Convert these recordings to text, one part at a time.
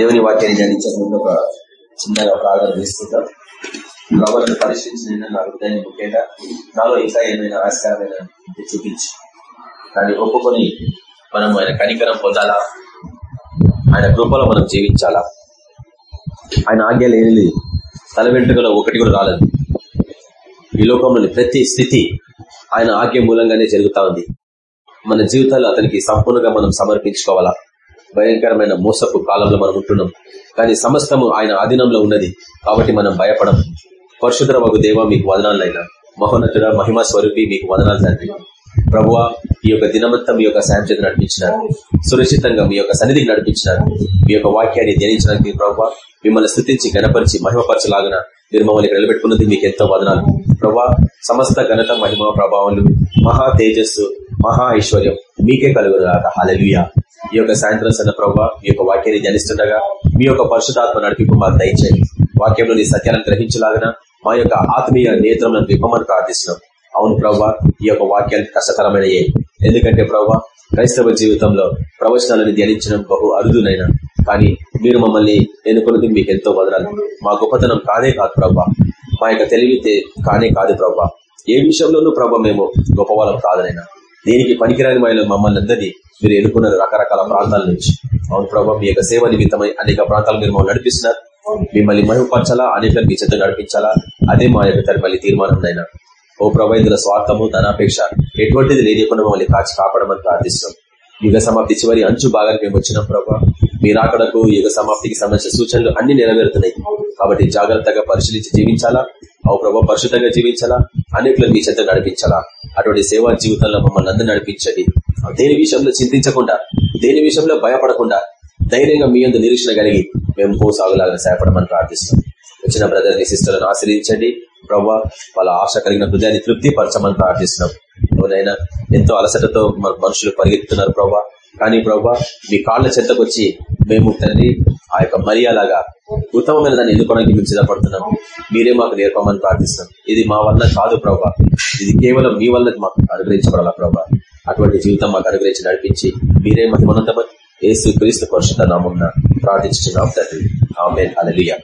దేవుని వాక్యాన్ని ధ్యానించే ముందు ఒక చిన్నగా ప్రార్థన చేస్తుంటాం ప్రభుత్వం పరిశీలించిన నా హృదయాన్ని ముఖ్యంగా నాలో ఇంకా ఏమైనా ఆస్కారమైన చూపించి. దాన్ని ఒప్పుకొని మనం ఆయన కనికరం పొందాలా? ఆయన కృపలో మనం జీవించాలా? ఆయన ఆజ్ఞ లేనిది తల వెంట్రుకలో ఒకటి కూడా రాలేదు. ఈ లోకంలోని ప్రతి స్థితి ఆయన ఆజ్ఞ మూలంగానే జరుగుతా ఉంది. మన జీవితాల్లో అతనికి సంపూర్ణంగా మనం సమర్పించుకోవాలా? భయంకరమైన మోసపు కాలంలో మనం ఉంటున్నాం. కానీ సమస్తము ఆయన ఆధీనంలో ఉన్నది. కాబట్టి మనం భయపడం. పరశుధర మగు దేవ మీకు వదనాలైనా. మహోన్నతుడ మహిమా స్వరూపి మీకు వదనాలు తండ్రి. ప్రభువ ఈ యొక్క దినమంతా మీ యొక్క సాయం చేతి నడిపించినారు. సురక్షితంగా మీ యొక్క సన్నిధికి నడిపించినారు. మీ యొక్క వాక్యాన్ని ధ్యానించడానికి ప్రభావ మిమ్మల్ని స్థుతించి గణపరిచి మహిమపరచలాగిన మీరు మమ్మల్ని ఇక్కడ నిలబెట్టుకున్నది మీకు ఎంతో వదనాలు. ప్రభా సమస్త ఘనత మహిమ ప్రభావాలు మహా తేజస్సు మహా ఐశ్వర్యం మీకే కలుగురాక హాలలుయా ఈ యొక్క సాయంత్రం సన్న ప్రభావ మీ యొక్క వాక్యాన్ని ధ్యానిస్తుండగా మీ యొక్క పరిశుధాత్మ నడిపింపు మాకు దయచేయండి. వాక్యంలోని సత్యాలను గ్రహించలాగిన మా యొక్క ఆత్మీయ నేత్రం విప్పమని ప్రార్థిస్తున్నాం. అవును ప్రభా ఈ యొక్క వాక్యాలు కష్టతరమైనయే. ఎందుకంటే ప్రభా క్రైస్తవ జీవితంలో ప్రవచనాలను ధ్యానించడం బహు అరుదునైనా. కానీ మీరు మమ్మల్ని ఎన్నుకున్నది మీకు ఎంతో వదనాలు. మా గొప్పతనం కాదే కాదు ప్రభా మా యొక్క తెలివితే కానే కాదు ప్రభా ఏ విషయంలోనూ ప్రభా మేము గొప్పవాళ్ళం కాదనైనా. దీనికి పనికిరాని మైలు మమ్మల్ని అందరినీ మీరు ఎన్నుకున్నారు రకరకాల ప్రాంతాల నుంచి. అవును ప్రభావ మీ యొక్క సేవ నిమిత్తమై అనేక ప్రాంతాలు మీరు మమ్మల్ని నడిపిస్తున్నారు. మిమ్మల్ని మహిమపరచాలా? అనేకలు మీ చెత్త నడిపించాలా? అదే మా యొక్క తరపల్లి తీర్మానం అయినా ఓ ప్రవైదుల స్వార్థము ధనాపేక్ష ఎటువంటిది లేనికుండా మమ్మల్ని కాచి కాపాడమని ప్రార్థిస్తున్నాం. యుగ సమాప్తి చివరి అంచు భాగానికి మేము వచ్చినాం ప్రభావ మీరు అక్కడకు యుగ సమాప్తికి సంబంధించిన సూచనలు అన్ని నెరవేరుతున్నాయి. కాబట్టి జాగ్రత్తగా పరిశీలించి జీవించాలా? ఓ ప్రభావ పరిశుద్ధంగా జీవించాలా? అనేకలను మీ చెత్త నడిపించాలా? అటువంటి సేవా జీవితంలో మమ్మల్ని అందరూ నడిపించండి. దేని విషయంలో చింతించకుండా దేని విషయంలో భయపడకుండా ధైర్యంగా మీ అందు నిరీక్షణ కలిగి మేము కోసాగులాగా సేపడమని ప్రార్థిస్తున్నాం. వచ్చిన బ్రదర్ని సిస్టర్లను ఆశ్రయించండి. ప్రవ్వా వాళ్ళ ఆశ కలిగిన హృదయాన్ని తృప్తి పరచమని ప్రార్థిస్తున్నాం. ఎవరైనా ఎంతో అలసటతో మనుషులు పరిగెత్తున్నారు ప్రవ్వా కానీ ప్రభా మీ కాళ్ళ చెంతకొచ్చి మేము తండ్రి ఆ యొక్క మరియాలాగా ఉత్తమమైన దాన్ని ఎన్నుకోవడానికి మేము సిద్ధపడుతున్నాం. మీరే మాకు నేర్పమని ప్రార్థిస్తున్నాం. ఇది మా వల్ల కాదు ప్రభా. ఇది కేవలం మీ వల్ల మాకు అనుగ్రహించబడాలా ప్రభా. అటువంటి జీవితం మాకు అనుగ్రహించి నడిపించి మీరే మహిమనంతమని ఏసు క్రీస్తు పరిషత్ నామం ప్రార్థించున్నాం తండ్రి. ఆమె అలలియ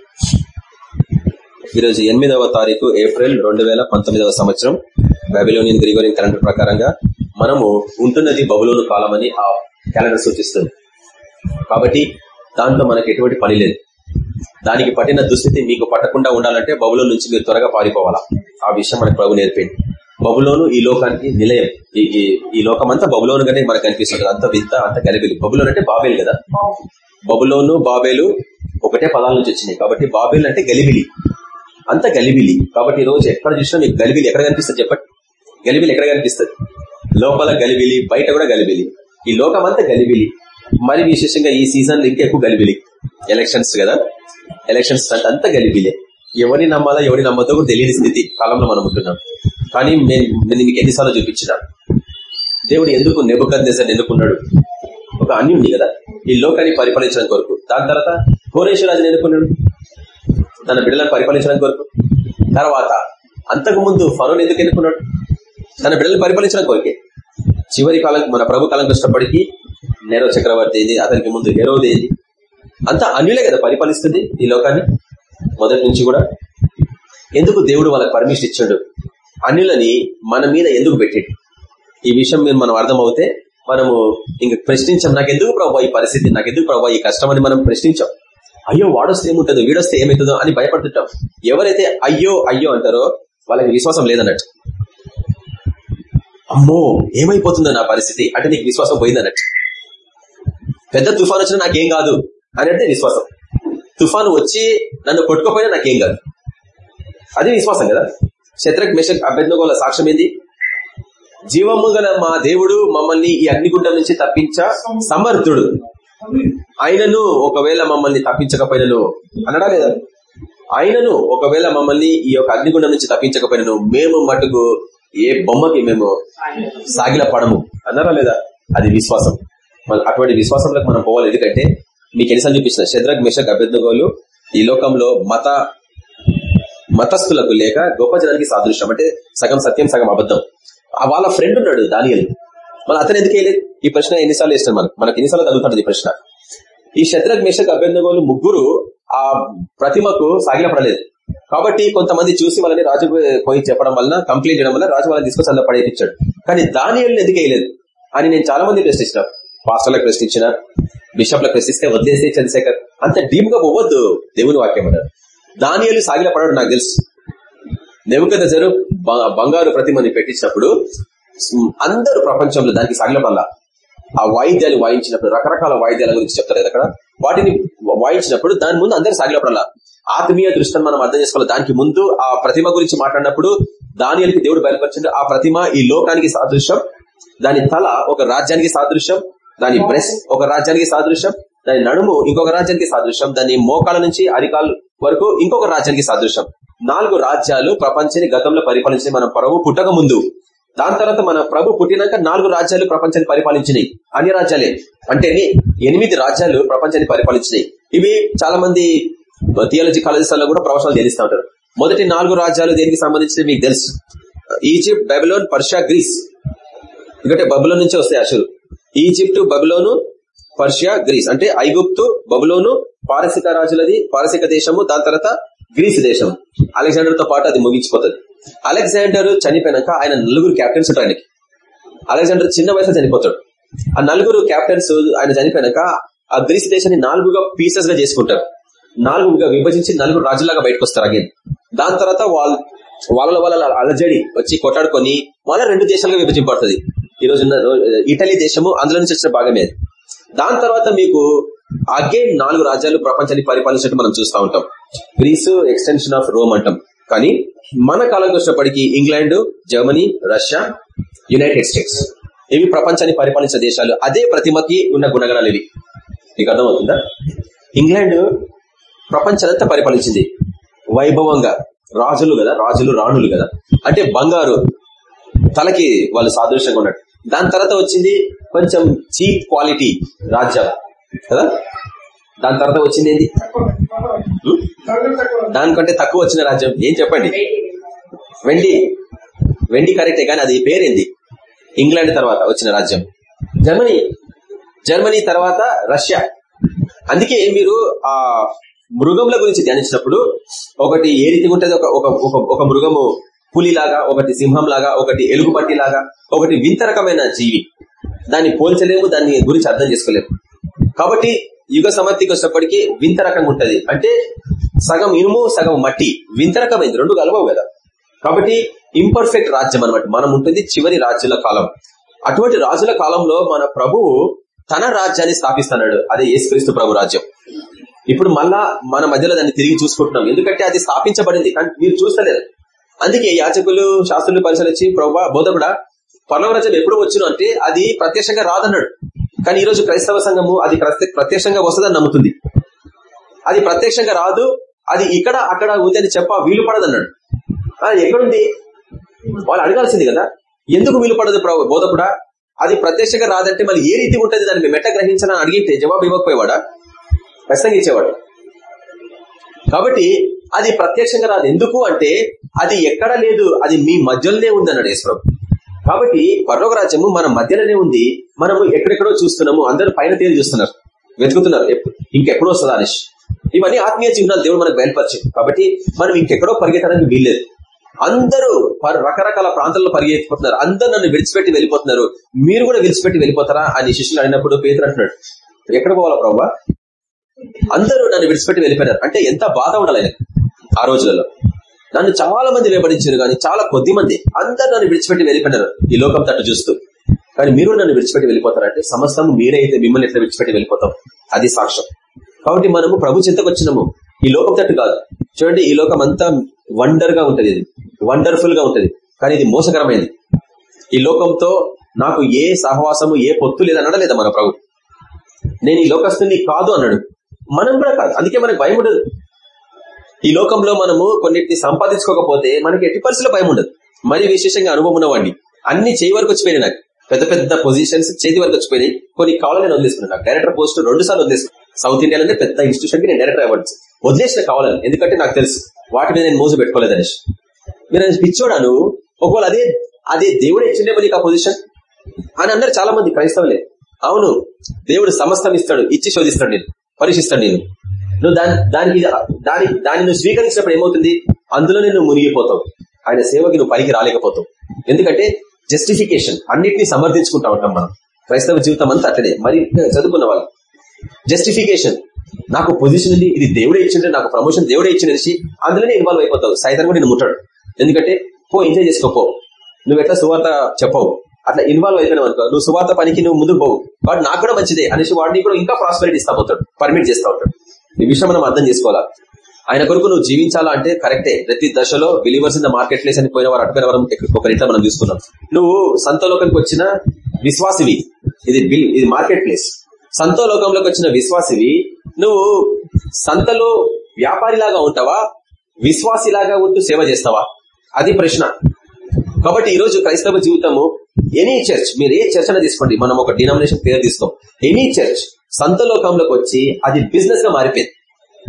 ఈరోజు ఎనిమిదవ తారీఖు ఏప్రిల్ రెండు వేల పంతొమ్మిదవ సంవత్సరం. బైబిలోనియన్ గ్రిగోరియన్ క్యాలెండర్ ప్రకారంగా మనము ఉంటున్నది బబులోను కాలమని ఆ క్యాలెండర్ సూచిస్తుంది. కాబట్టి దాంతో మనకి ఎటువంటి పని లేదు. దానికి పట్టిన దుస్థితి మీకు పట్టకుండా ఉండాలంటే బబులో నుంచి మీరు త్వరగా పారిపోవాలా. ఆ విషయం మనకు ప్రభు నేర్పింది బబులోను ఈ లోకానికి నిలయం. ఈ లోకం అంతా బబులోనుగానే మనకు కనిపిస్తుంది. అంత వింత అంత గలిబిలి బబులోన్ అంటే బాబేలు కదా? బబులోను బాబేలు ఒకటే పదాల నుంచి వచ్చినాయి. కాబట్టి బాబేలు అంటే గలిబిలి. అంత గలిబిలి. కాబట్టి ఈ రోజు ఎక్కడ చూసినా మీకు గలిబిలి ఎక్కడ కనిపిస్తుంది చెప్పండి? గలిబిలి ఎక్కడ కనిపిస్తుంది? లోపల గలిబిలి బయట కూడా గలిబిలి. ఈ లోకం అంతా గలిబిలి. మరి విశేషంగా ఈ సీజన్ ఇంకా ఎక్కువ గలిబిలి. ఎలక్షన్స్ కదా. ఎలక్షన్స్ అంటే అంత గలిబిలే. ఎవరిని నమ్మాలా ఎవరిని నమ్మతో కూడా తెలియని స్థితి కాలంలో మనం ఉంటున్నాం. కానీ నేను మీకు ఎన్నిసార్లు చూపించిన. దేవుడు ఎందుకు నెబుకద్దేశాన్ని ఎందుకున్నాడు ఒక అన్యుంది కదా. ఈ లోకాన్ని పరిపాలించడానికి కొరకు. దాని తర్వాత కోరేశ్వరాజుని ఎన్నుకున్నాడు? తన బిడ్డలను పరిపాలించడానికి కొరకు. తర్వాత అంతకు ముందు ఎందుకు ఎన్నుకున్నాడు? తన బిడ్డలను పరిపాలించడం కోరికే. చివరి కాలం మన ప్రభు కాలం కష్టపడికి నేరో చక్రవర్తి ఏంది అతనికి ముందు హెరోది ఏంది అంతా అన్యులే కదా పరిపాలిస్తుంది ఈ లోకాన్ని. మొదటి నుంచి కూడా ఎందుకు దేవుడు వాళ్ళకి పర్మిషన్ ఇచ్చాడు? అన్యులని మన మీద ఎందుకు పెట్టాడు? ఈ విషయం మీరు మనం అర్థమవుతే మనము ఇంక ప్రశ్నించాం నాకెందుకు ప్రభావ ఈ పరిస్థితి? నాకెందుకు ప్రభావ ఈ కష్టం? అని మనం ప్రశ్నించాం. అయ్యో వాడొస్తే ఏముంటుందో వీడొస్తే ఏమవుతుందో అని భయపడుతుంటాం. ఎవరైతే అయ్యో అయ్యో అంటారో వాళ్ళకి విశ్వాసం లేదన్నట్టు. అమ్మో ఏమైపోతుందో నా పరిస్థితి అంటే నీకు విశ్వాసం పోయిందన్నట్టు పెద్ద తుఫాన్ వచ్చినా నాకేం కాదు అని అంటే విశ్వాసం. తుఫాను వచ్చి నన్ను కొట్టుకోపోయినా నాకేం కాదు. అది విశ్వాసం కదా? శత్రక్ మిషక్ అభ్యర్థుల సాక్ష్యం ఏంది? జీవము గల మా దేవుడు మమ్మల్ని ఈ అగ్నిగుండం నుంచి తప్పించ సమర్థుడు. ఆయనను ఒకవేళ మమ్మల్ని తప్పించకపోయినను అనడా లేదా? ఆయనను ఒకవేళ మమ్మల్ని ఈ యొక్క అగ్నిగుండం నుంచి తప్పించకపోయినను మేము మటుకు ఏ బొమ్మకి మేము సాగిల పడము అన్నారా లేదా? అది విశ్వాసం. అటువంటి విశ్వాసంలోకి మనం పోవాలి. ఎందుకంటే మీకు ఎన్నిసార్లు చూపించిన శద్రగ్ మిషక్ అభ్యర్థగోలు ఈ లోకంలో మత మతస్థులకు లేక గొప్ప జనానికి సాదృశ్యం. అంటే సగం సత్యం సగం అబద్ధం. వాళ్ళ ఫ్రెండ్ ఉన్నాడు దానియల్ మన అతను ఎందుకు వెళ్ళేది ఈ ప్రశ్న ఎన్నిసార్లు వేస్తాడు మనకు మనకి ఎన్నిసార్లు తగ్గుతుంది ఈ ప్రశ్న. ఈ శత్రుఘ్ మిషక్ అభ్యర్థగోలు ముగ్గురు ఆ ప్రతిమకు సాగిలపడలేదు. కాబట్టి కొంతమంది చూసి వాళ్ళని రాజు పోయి చెప్పడం వల్ల కంప్లైంట్ చేయడం వల్ల రాజు వాళ్ళని తీసుకొచ్చి అందులో పడేపించాడు. కానీ దానియల్ని ఎందుకు వేయలేదు? అని నేను చాలా మంది ప్రశ్నించిన. పాస్టర్లకు ప్రశ్నించిన బిషప్లకు ప్రశ్నిస్తే వదిలేసే చంద్రశేఖర్. అంత డీప్గా పోవద్దు దేవుని వాక్యం అన్నారు. దానియలు సాగిల పడాడు నాకు తెలుసు. నెవకదజరు బంగారు ప్రతిమని పెట్టించినప్పుడు అందరూ ప్రపంచంలో దానికి సాగిల ఆ వాయిద్యాలు వాయించినప్పుడు రకరకాల వాయిద్యాల గురించి చెప్తారు అక్కడ. వాటిని వాయించినప్పుడు దాని ముందు అందరికి సాగిలపడాల? ఆత్మీయ దృష్టిని మనం అర్థం చేసుకోవాలి. దానికి ముందు ఆ ప్రతిమ గురించి మాట్లాడినప్పుడు దానియాలకి దేవుడు బయలుపరిచిండు. ఆ ప్రతిమ ఈ లోకానికి సాదృశ్యం. దాని తల ఒక రాజ్యానికి సాదృశ్యం. దాని బ్రెస్ ఒక రాజ్యానికి సాదృశ్యం. దాని నడుము ఇంకొక రాజ్యానికి సాదృశ్యం. దాని మోకాల నుంచి అరికాల వరకు ఇంకొక రాజ్యానికి సాదృశ్యం. నాలుగు రాజ్యాలు ప్రపంచాన్ని గతంలో పరిపాలించి మన పరవు పుట్టక ముందు దాని తర్వాత మన ప్రభు పుట్టినాక నాలుగు రాజ్యాలు ప్రపంచాన్ని పరిపాలించినాయి. అన్ని రాజ్యాలే. అంటే ఎనిమిది రాజ్యాలు ప్రపంచాన్ని పరిపాలించినాయి. ఇవి చాలా మంది థియాలజీ కాలేజెస్ కూడా ప్రవేశాలు తెలిస్తూ ఉంటారు. మొదటి నాలుగు రాజ్యాలు దేనికి సంబంధించినవి మీకు తెలుసు? Egypt Babylon Persia Greece. ఎందుకంటే బబులోన్ నుంచి వస్తాయి అసలు ఈజిప్ట్ బబులోను పర్షియా గ్రీస్. అంటే ఐగుప్తు బబులోను పారసిక రాజులది పారసిక దేశము దాని తర్వాత గ్రీస్ దేశం. అలెగ్జాండర్తో పాటు అది ముగించిపోతుంది. అలెగ్జాండర్ చనిపోయినాక ఆయన నలుగురు క్యాప్టెన్స్ ఉంటారు ఆయనకి. అలెగ్జాండర్ చిన్న వయసులో చనిపోతాడు. ఆ నలుగురు క్యాప్టెన్స్ ఆయన చనిపోయినాక ఆ గ్రీస్ దేశాన్ని నాలుగుగా పీసెస్గా చేసుకుంటారు. నాలుగుగా విభజించి నలుగురు రాజులాగా బయటకు వస్తారు అగేన్. దాని తర్వాత వాళ్ళు వాళ్ళ వాళ్ళ అలజడి వచ్చి కొట్టాడుకొని మళ్ళీ రెండు దేశాలుగా విభజింపడుతుంది ఈ రోజు ఇటలీ దేశము అందులో నుంచి వచ్చిన భాగమే దాని తర్వాత మీకు అగైన్ నాలుగు రాజ్యాలు ప్రపంచాన్ని పరిపాలించడం మనం చూస్తూ ఉంటాం. గ్రీసు ఎక్స్టెన్షన్ ఆఫ్ రోమ్ అంటాం. కానీ మన కాలం వచ్చినప్పటికీ England Germany Russia United States ఇవి ప్రపంచాన్ని పరిపాలించిన దేశాలు. అదే ప్రతిమకి ఉన్న గుణగణాలు ఇవి. నీకు అర్థమవుతుందా? ఇంగ్లాండ్ ప్రపంచానంతా పరిపాలించింది వైభవంగా. రాజులు కదా రాజులు రాణులు కదా. అంటే బంగారు తలకి వాళ్ళు సాదృశ్యంగా ఉన్నట్టు దాని తర్వాత వచ్చింది కొంచెం చీప్ క్వాలిటీ రాజ్యాలు కదా. దాని తర్వాత వచ్చింది ఏంది? దానికంటే తక్కువ వచ్చిన రాజ్యం. ఏం చెప్పండి? వెండి. వెండి కరెక్టే కానీ అది పేరేంది? ఇంగ్లాండ్ తర్వాత వచ్చిన రాజ్యం. జర్మనీ. జర్మనీ తర్వాత రష్యా. అందుకే మీరు ఆ మృగముల గురించి ధ్యానించినప్పుడు ఒకటి ఏ రీతి ఉంటుంది? ఒక ఒక మృగము పులిలాగా ఒకటి సింహం లాగా ఒకటి ఎలుగుపట్టి లాగా ఒకటి వింత రకమైన జీవి. దాన్ని పోల్చలేము దాన్ని గురించి అర్థం చేసుకోలేము. కాబట్టి యుగ సమర్థికి వచ్చినప్పటికీ వింత రకంగా ఉంటది. అంటే సగం ఇనుము సగం మట్టి. వింతరకమైంది రెండు కలవవు కదా. కాబట్టి ఇంపర్ఫెక్ట్ రాజ్యం అనమాట మనం ఉంటుంది చివరి రాజ్యుల కాలం. అటువంటి రాజుల కాలంలో మన ప్రభువు తన రాజ్యాన్ని స్థాపిస్తున్నాడు. అదే యేసుక్రీస్తు ప్రభు రాజ్యం. ఇప్పుడు మళ్ళా మన మధ్యలో దాన్ని తిరిగి చూసుకుంటున్నాం. ఎందుకంటే అది స్థాపించబడింది. కానీ మీరు చూస్తలేదు అందుకే యాచకులు శాస్త్రులు పరిశీలించి ప్రభు బోధకుడా కూడా పర్లవరాజ్యం ఎప్పుడు వచ్చిన అంటే అది ప్రత్యక్షంగా రాదన్నాడు. కానీ ఈ రోజు క్రైస్తవ సంఘము అది ప్రత్యక్షంగా వస్తుందని నమ్ముతుంది. అది ప్రత్యక్షంగా రాదు అది ఇక్కడ అక్కడ ఉంది అని చెప్ప వీలు పడదన్నాడు. ఎక్కడుంది? వాళ్ళు అడగాల్సింది కదా. ఎందుకు వీలు పడదు బోధకుడా? అది ప్రత్యక్షంగా రాదంటే మళ్ళీ ఏ రీతి ఉంటుంది? దాన్ని మెట్ట గ్రహించాలని అడిగితే జవాబు ఇవ్వకపోయేవాడా? ఖచ్చితంగా ఇచ్చేవాడు. కాబట్టి అది ప్రత్యక్షంగా రాదు. ఎందుకు అంటే అది ఎక్కడ లేదు అది మీ మధ్యలోనే ఉంది అన్నాడు ఈశ్వరం కాబట్టి పర్లోక రాజ్యము మన మధ్యలోనే ఉంది. మనము ఎక్కడెక్కడో చూస్తున్నాము. అందరూ పైన తేలి చూస్తున్నారు. వెతుకుతున్నారు. ఇంకెక్కడో వస్తుంది అనేష్ ఇవన్నీ ఆత్మీయ చిహ్నాలు దేవుడు మనకు బయలుపరిచింది. కాబట్టి మనం ఇంకెక్కడో పరిగెత్తడానికి వీల్లేదు. అందరూ రకరకాల ప్రాంతాల్లో పరిగెత్తిపోతున్నారు అందరు నన్ను విడిచిపెట్టి వెళ్ళిపోతున్నారు. మీరు కూడా విడిచిపెట్టి వెళ్ళిపోతారా అని శిష్యులు అడిగినప్పుడు పేదలు అంటున్నాడు. ఎక్కడ పోవాలా ప్రభావ అందరూ నన్ను విడిచిపెట్టి వెళ్ళిపోయినారు. అంటే ఎంత బాధ ఉండాలి ఆ రోజులలో. నన్ను చాలా మంది వెంబడించారు కానీ చాలా కొద్ది మంది అందరు నన్ను విడిచిపెట్టి వెళ్ళిపోయినారు ఈ లోకం తట్టు చూస్తూ. కానీ మీరు నన్ను విడిచిపెట్టి వెళ్ళిపోతారంటే సమస్తం మీరే అయితే మిమ్మల్ని ఎట్లా విడిచిపెట్టి వెళ్ళిపోతాం? అది సాక్ష్యం. కాబట్టి మనము ప్రభు చింతకు వచ్చినాము. ఈ లోకం తట్టు కాదు. చూడండి ఈ లోకం అంతా వండర్గా ఉంటది ఇది. వండర్ఫుల్గా ఉంటది. కానీ ఇది మోసకరమైనది. ఈ లోకంతో నాకు ఏ సహవాసము ఏ పొత్తు లేదన్నాడా లేదా మన ప్రభు? నేను ఈ లోకస్తుని కాదు అన్నాడు. మనం కూడా కాదు. అందుకే మనకు భయం ఉండదు. ఈ లోకంలో మనము కొన్నిటిని సంపాదించుకోకపోతే మనకి ఎట్టి పరిస్థితుల్లో భయం ఉండదు. మరి విశేషంగా అనుభవం ఉన్నవాడిని. అన్ని చేయి వరకు వచ్చిపోయినాయి నాకు. పెద్ద పెద్ద పొజిషన్స్ చేతి వరకు వచ్చిపోయినాయి. కొన్ని కావాలని వదిలేసుకున్నాను నాకు. డైరెక్టర్ పోస్ట్ రెండు సార్లు వదిలేసుకున్నాను. సౌత్ ఇండియాలో పెద్ద ఇన్స్టిట్యూషన్కి నేను డైరెక్టర్ అవ్వచ్చు వదిలేసిన కావాలని. ఎందుకంటే నాకు తెలుసు వాటి మీద నేను మోజు పెట్టుకోలేదు అనేసి మీరు పిచ్చోడాను ఒకవేళ అదే అదే దేవుడు ఇచ్చిండేమో నీకు ఆ పొజిషన్ అని అందరు చాలా మంది క్రైస్తవులే. అవును దేవుడు సమస్తం ఇస్తాడు ఇచ్చి శోధిస్తాడు నేను పరీక్షిస్తాడు నేను. నువ్వు దాని దానికి దాని దాన్ని నువ్వు స్వీకరించినప్పుడు ఏమవుతుంది? అందులో నేను మునిగిపోతావు. ఆయన సేవకి నువ్వు పైకి రాలేకపోతావు. ఎందుకంటే జస్టిఫికేషన్ అన్నిటినీ సమర్థించుకుంటా ఉంటాం మనం. క్రైస్తవ జీవితం అంతా అట్లనే. మరి చదువుకున్న వాళ్ళు జస్టిఫికేషన్ నాకు పొజిషన్ ఉంది ఇది దేవుడే ఇచ్చిండే నాకు ప్రమోషన్ దేవుడే ఇచ్చిండేసి అందులోనే ఇన్వాల్వ్ అయిపోతావు. సైతం కూడా నేను ముట్టాడు. ఎందుకంటే పో ఎంజాయ్ చేసుకోపో నువ్వు ఎట్లా సువార్త చెప్పవు. అట్లా ఇన్వాల్వ్ అయిపోయినావు అనుకో నువ్వు సువార్త పనికి నువ్వు ముందుకు పోవు. వాడు నాకు కూడా మంచిదే అనేసి వాడిని కూడా ఇంకా ప్రాస్పరిటీ ఇస్తా పోతాడు. పర్మిట్ చేస్తా ఉంటాడు. ఈ విషయం మనం అర్థం చేసుకోవాలా? ఆయన కొరకు నువ్వు జీవించాలా అంటే కరెక్టే ప్రతి దశలో బిలీవర్స్ ఇన్ మార్కెట్ ప్లేస్ అని పోయిన వారు అటుపోయిన వారు ఒక రీతిలో మనం చూసుకున్నాం. నువ్వు సంతలోకానికి వచ్చిన విశ్వాసివి. ఇది బిల్ ఇది మార్కెట్ ప్లేస్ సంతలోకంలోకి వచ్చిన విశ్వాసివి నువ్వు సంతలో వ్యాపారిలాగా ఉంటావా? విశ్వాసిలాగా ఉంటూ సేవ చేస్తావా? అది ప్రశ్న. కాబట్టి ఈ రోజు క్రైస్తవ జీవితము ఎనీ చర్చ్ మీరు ఏ చర్చ్ తీసుకోండి. మనం ఒక డినామినేషన్ పేరు తీసుకోం. ఎనీ చర్చ్ సంతలోకంలోకి వచ్చి అది బిజినెస్గా మారిపోయింది.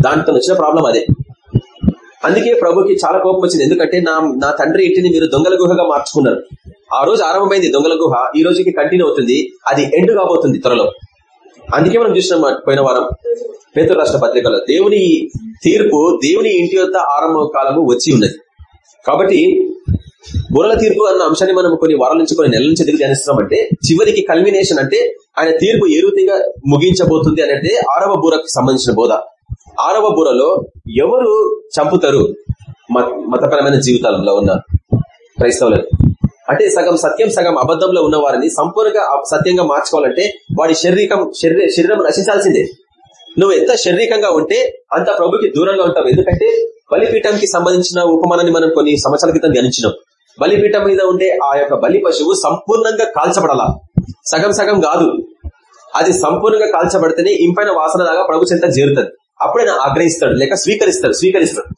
దాంతో వచ్చిన ప్రాబ్లం అదే. అందుకే ప్రభుకి చాలా కోపం వచ్చింది. ఎందుకంటే నా నా తండ్రి ఇంటిని మీరు దొంగల గుహగా మార్చుకున్నారు. ఆ రోజు ఆరంభమైంది దొంగల గుహ ఈ రోజుకి కంటిన్యూ అవుతుంది. అది ఎండ్ కాబోతుంది త్వరలో. అందుకే మనం చూసినాం పోయిన వారం పేద రాష్ట్ర పత్రికలో దేవుని తీర్పు దేవుని ఇంటి యొక్క ఆరంభ కాలము వచ్చి ఉన్నది. కాబట్టి బుర్రల తీర్పు అన్న అంశాన్ని మనం కొన్ని వారాల నుంచి కొన్ని నెలల నుంచి ఎదురు ధ్యానిస్తున్నామంటే చివరికి కల్మినేషన్ అంటే ఆయన తీర్పు ఏ రీతిగా ముగించబోతుంది అనేది ఆరవ బూరకు సంబంధించిన బోధ. ఆరవ బూరలో ఎవరు చంపుతారు? మతపరమైన జీవితాలలో ఉన్న క్రైస్తవులను. అంటే సగం సత్యం సగం అబద్ధంలో ఉన్న వారిని సంపూర్ణంగా సత్యంగా మార్చుకోవాలంటే వాడి శారీరకం శరీరం నశించాల్సిందే. నువ్వు ఎంత శారీరకంగా ఉంటే అంత ప్రభుకి దూరంగా ఉంటావు. ఎందుకంటే బలిపీఠంకి సంబంధించిన ఉపమానాన్ని మనం కొన్ని సంవత్సరాల క్రితం ధ్యానించినాం. బలిపీఠం మీద ఉండే ఆ యొక్క బలి పశువు సంపూర్ణంగా కాల్చబడాలా? సగం సగం కాదు. అది సంపూర్ణంగా కాల్చబడితేనే ఇంపైన వాసన లాగా ప్రభు చెంత చేరుతుంది. అప్పుడైనా ఆగ్రహిస్తాడు లేక స్వీకరిస్తాడు స్వీకరిస్తాడు.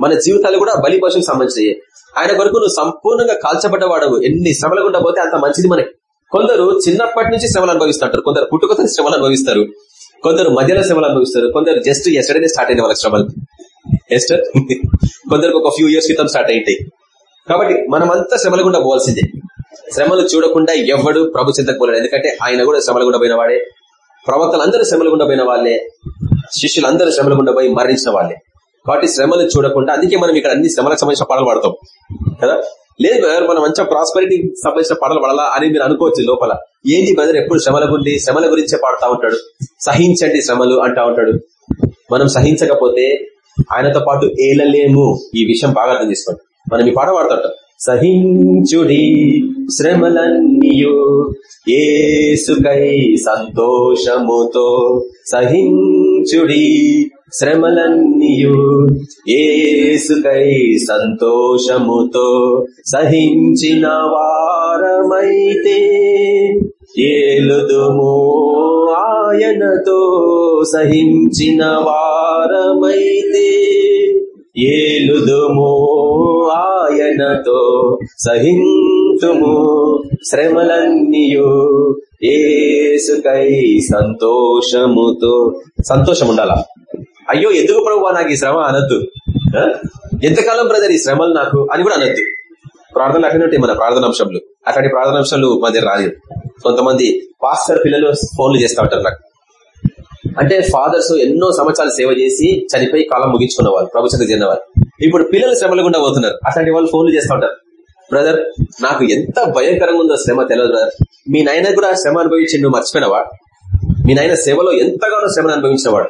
మన జీవితాలు కూడా బలి పశువుకి సంబంధించి ఆయన కొరకు నువ్వు సంపూర్ణంగా కాల్చబడ్డవాడవు. ఎన్ని శ్రమలు గుండా పోతే అంత మంచిది మనకి. కొందరు చిన్నప్పటి నుంచి శ్రమలు అనుభవిస్తుంటారు. కొందరు పుట్టుకతో శ్రమలు అనుభవిస్తారు. కొందరు మధ్యలో శ్రమలు అనుభవిస్తారు. కొందరు జస్ట్ ఎస్టర్డే స్టార్ట్ అయిన వాళ్ళ శ్రమలు. ఎస్టర్ కొందరికి ఒక ఫ్యూ ఇయర్స్ క్రితం స్టార్ట్ అయింటాయి కాబట్టి మనమంతా శ్రమలు గుండా పోవాల్సిందే. శ్రమలు చూడకుండా ఎవడు ప్రభు చింతకు పోలేడు ఎందుకంటే ఆయన కూడా శ్రమలు గుండా పోయిన వాడే ప్రవక్తలందరూ శ్రమలు గుండా పోయిన వాళ్ళే. శిష్యులందరూ శ్రమలు గుండా పోయి మరణించిన వాళ్ళే. కాబట్టి శ్రమలు చూడకుండా అందుకే మనం ఇక్కడ అన్ని శ్రమలకు సంబంధించిన పాటలు పాడతాం. కదా? లేదు బ్రదర్ మనం మంచిగా ప్రాస్పరిటీ సంబంధించిన పాటలు పడాలా అని మీరు అనుకోవచ్చు లోపల. ఏంటి బ్రదర్ ఎప్పుడు శ్రమల గురించి శ్రమల గురించే పాడుతూ ఉంటాడు? సహించండి శ్రమలు అంటా ఉంటాడు. మనం సహించకపోతే ఆయనతో పాటు ఏలలేము. ఈ విషయం బాగా అర్థం చేసుకోండి. మనం ఈ పాట పాడుతుంటాం సహించుడి శ్రమలన్నీయు ఏసుకై సంతోషముతో సహించుడి శ్రమలన్నీయు. ఏసుకై సంతోషముతో సహించిన వారమైతే ఏలుదుము ఆయనతో సహించిన వారమైతే ఏలుదుము ఆయనతో సహింతుము శ్రమలన్నీయు. ఏసుకై సంతోషముతో. సంతోషం ఉండాలా అయ్యో ఎందుకు ప్రభు నాకు ఈ శ్రమ అనొద్దు? ఎంతకాలం బ్రదర్ ఈ శ్రమలు నాకు అని కూడా అనొద్దు. ప్రార్థనలు అట్లనే మన ప్రార్థనాంశంలు అట్లాంటి ప్రార్థనాంశాలు మా దగ్గర రాలేదు. కొంతమంది పాస్టర్ పిల్లలు ఫోన్లు చేస్తూ ఉంటారు నాకు. అంటే ఫాదర్స్ ఎన్నో సంవత్సరాలు సేవ చేసి చనిపోయి కాలం ముగించుకున్న వాళ్ళు ప్రభుత్వం చెందిన వాళ్ళు ఇప్పుడు పిల్లలు శ్రమలు గుండా పోతున్నారు. అట్లాంటి వాళ్ళు ఫోన్లు చేస్తూ ఉంటారు. బ్రదర్ నాకు ఎంత భయంకరంగా ఉందో శ్రమ తెలియదు బ్రదర్. మీ నాయన కూడా శ్రమ అనుభవించి నువ్వు మర్చిపోయినవా? మీ నాయన సేవలో ఎంతగానో శ్రమను అనుభవించినవాడు.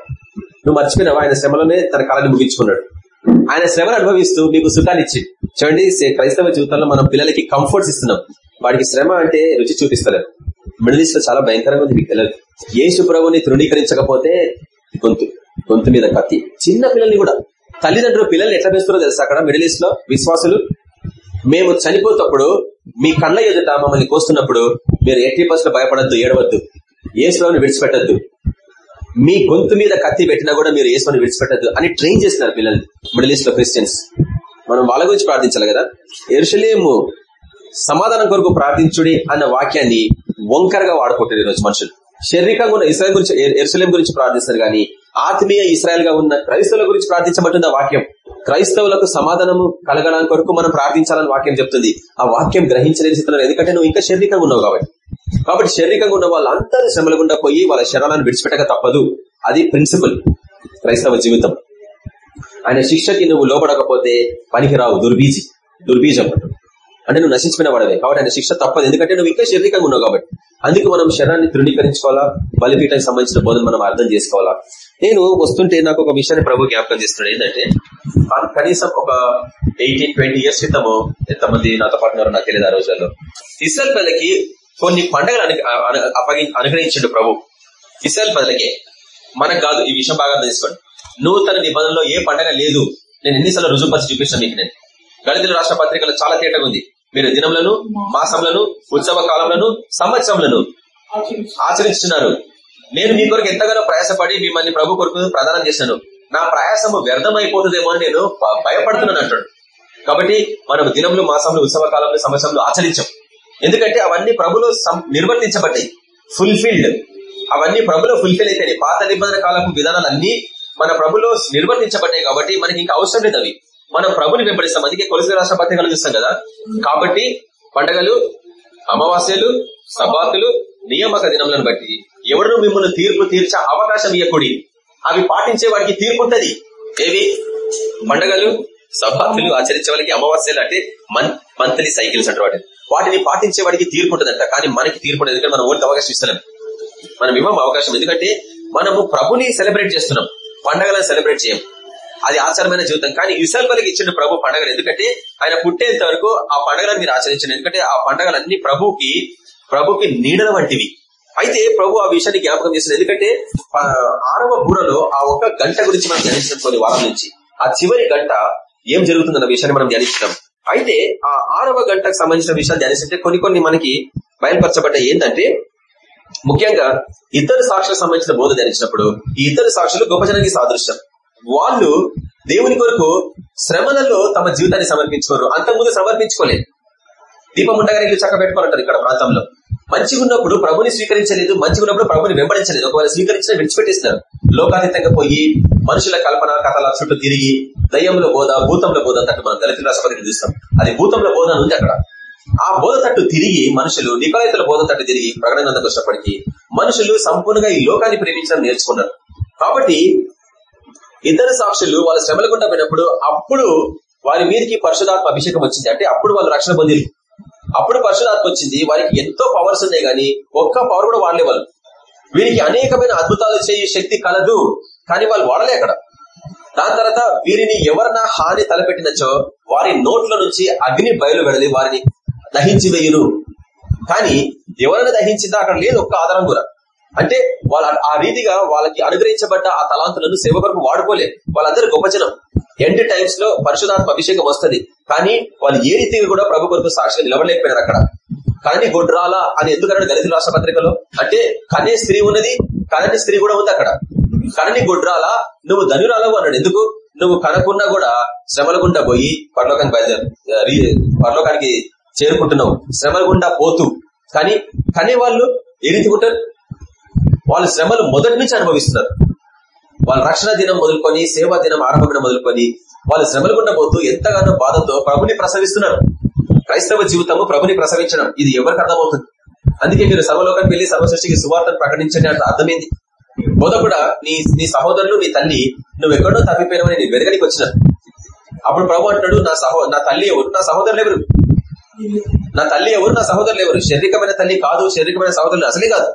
నువ్వు మర్చిపోయినావు? ఆయన శ్రమలోనే తన కాలాన్ని ముగించుకున్నాడు. ఆయన శ్రమను అనుభవిస్తూ మీకు సుఖాన్ని ఇచ్చి. చూడండి క్రైస్తవ జీవితంలో మనం పిల్లలకి కంఫర్ట్స్ ఇస్తున్నాం. వాడికి శ్రమ అంటే రుచి చూపిస్తలేదు. మిడిల్ ఈస్ట్లో చాలా భయంకరంగా ఉంది మీకు తెలియదు యేసు ప్రభుని తృణీకరించకపోతే గొంతు గొంతు మీద కత్తి. చిన్న పిల్లల్ని కూడా. తల్లిదండ్రులు పిల్లల్ని ఎట్లా పెంచుతారో తెలుసు అక్కడ? మిడిల్ ఈస్ట్లో విశ్వాసులు. మేము చనిపోతప్పుడు మీ కళ్ళ ఎదుట మమ్మల్ని కోస్తున్నప్పుడు మీరు ఎట్టి పర్సెంట్ భయపడద్దు ఏడవద్దు. ఏసులోని విడిచిపెట్టద్దు. మీ గొంతు మీద కత్తి పెట్టినా కూడా మీరు ఏసుని విడిచిపెట్టద్దు అని ట్రైన్ చేస్తున్నారు పిల్లల్ని మిడిల్ ఈస్ట్లో క్రిస్టియన్స్ మనం వాళ్ళ గురించి ప్రార్థించాలి కదా? ఎరుషలేము సమాధానం కొరకు ప్రార్థించుడి అన్న వాక్యాన్ని వంకరగా వాడుకుంటారు ఈరోజు మనుషులు. శారీరకంగా ఉన్న ఇస్రాయల్ గురించి ఎరుసలేం గురించి ప్రార్థిస్తారు కానీ ఆత్మీయ ఇస్రాయల్గా ఉన్న క్రైస్తవుల గురించి ప్రార్థించబట్టుంది ఆ వాక్యం క్రైస్తవులకు సమాధానము కలగడానికి కొరకు మనం ప్రార్థించాలని వాక్యం చెప్తుంది. ఆ వాక్యం గ్రహించలేని స్థితిలో ఎందుకంటే నువ్వు ఇంకా శారీరకంగా ఉన్నావు కాబట్టి. కాబట్టి శారీరకంగా ఉన్న వాళ్ళందరూ శ్రమల గుండా పోయి వాళ్ళ శరాలను విడిచిపెట్టక తప్పదు. అది ప్రిన్సిపల్ క్రైస్తవ జీవితం. ఆయన శిక్షకి నువ్వు లోపడకపోతే పనికిరావు దుర్బీజి దుర్బీజం అంటే నువ్వు నశించిన వాడవే. కాబట్టి ఆయన శిక్ష తప్పదు. ఎందుకంటే నువ్వు ఇంకా శారీరకంగా ఉన్నావు కాబట్టి. అందుకు మనం శరాన్ని తృణీకరించుకోవాలా? బలిపీఠానికి సంబంధించిన బోధన మనం అర్థం చేసుకోవాలా? నేను వస్తుంటే నాకు ఒక విషయాన్ని ప్రభు జ్ఞాపకం చేస్తున్నాడు. ఏంటంటే కనీసం ఒక ఎయిటీన్ ట్వంటీ ఇయర్స్ క్రితము ఎంతమంది నాతో పాటు నాకు తెలియదు ఆ రోజుల్లో. ఇసల్ ప్రజలకి కొన్ని పండుగలు అనుగ్రహించండు ప్రభు. ఇస్రాయల్ ప్రజలకే మనకు కాదు ఈ విషయం బాగా తెలుసుకోండి నూతన నిబంధనలో ఏ పండగ లేదు. నేను ఎన్నిసార్లు రుజువుపరిచి చూపిస్తాను మీకు నేను. గణితుల రాష్ట్ర పత్రికలో చాలా తేటగా ఉంది. మీరు దినములను మాసములను ఉత్సవ కాలంలో సంవత్సరంలను ఆచరిస్తున్నారు. నేను మీ కొరకు ఎంతగానో ప్రయాసపడి మిమ్మల్ని ప్రభు కొరకు ప్రదానం చేశాను. నా ప్రయాసము వ్యర్థమైపోతుందేమో అని నేను భయపడుతున్నాను అంటాడు కాబట్టి మనం దినములు మాసంలో ఉత్సవ కాలంలో సంవత్సరంలో ఆచరించాం. ఎందుకంటే అవన్నీ ప్రభులు నిర్వర్తించబడ్డాయి. ఫుల్ఫిల్డ్ అవన్నీ ప్రభులో ఫుల్ఫిల్ అయిపోయినాయి పాత నిబంధన కాలపు విధానాలన్నీ మన ప్రభులో నిర్వర్తించబడ్డాయి కాబట్టి మనకి ఇంకా అవసరం లేదు అవి. మనం ప్రభుని వెంబడిస్తాం. అందుకే కొలసి రాష్ట్ర పత్రికలు చూస్తాం కదా. కాబట్టి పండగలు అమావాస్యలు సబాతులు నియామక దినములను బట్టి ఎవరు మిమ్మల్ని తీర్పు తీర్చే అవకాశం ఇవ్వకూడి అవి పాటించే వాడికి తీర్పు ఉంటది. ఏవి? పండగలు సబాతులు ఆచరించే వాళ్ళకి అమావాస్యలు అంటే మంత్లీ సైకిల్స్ అంటారు వాటిని. వాటిని పాటించే వాడికి తీర్పు ఉంటుందంట కానీ మనకి తీర్పు ఉండదు ఎందుకంటే మనం ఓటు అవకాశం ఇస్తలేం. మనం ఇవ్వం అవకాశం. ఎందుకంటే మనము ప్రభుని సెలబ్రేట్ చేస్తున్నాం. పండగలను సెలబ్రేట్ చేయం. అది ఆచారమైన జీవితం. కానీ ఇసల్ ఇచ్చిన ప్రభు పండగలు. ఎందుకంటే ఆయన పుట్టేంత వరకు ఆ పండగలను మీరు ఆచరించండి. ఎందుకంటే ఆ పండగలన్నీ ప్రభుకి ప్రభుకి నీడల వంటివి. అయితే ప్రభు ఆ విషయాన్ని జ్ఞాపకం చేసింది ఎందుకంటే ఆరవ బూరలో ఆ ఒక్క గంట గురించి మనం ధ్యానించిన కొన్ని వారాల నుంచి ఆ చివరి గంట ఏం జరుగుతుందన్న విషయాన్ని మనం ధ్యానిస్తున్నాం. అయితే ఆ ఆరవ గంటకు సంబంధించిన విషయాలు ధ్యానిస్తుంటే కొన్ని కొన్ని మనకి బయలుపరచబడ్డ ఏంటంటే ముఖ్యంగా ఇద్దరు సాక్షులకు సంబంధించిన బోధ ధ్యానించినప్పుడు ఈ ఇద్దరు సాక్షులు గొప్ప జనానికి సాదృశ్యం. వాళ్ళు దేవుని కొరకు శ్రమలలో తమ జీవితాన్ని సమర్పించుకోరు. అంతకుముందు సమర్పించుకోలేదు. దీపం ఉండగానే ఇల్లు చక్క పెట్టుకోవాలంటారు ఇక్కడ ప్రాంతంలో. మంచిగా ఉన్నప్పుడు ప్రభుని స్వీకరించలేదు మంచిగా ఉన్నప్పుడు ప్రభుని వెంబడించలేదు. ఒకవేళ స్వీకరించిన విడిచిపెట్టేస్తున్నారు. లోకాతీతంగా పోయి మనుషుల కల్పన కథల చుట్టూ తిరిగి దయ్యంలో బోధ భూతంలో బోధ తట్టు మనం దళితుల రాష్ట్రపతిని చూస్తాం. అది భూతంలో బోధ ఉంది అక్కడ. ఆ బోధ తట్టు తిరిగి మనుషులు నికలైతుల బోధ తట్టు తిరిగి ప్రకటనందుకు వచ్చినప్పటికీ మనుషులు సంపూర్ణంగా ఈ లోకాన్ని ప్రేమించడం నేర్చుకున్నారు. కాబట్టి ఇద్దరు సాక్షులు వాళ్ళ శ్రమల గుండా పోయినప్పుడు అప్పుడు వారి మీదకి పరశుదాత్మ అభిషేకం వచ్చింది. అంటే అప్పుడు వాళ్ళు రక్షణ పొందిరు. అప్పుడు పరశురాత్మ వచ్చింది. వారికి ఎంతో పవర్స్ ఉన్నాయి కానీ ఒక్క పవర్ కూడా వాడలే వాళ్ళు. వీరికి అనేకమైన అద్భుతాలు చేయే శక్తి కలదు. కానీ వాళ్ళు వాడలే అక్కడ. దాని తర్వాత వీరిని ఎవరన్నా హాని తలపెట్టినచో వారి నోట్ల నుంచి అగ్ని బయలు వెళ్ళి వారిని దహించి వేయును కానీ ఎవరైనా దహించిందా? అక్కడ లేదు ఒక్క ఆధారం కూడా. అంటే వాళ్ళ ఆ రీతిగా వాళ్ళకి అనుగ్రహించబడ్డ ఆ తలాంతులను సేవ కొరకు వాడుకోలే. వాళ్ళందరూ గొప్పజనం. ఎండ్ టైమ్స్లో పరిశుధాత్మ అభిషేకం వస్తుంది. కానీ వాళ్ళు ఏ రీతిగా కూడా ప్రభు కొరకు సాక్షిగా నిలవలేకపోయినారు అక్కడ. కనని గుడ్రాల అని ఎందుకన్నాడు దళిత రాష్ట్ర పత్రికలో? అంటే కనే స్త్రీ ఉన్నది కనని స్త్రీ కూడా ఉంది అక్కడ. కనని గొడ్రాల నువ్వు ధనురాలవు అన్నాడు. ఎందుకు? నువ్వు కనకున్నా కూడా శ్రమల గుండా పోయి పరలోకానికి బయలుదేరు పరలోకానికి చేరుకుంటున్నావు. శ్రమల గుండా పోతూ. కానీ కనే వాళ్ళు ఏ రీతి ఉంటారు వాళ్ళ శ్రమలు మొదటి నుంచి అనుభవిస్తున్నారు. వాళ్ళ రక్షణ దినం మొదలుకొని సేవా దినం ఆరంభమైన మొదలుకొని వాళ్ళు శ్రమలు గుండా పోతూ ఎంతగానో బాధతో ప్రభుని ప్రసవిస్తున్నారు. క్రైస్తవ జీవితము ప్రభుని ప్రసవించడం ఇది ఎవరికి అర్థమవుతుంది? అందుకే మీరు సర్వలోకానికి వెళ్ళి సర్వసృష్టికి సువార్తను ప్రకటించండి అంటే అర్థమైంది. కూడా నీ నీ సహోదరులు నీ తల్లి నువ్వు ఎక్కడో తప్పిపోయినవని నేను వెరగడికి వచ్చిన. అప్పుడు ప్రభు అంటాడు నా సహో నా తల్లి ఎవరు? నా సహోదరులు ఎవరు? నా తల్లి ఎవరు? నా సహోదరులు ఎవరు? శారీరకమైన తల్లి కాదు శారీరకమైన సహోదరులు అసలే కాదు.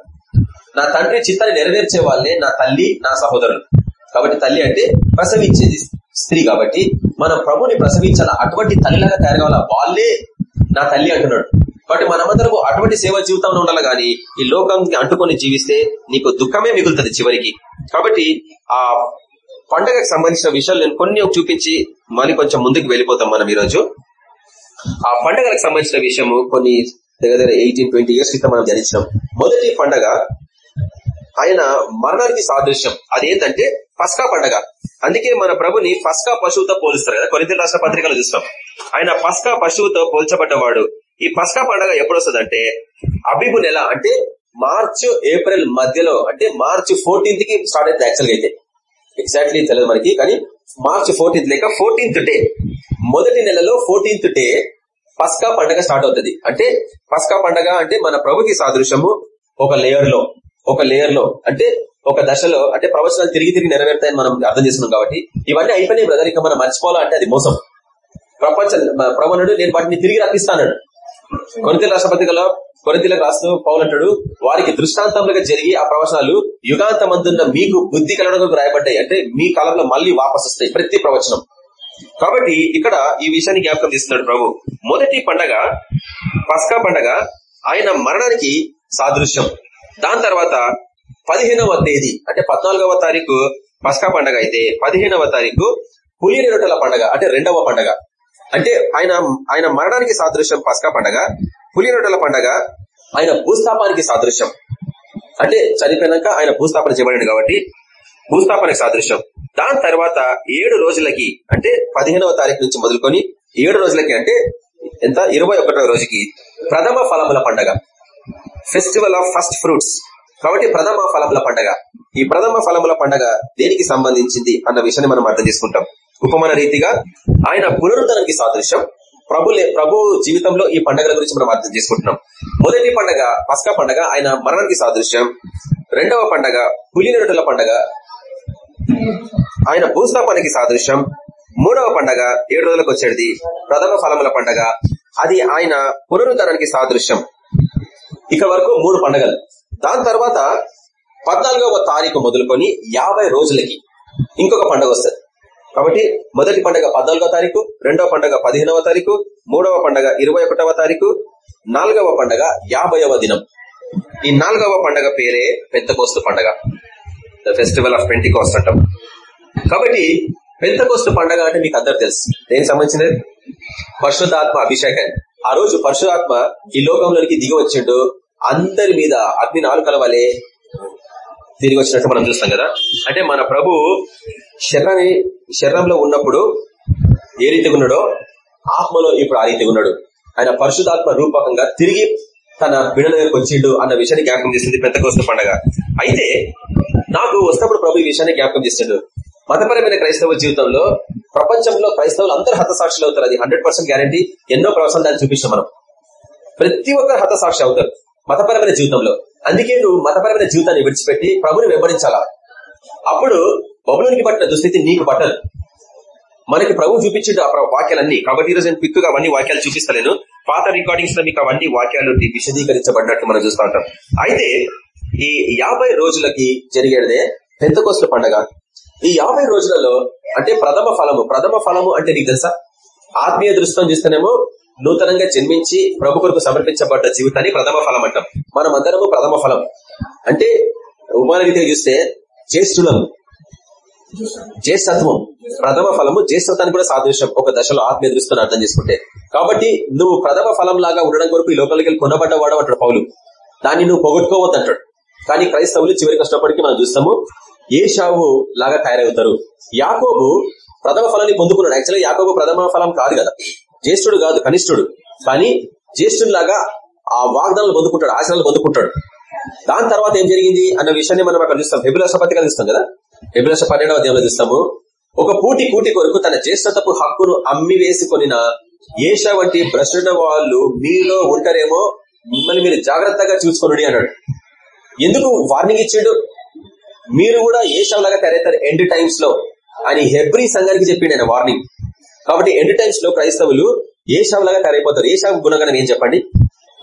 నా తండ్రి చిత్తాన్ని నెరవేర్చే వాళ్ళే నా తల్లి నా సహోదరులు. కాబట్టి తల్లి అంటే ప్రసవించేది స్త్రీ కాబట్టి మనం ప్రభుని ప్రసవించాల? అటువంటి తల్లిలాగా తయారు కావాలా వాళ్ళే నా తల్లి అంటున్నాడు. కాబట్టి మనమందరము అటువంటి సేవ జీవితంలో ఉండాలి గాని ఈ లోకం అంటుకొని జీవిస్తే నీకు దుఃఖమే మిగులుతుంది చివరికి. కాబట్టి ఆ పండగకు సంబంధించిన విషయాలు నేను కొన్ని చూపించి మళ్ళీ కొంచెం ముందుకు వెళ్ళిపోతాం మనం ఈరోజు. ఆ పండగలకు సంబంధించిన విషయము కొన్ని దగ్గర దగ్గర ఎయిటీన్ ట్వంటీ ఇయర్స్ క్రితం మనం ధ్యానించాం మొదటి పండగ ఆయన మరణానికి సాదృశ్యం. అదేంటంటే పస్కా పండగ. అందుకే మన ప్రభుని పస్కా పశువుతో పోలుస్తారు కదా. కొన్ని రాష్ట్ర పత్రికలు చూస్తాం. ఆయన పస్కా పశువుతో పోల్చబడ్డవాడు. ఈ పస్కా పండగ ఎప్పుడు వస్తుందంటే అభిబు నెల అంటే మార్చ్ ఏప్రిల్ మధ్యలో అంటే మార్చ్ ఫోర్టీన్త్కి స్టార్ట్ అయితే యాక్చువల్గా అయితే. ఎగ్జాక్ట్లీ తెలియదు మనకి కానీ మార్చ్ ఫోర్టీన్త్ లేక ఫోర్టీన్త్ డే. మొదటి నెలలో ఫోర్టీన్త్ డే పస్కా పండగ స్టార్ట్ అవుతుంది. అంటే పస్కా పండగ అంటే మన ప్రభుకి సాదృశ్యము ఒక లేయర్లో ఒక లేయర్లో అంటే ఒక దశలో అంటే ప్రవచనాలు తిరిగి తిరిగి నెరవేరుతాయని మనం అర్థం చేస్తున్నాం కాబట్టి ఇవన్నీ అయిపోయినాయి బ్రదర్ ఇక మనం మర్చిపోవాలంటే అది మోసం. ప్రపంచ ప్రవణుడు నేను వాటిని తిరిగి రప్పిస్తాను కొనితల రాష్ట్రపతిలో కొరింతలకు రాస్తూ పౌలంటాడు వారికి దృష్టాంతములుగా జరిగి ఆ ప్రవచనాలు యుగాంతమందున్న మీకు బుద్ధి కలగడం రాయబడ్డాయి. అంటే మీ కాలంలో మళ్ళీ వాపస్ వస్తాయి ప్రతి ప్రవచనం. కాబట్టి ఇక్కడ ఈ విషయాన్ని జ్ఞాపకం తీస్తున్నాడు ప్రభు. మొదటి పండగ పస్కా పండగ ఆయన మరణానికి సాదృశ్యం. దాని తర్వాత పదిహేనవ తేదీ అంటే పద్నాలుగవ తారీఖు పస్కా పండగ అయితే పదిహేనవ తారీఖు పులి రొట్టెల పండగ అంటే రెండవ పండగ. అంటే ఆయన ఆయన మరణానికి సాదృశ్యం పస్కా పండగ పులినొటల రొట్టెల పండగ ఆయన భూస్థాపానికి సాదృశ్యం. అంటే చనిపోయినాక ఆయన భూస్థాపన చేయబడింది కాబట్టి భూస్థాపనకి సాదృశ్యం. దాని తర్వాత ఏడు రోజులకి అంటే పదిహేనవ తారీఖు నుంచి మొదలుకొని ఏడు రోజులకి అంటే ఎంత? ఇరవై రోజుకి ప్రథమ ఫలముల పండగ. ఫెస్టివల్ ఆఫ్ ఫస్ట్ ఫ్రూట్స్ కాబట్టి ప్రథమ ఫలముల పండగ. ఈ ప్రథమ ఫలముల పండగ దేనికి సంబంధించింది అన్న విషయాన్ని మనం అర్థం చేసుకుంటాం. ఉపమాన రీతిగా ఆయన పునరుద్ధరణకి సాదృశ్యం. ప్రభు ప్రభు జీవితంలో ఈ పండుగల గురించి మనం అర్థం చేసుకుంటున్నాం. మొదటి పండగ పస్కా పండగ ఆయన మరణానికి సాదృశ్యం. రెండవ పండగ పులినరుటల పండగ ఆయన భూస్థాపానికి సాదృశ్యం. మూడవ పండగ ఏడు రోజులకు వచ్చేది ప్రథమ ఫలముల పండగ. అది ఆయన పునరుద్ధరణకి సాదృశ్యం. ఇక వరకు మూడు పండగలు. దాని తర్వాత పద్నాలుగవ తారీఖు మొదలుకొని యాభై రోజులకి ఇంకొక పండుగ వస్తుంది. కాబట్టి మొదటి పండుగ పద్నాలుగో తారీఖు రెండవ పండుగ పదిహేనవ తారీఖు మూడవ పండుగ ఇరవై ఒకటవ తారీఖు నాలుగవ పండుగ యాభైవ దినం. ఈ నాలుగవ పండుగ పేరే పెద్దకోస్తు పండుగ. ద ఫెస్టివల్ ఆఫ్ పెంటికోస్ట్ అంటాం. కాబట్టి పెంతకోస్తు పండగ అంటే మీకు అందరు తెలుసు. దేనికి సంబంధించినది? పరిశుద్ధాత్మ అభిషేకం. ఆ రోజు పరశురాత్మ ఈ లోకంలోనికి దిగి వచ్చిండు. అందరి మీద అగ్ని నాలుకల వలె తిరిగి వచ్చినట్టు మనం చూస్తాం కదా. అంటే మన ప్రభు శరీరాన్ని శరీరంలో ఉన్నప్పుడు ఏ రీతిగా ఉన్నాడో ఆత్మలో ఇప్పుడు ఆ రీతిగా ఉన్నాడు. ఆయన పరిశుధాత్మ రూపకంగా తిరిగి తన బిడల వచ్చిండు అన్న విషయాన్ని జ్ఞాపకం చేసింది పెద్ద పండగ. అయితే నాకు వస్తున్నప్పుడు ప్రభు ఈ విషయాన్ని జ్ఞాపకం చేసిండు మతపరమైన క్రైస్తవ జీవితంలో ప్రపంచంలో క్రైస్తవులు అందరూ హతసాక్షులు అవుతారు. అది హండ్రెడ్ పర్సెంట్ గ్యారంటీ. ఎన్నో ప్రవచనాలు దాన్ని చూపించాం మనం. ప్రతి ఒక్కరు హతసాక్షి అవుతారు మతపరమైన జీవితంలో. అందుకే నువ్వు మతపరమైన జీవితాన్ని విడిచిపెట్టి ప్రభుని వెంబడించాలా? అప్పుడు బబులోనికి పట్టిన దుస్థితి నీకు పట్టదు. మనకి ప్రభు చూపించిండు ఆ వాక్యాలన్నీ. కాబట్టి ఈరోజు నేను పిక్కుగా అవన్నీ వాక్యాలు చూపిస్తలేను. పాత రికార్డింగ్స్లో మీకు అవన్నీ వాక్యాలు విశదీకరించబడినట్టు మనం చూస్తూ ఉంటాం. అయితే ఈ యాభై రోజులకి జరిగేదే పెంతకోస్ల పండగ. ఈ యాభై రోజులలో అంటే ప్రథమ ఫలము ప్రథమ ఫలము అంటే నీకు తెలుసా? ఆత్మీయ దృష్టం చూస్తేనేమో నూతనంగా జన్మించి ప్రభు కొరకు సమర్పించబడ్డ జీవితాన్ని ప్రథమ ఫలం అంటాం. మనం అందరము ప్రథమ ఫలం. అంటే ఉమాన రీతిగా చూస్తే జ్యేష్ఠులము. జ్యేష్ఠత్వం ప్రథమ ఫలము జ్యేష్ఠత్వానికి కూడా సాదృశ్యం. ఒక దశలో ఆత్మ ఎదురుస్తున్న అర్థం చేసుకుంటే. కాబట్టి నువ్వు ప్రథమ ఫలం లాగా ఉండడం కొరకు ఈ లోపలికి వెళ్ళి కొనబడ్డవాడు అంటాడు పౌలు. దాన్ని నువ్వు పొగొట్టుకోవద్దు అంటాడు. కానీ క్రైస్తవులు చివరికి కష్టపడికి మనం చూస్తాము ఏషావు లాగా తయారవుతారు. యాకోబు ప్రథమ ఫలాన్ని పొందుకున్నాడు. యాక్చువల్గా యాకోబు ప్రథమ ఫలం కాదు కదా. జ్యేష్ఠుడు కాదు కనిష్ఠుడు. కానీ జ్యేష్ఠుడిలాగా ఆ వాగ్దానాలు పొందుకుంటాడు ఆశనాలు పొందుకుంటాడు. దాని తర్వాత ఏం జరిగింది అన్న విషయాన్ని మనం అక్కడ చూస్తాం. ఫిబ్రవరి పత్రికలు చూస్తాం కదా. ఫిబులస పన్నెండవ దేవులు చూస్తాము. ఒక పూటి కూటి కొరకు తన జ్యేష్ఠతపు హక్కును అమ్మి వేసుకొనిన ఏష వంటి భ్రష్ట వాళ్ళు మీలో ఉంటారేమో మిమ్మల్ని మీరు జాగ్రత్తగా చూసుకొని అన్నాడు. ఎందుకు వార్నింగ్ ఇచ్చాడు? మీరు కూడా ఏషావులాగా తయారవుతారు ఎండ్ టైమ్స్లో అని హెబ్రి సంఘానికి చెప్పిండు ఆయన వార్నింగ్ కాబట్టి ఎండ్ టైమ్స్లో క్రైస్తవులు ఏషావులాగా తయారైపోతారు. ఏషావు గుణగణం ఏం చెప్పండి?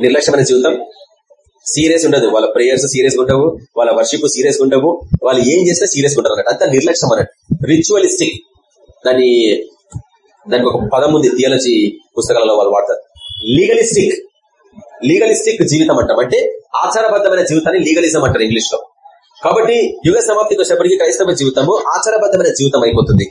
నిర్లక్ష్యమైన జీవితం. సీరియస్ ఉండదు. వాళ్ళ ప్రేయర్స్ సీరియస్ ఉండవు. వాళ్ళ వర్షిప్ సీరియస్ ఉండవు. వాళ్ళు ఏం చేస్తే సీరియస్ ఉంటారు అన్నట్టు. అంతా నిర్లక్ష్యం అన్నట్టు. రిచువలిస్టిక్. దాని దానికి ఒక పదం ఉంది థియాలజీ పుస్తకాలలో వాళ్ళు వాడతారు. లీగలిస్టిక్. లీగలిస్టిక్ జీవితం అంటాం. అంటే ఆచారబద్ధమైన జీవితాన్ని లీగలిజం అంటారు ఇంగ్లీష్లో కాబట్టి యుగ సమాప్తికి వచ్చేప్పటికీ క్రైస్తవ జీవితము ఆచారబద్ధమైన జీవితం అయిపోతుంది.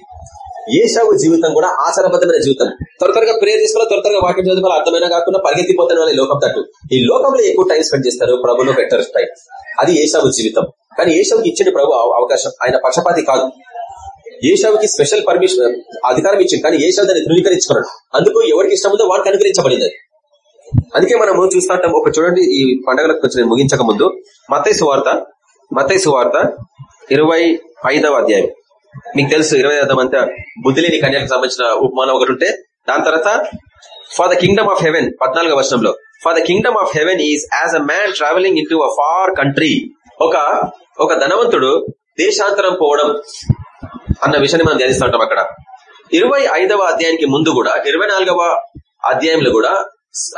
ఏషావు జీవితం కూడా ఆచారబద్ధమైన జీవితం. త్వర త్వరగా ప్రేర్ తీసుకోవాలి త్వర త్వరగా వాక్యం చదువుకోవాలి? అర్థమైనా కాకుండా పరిగెత్తిపోతాను వాళ్ళ లోకం తట్టు. ఈ లోకంలో ఎక్కువ టైం స్పెండ్ చేస్తారు ప్రభులో పెట్టారు టైం అది ఏషావు జీవితం. కానీ ఏషావుకి ఇచ్చిన ప్రభు అవకాశం. ఆయన పక్షపాతి కాదు. ఏషావుకి స్పెషల్ పర్మిషన్ అధికారం ఇచ్చింది కానీ ఏషావు దాన్ని ధృవీకరించుకున్నాడు. అందుకు ఎవరికి ఇష్టం ఉందో వాడికి అనుగ్రహించబడింది అందుకే మనము చూస్తుంటాం ఒక చూడండి ఈ పండుగలకు కొంచెం ముగించక ముందు. మతైసు వార్త మతైసు వార్త ఇరవై ఐదవ అధ్యాయం. మీకు తెలుసు ఇరవై అర్థం అంతా బుద్ధిలేని కన్యకు సంబంధించిన ఉపమానం ఒకటి ఉంటే దాని తర్వాత for the kingdom of heaven పద్నాలుగో వర్షంలో for the kingdom of heaven is as a man travelling into a far country ఒక ఒక ధనవంతుడు దేశాంతరం పోవడం అన్న విషయాన్ని మనం ధ్యానిస్తూ ఉంటాం అక్కడ. ఇరవై ఐదవ అధ్యాయానికి ముందు కూడా ఇరవై నాలుగవ అధ్యాయంలో కూడా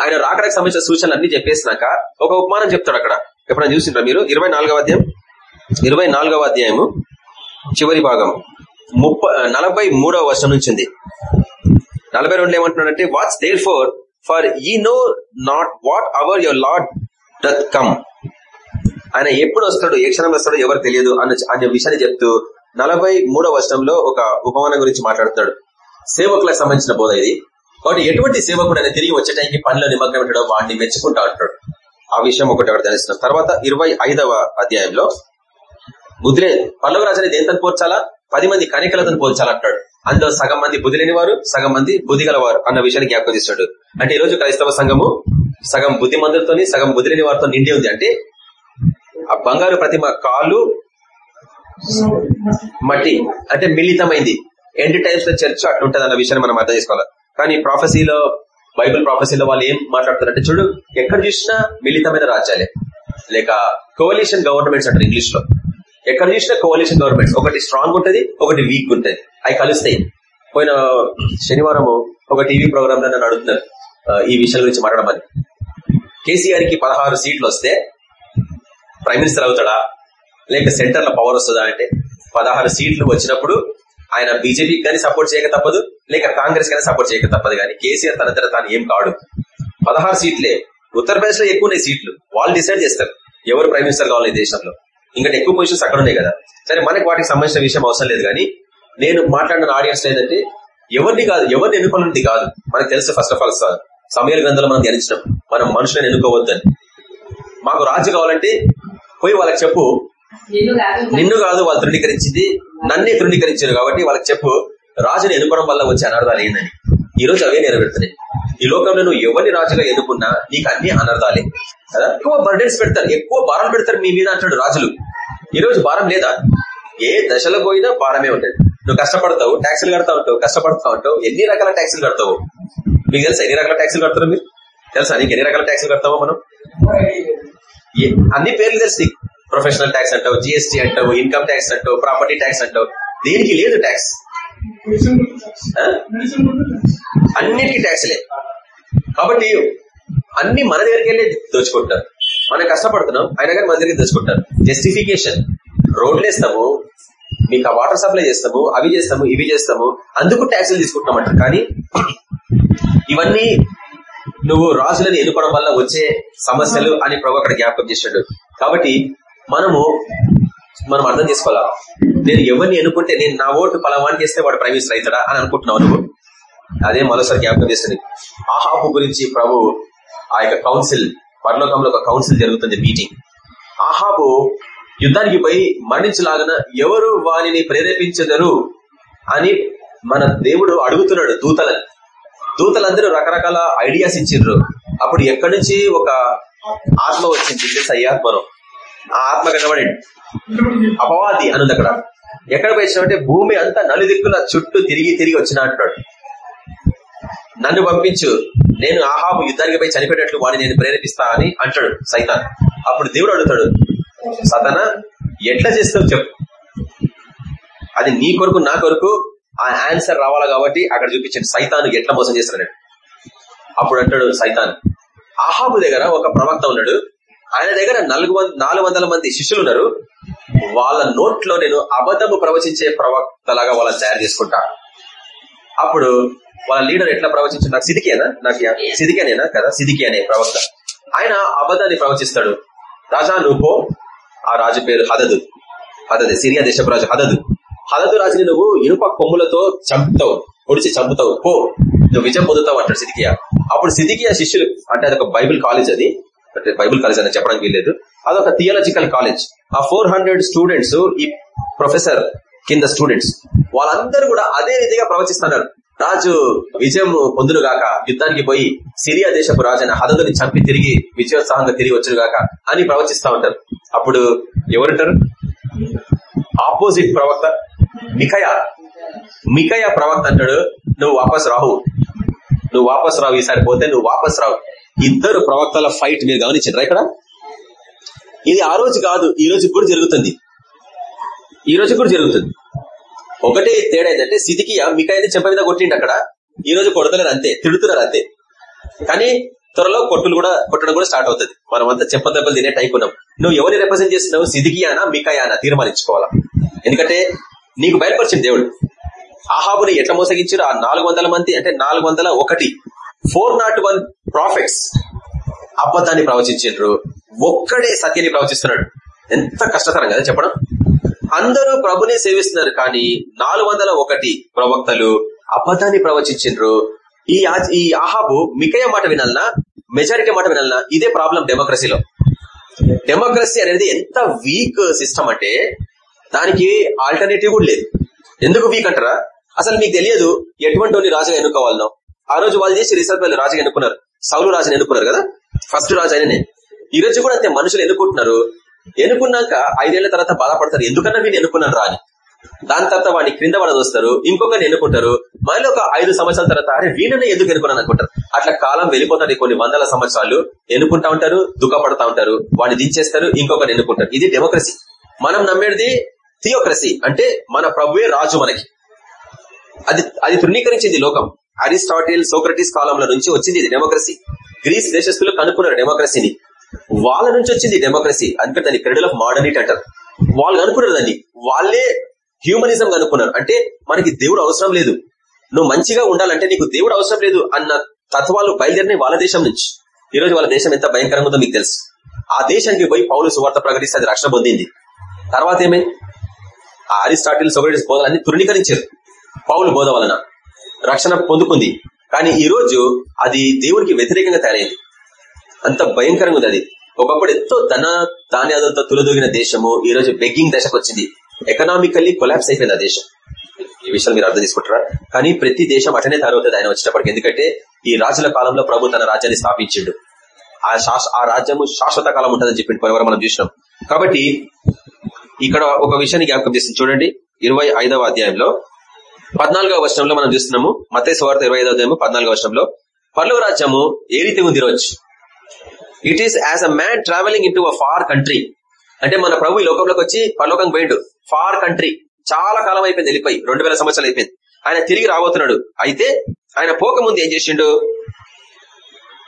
ఆయన రాకడానికి సంబంధించిన సూచనలు అన్ని చెప్పేసినాక ఒక ఉపమానం చెప్తాడు అక్కడ. ఎప్పుడైనా చూసింటారా మీరు? ఇరవై నాలుగవ అధ్యాయం? ఇరవై నాలుగవ అధ్యాయము. చివరి భాగం. ముప్పై నలభై మూడవ వర్షం నుంచి ఉంది నలభై రెండు ఏమంటున్నాడంటే watch therefore for ye know not what hour your lord doth come ఆయన ఎప్పుడు వస్తాడు ఏ క్షణంలో వస్తాడో ఎవరు తెలియదు అన్న అనే విషయాన్ని చెప్తూ నలభై మూడవ వర్షంలో ఒక ఉపమానం గురించి మాట్లాడుతాడు సేవకులకు సంబంధించిన బోధ ఇది. కాబట్టి ఎటువంటి సేవకుడు ఆయన తిరిగి వచ్చే టైంకి పనిలో నిమగ్నం ఉంటాడో వాడిని మెచ్చుకుంటా అంటాడు ఆ విషయం ఒకటి అక్కడ తెలుస్తున్నాం తర్వాత ఇరవై ఐదవ అధ్యాయంలో బుద్ధి పల్లవ రాజని దేంతో పోల్చాలా? పది మంది కనికలతో పోల్చాలంటాడు అందులో సగం మంది బుద్ధి లేని వారు సగం మంది బుద్ధి గలవారు అన్న విషయాన్ని జ్ఞాపకం చేస్తాడు. అంటే ఈ రోజు క్రైస్తవ సంఘము సగం బుద్ధి మందులతోని సగం బుద్ధి లేని వారితో నిండి ఉంది. అంటే ఆ బంగారు ప్రతిమ కాళ్ళు మట్టి అంటే మిళితమైంది. ఎండ్ టైమ్స్లో చర్చ్ అట్లుంటది అన్న విషయాన్ని మనం అర్థం చేసుకోవాలి? కానీ ప్రాఫెసీలో బైబిల్ ప్రాఫెసీలో వాళ్ళు ఏం మాట్లాడుతున్నారంటే చూడు ఎక్కడ చూసినా మిళితమైన రాజ్యాలే. లేక కోలిషన్ గవర్నమెంట్స్ అంటారు ఇంగ్లీష్లో ఎక్కడ చూసినా కోalition గవర్నమెంట్స్ ఒకటి స్ట్రాంగ్ ఉంటది ఒకటి వీక్ ఉంటది. అవి కలుస్తాయి. పోయిన శనివారం ఒక టీవీ ప్రోగ్రామ్లో నన్ను అడుగుతున్నారు. ఈ విషయం గురించి మాట్లాడమని. కేసీఆర్కి పదహారు సీట్లు వస్తే ప్రైమ్ మినిస్టర్ అవుతాడా? లేక సెంటర్లో పవర్ వస్తుందా అంటే పదహారు సీట్లు వచ్చినప్పుడు ఆయన బీజేపీకి కానీ సపోర్ట్ చేయక తప్పదు లేక కాంగ్రెస్ కానీ సపోర్ట్ చేయక తప్పదు. కానీ కేసీఆర్ తన తాను ఏం కాడు. పదహారు సీట్లే. ఉత్తరప్రదేశ్లో ఎక్కువ ఉన్నాయి సీట్లు. వాళ్ళు డిసైడ్ చేస్తారు. ఎవరు ప్రైమ్ మినిస్టర్ కావాలి ఈ దేశంలో? ఇంకా ఎక్కువ పొజిషన్స్ అక్కడ ఉన్నాయి కదా. సరే మనకి వాటికి సంబంధించిన విషయం అవసరం లేదు కానీ నేను మాట్లాడిన ఆడియన్స్ ఏంటంటే ఎవరిని కాదు ఎవరిని ఎన్నుకున్నది కాదు. మనకు తెలుసు ఫస్ట్ ఆఫ్ ఆల్ సమయాల గ్రంథంలో మనం ధ్యానించినాం. మనం మనుషులను ఎన్నుకోవద్దని. మాకు రాజు కావాలంటే పోయి వాళ్ళకి చెప్పు. నిన్ను కాదు వాళ్ళు తృణీకరించింది. నన్నే తృణీకరించారు కాబట్టి వాళ్ళకి చెప్పు. రాజుని ఎన్నుకోవడం వల్ల వచ్చే అనర్థాలు ఏందని. ఈ రోజు అవే నెరవేరుతున్నాయి. ఈ లోకంలో నువ్వు ఎవరిని రాజుగా ఎన్నుకున్నా నీకు అన్ని అనర్థాలే కదా? ఎక్కువ బర్డెన్స్ పెడతారు ఎక్కువ భారం పెడతారు మీ మీద అంటాడు రాజులు. ఈ రోజు భారం లేదా? ఏ దశలో పోయినా భారమే ఉంటుంది. నువ్వు కష్టపడతావు ట్యాక్సీలు కడతా ఉంటావు కష్టపడతా ఉంటావు ఎన్ని రకాల ట్యాక్సీలు కడతావు? మీకు తెలుసా ఎన్ని రకాల ట్యాక్సీలు కడతారు మీరు? తెలుసా నీకు ఎన్ని రకాల ట్యాక్సీలు కడతావో మనం? అన్ని పేర్లు తెలుసు ప్రొఫెషనల్ ట్యాక్స్ అంటావు జిఎస్టీ అంటావు ఇన్కమ్ ట్యాక్స్ అంటావు ప్రాపర్టీ ట్యాక్స్ అంటావు. దేనికి లేదు ట్యాక్స్ అన్నిటికీ ట్యాక్స్లే కాబట్టి అన్ని మన దగ్గరికి వెళ్ళి దోచుకుంటారు. మనం కష్టపడుతున్నాం అయినా కానీ మన దగ్గరికి దోచుకుంటారు. జస్టిఫికేషన్ రోడ్లు వేస్తాము మీకు ఆ వాటర్ సప్లై చేస్తాము అవి చేస్తాము ఇవి చేస్తాము అందుకు ట్యాక్సులు తీసుకుంటున్నామంటారు. కానీ ఇవన్నీ నువ్వు రాజులను ఎన్నుకోవడం వల్ల వచ్చే సమస్యలు అని ప్రభు అక్కడ జ్ఞాపకం చేశాడు. కాబట్టి మనము మనం అర్థం చేసుకోవాలా? నేను ఎవరిని ఎన్నుకుంటే నేను నా ఓటు పలవాన్ని చేస్తే వాడు ప్రైమ్ మినిస్టర్ అవుతాడా అని అనుకుంటున్నావు నువ్వు? అదే మరోసారి జ్ఞాపకం చేస్తుంది ఆహాపు గురించి ప్రభు ఆ యొక్క కౌన్సిల్ పరలోకంలో ఒక కౌన్సిల్ జరుగుతుంది మీటింగ్ ఆహాబు యుద్ధానికి పోయి మరణించలాగన ఎవరు వానిని ప్రేరేపించదరు అని మన దేవుడు అడుగుతున్నాడు దూతలని. దూతలందరూ రకరకాల ఐడియాస్ ఇచ్చిండ్రు. అప్పుడు ఎక్కడి నుంచి ఒక ఆత్మ వచ్చింది తెలుసా ఆత్మను? ఆ ఆత్మ కనబడి అపవాది అనుంది అక్కడ. ఎక్కడ పోయించామంటే భూమి అంతా నలుదిక్కుల చుట్టూ తిరిగి తిరిగి వచ్చిన అంటున్నాడు. నన్ను పంపించు. నేను ఆహాబు యుద్ధానికి పోయి చనిపోయేటట్లు వాడిని నేను ప్రేరేపిస్తా అని అంటాడు సైతాన్. అప్పుడు దేవుడు అడుగుతాడు సతన ఎట్లా చేస్తావు చెప్పు. అది నీ కొరకు నా కొరకు ఆ ఆన్సర్ రావాలా కాబట్టి అక్కడ చూపించండి. సైతాను ఎట్లా మోసం చేస్తాడు అప్పుడు అంటాడు సైతాన్ ఆహాబు దగ్గర ఒక ప్రవక్త ఉన్నాడు. ఆయన దగ్గర నాలుగు వంద నాలుగు వందల మంది శిష్యులు ఉన్నారు. వాళ్ళ నోట్లో నేను అబద్ధము ప్రవచించే ప్రవక్తలాగా వాళ్ళని తయారు చేసుకుంటా. అప్పుడు వాళ్ళ లీడర్ ఎట్లా ప్రవచించాడు? నాకు సిదికేనా నాకు సిదికేనేనా కదా సిదికి అనే ప్రవక్త. ఆయన అబద్ధాన్ని ప్రవచిస్తాడు. రాజా నువ్వు పో ఆ రాజు పేరు హదదు. హదదు సిరియా దేశపు రాజు హదదు. హదదు రాజుని నువ్వు ఇనుప కొమ్ములతో చంపుతావు పొడిచి చంపుతావు. పో నువ్వు విజయం పొందుతావు అంటాడు సిదికియా అప్పుడు సిదికియా శిష్యులు అంటే అదొక బైబిల్ కాలేజ్ అది. అంటే బైబిల్ కాలేజ్ అని చెప్పడానికి వీల్లేదు. అదొక థియాలజికల్ కాలేజ్. ఆ ఫోర్ హండ్రెడ్ స్టూడెంట్స్ ఈ ప్రొఫెసర్ కింద స్టూడెంట్స్ వాళ్ళందరూ కూడా అదే రీతిగా ప్రవచిస్తున్నారు. రాజు విజయం పొందునుగాక యుద్ధానికి పోయి సిరియా దేశపు రాజైన అయిన హదదుని చంపి తిరిగి విజయోత్సాహంగా తిరిగి వచ్చునుగాక అని ప్రవచిస్తా ఉంటారు. అప్పుడు ఎవరుంటారు? ఆపోజిట్ ప్రవక్త మికయ మికయ ప్రవక్త అంటాడు నువ్వు వాపస్ రావు. నువ్వు వాపస్ రావు ఈసారి పోతే నువ్వు వాపస్ రావు. ఇద్దరు ప్రవక్తల ఫైట్ మీరు గమనించారా ఇక్కడ? ఇది ఆ రోజు కాదు ఈ రోజు కూడా జరుగుతుంది. ఈ రోజు కూడా జరుగుతుంది. ఒకటే తేడా ఏంటంటే సిదికియా మికాయని చెంప మీద కొట్టిండి అక్కడ. ఈ రోజు కొడతలేరు అంతే తిడుతున్నారు అంతే. కానీ త్వరలో కొట్టులు కూడా కొట్టడం కూడా స్టార్ట్ అవుతుంది. మనం అంతా చెప్ప దెబ్బలు తినే టైప్ ఉన్నాం. నువ్వు ఎవరిని రిప్రజెంట్ చేస్తున్నావు? సిదికియానా మికాయానా తీర్మానించుకోవాలా? ఎందుకంటే నీకు బయలుపరిచింది దేవుడు. ఆహాబుని ఎట్లా మోసగించారు? ఆ నాలుగు మంది అంటే నాలుగు ఒకటి. ఫోర్ నాట్ వన్ ప్రాఫిట్స్ అబద్ధాన్ని ప్రవచించారు. ఒక్కడే సత్యాన్ని ప్రవచిస్తున్నాడు. ఎంత కష్టతరం కదా చెప్పడం? అందరూ ప్రభుని సేవిస్తున్నారు కానీ నాలుగు వందల ఒకటి ప్రవక్తలు అబద్ధాన్ని ప్రవచించు ఈ ఈ ఆహాబు మికయ మాట వినాలనా? మెజారిటీ మాట వినాలనా? ఇదే ప్రాబ్లం డెమోక్రసీలో. డెమోక్రసీ అనేది ఎంత వీక్ సిస్టమ్ అంటే దానికి ఆల్టర్నేటివ్ కూడా లేదు. ఎందుకు వీక్ అంటారా? అసలు మీకు తెలియదు ఎటువంటి రాజుగా ఎన్నుకోవాలనో. ఆ రోజు వాళ్ళు చేసి రిసర్వ్ రాజుగా ఎన్నుకున్నారు. సౌలు రాజుని ఎన్నుకున్నారు కదా? ఫస్ట్ రాజు అయిననే ఈ రోజు కూడా అంతే మనుషులు ఎన్నుకుంటున్నారు? ఎన్నుకున్నాక ఐదేళ్ళ తర్వాత బాధపడతారు. ఎందుకన్నా వీళ్ళు ఎన్నుకున్నాను రాని దాని తర్వాత వాడిని క్రింద వాడు వస్తారు ఇంకొకరిని ఎన్నుకుంటారు. మళ్ళీ ఒక ఐదు సంవత్సరాల తర్వాత అరే వీళ్ళనే ఎందుకు ఎన్నుకున్నాను అనుకుంటారు? అట్లా కాలం వెళ్ళిపోతుంది కొన్ని వందల సంవత్సరాలు. ఎన్నుకుంటా ఉంటారు దుఃఖపడతా ఉంటారు. వాడిని దించేస్తారు ఇంకొకరిని ఎన్నుకుంటారు. ఇది డెమోక్రసీ మనం నమ్మేది థియోక్రసీ అంటే మన ప్రభువే రాజు మనకి. అది అది తృణీకరించింది లోకం. అరిస్టాటిల్ సోక్రటిస్ కాలంలో నుంచి వచ్చింది ఇది డెమోక్రసీ గ్రీస్ దేశస్తులు కనుక్కున్నారు డెమోక్రసీని వాళ్ళ నుంచి వచ్చింది డెమోక్రసీ అందుకే దాన్ని క్రెడల్ ఆఫ్ మోడర్నిటీ అంటారు. వాళ్ళు కనుక్కున్నారు దాన్ని. వాళ్ళే హ్యూమనిజం కనుక్కున్నారు అంటే మనకి దేవుడు అవసరం లేదు. నువ్వు మంచిగా ఉండాలంటే నీకు దేవుడు అవసరం లేదు అన్న తత్వాలు బయలుదేరినాయి వాళ్ళ దేశం నుంచి. ఈ రోజు వాళ్ళ దేశం ఎంత భయంకరంగా ఉందో మీకు తెలుసు. ఆ దేశానికి పోయి పౌలు సువార్త ప్రకటిస్తే అది రక్షణ పొందింది. తర్వాత ఏమై? ఆ అరిస్టాటిల్ సోక్రటీస్ బోధలన్నీ తృణీకరించారు. పౌలు బోధ వలన రక్షణ పొందుకుంది. కానీ ఈ రోజు అది దేవునికి వ్యతిరేకంగా తయారైంది. అంత భయంకరంగా ఉంది అది. ఒకప్పుడు ఎంతో ధన ధాన్యాలతో తులదూగిన దేశము ఈ రోజు బెగ్గింగ్ దశకు వచ్చింది. ఎకనామికల్లీ కొలాప్స్ అయిపోయింది ఆ దేశం. ఈ విషయాలు మీరు అర్థం చేసుకుంటారా? కానీ ప్రతి దేశం అటనే తయారవుతుంది ఆయన వచ్చినప్పటికి. ఎందుకంటే ఈ రాజుల కాలంలో ప్రభు తన రాజ్యాన్ని స్థాపించిండు. ఆ ఆ రాజ్యము శాశ్వత కాలం ఉంటుందని చెప్పి పరివారం మనం చూసినాం. కాబట్టి ఇక్కడ ఒక విషయాన్ని జ్ఞాపకం చేసింది చూడండి ఇరవై అధ్యాయంలో పద్నాలుగవ వర్షంలో మనం చూస్తున్నాము. మత స్వార్థ ఇరవై ఐదవ అధ్యాయము పద్నాలుగవ వర్షంలో పర్లవ రాజ్యము ఏ రీతి ఉంది రోజు? It is as a man travelling in a far country అంటే మన ప్రభు ఈ లోకంలోకి వచ్చి పరలోకం పోయిండు. ఫార్ కంట్రీ చాలా కాలం అయిపోయింది వెళ్ళిపోయి. రెండు వేల సంవత్సరాలు అయిపోయింది. ఆయన తిరిగి రాబోతున్నాడు. అయితే ఆయన పోకముందు ఏం చేసిండు?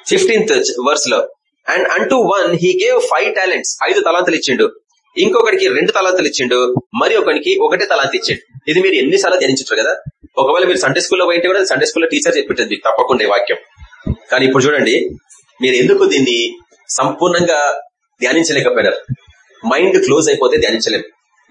Fifteenth వర్స్లో. And unto one he gave five talents ఐదు తలాంతలు ఇచ్చిండు. ఇంకొకటికి రెండు తలాంతలు ఇచ్చిండు. మరి ఒకరికి ఒకటే తలాంత ఇచ్చిండు. ఇది మీరు ఎన్నిసార్లు ధ్యానించారు కదా? ఒకవేళ మీరు సండే స్కూల్లో పోయింటే కూడా సండే స్కూల్లో టీచర్ చెప్పింటుంది మీకు తప్పకుండా వాక్యం. కానీ ఇప్పుడు చూడండి. మీరు ఎందుకు దీన్ని సంపూర్ణంగా ధ్యానించలేకపోయినారు? మైండ్ క్లోజ్ అయిపోతే ధ్యానించలేము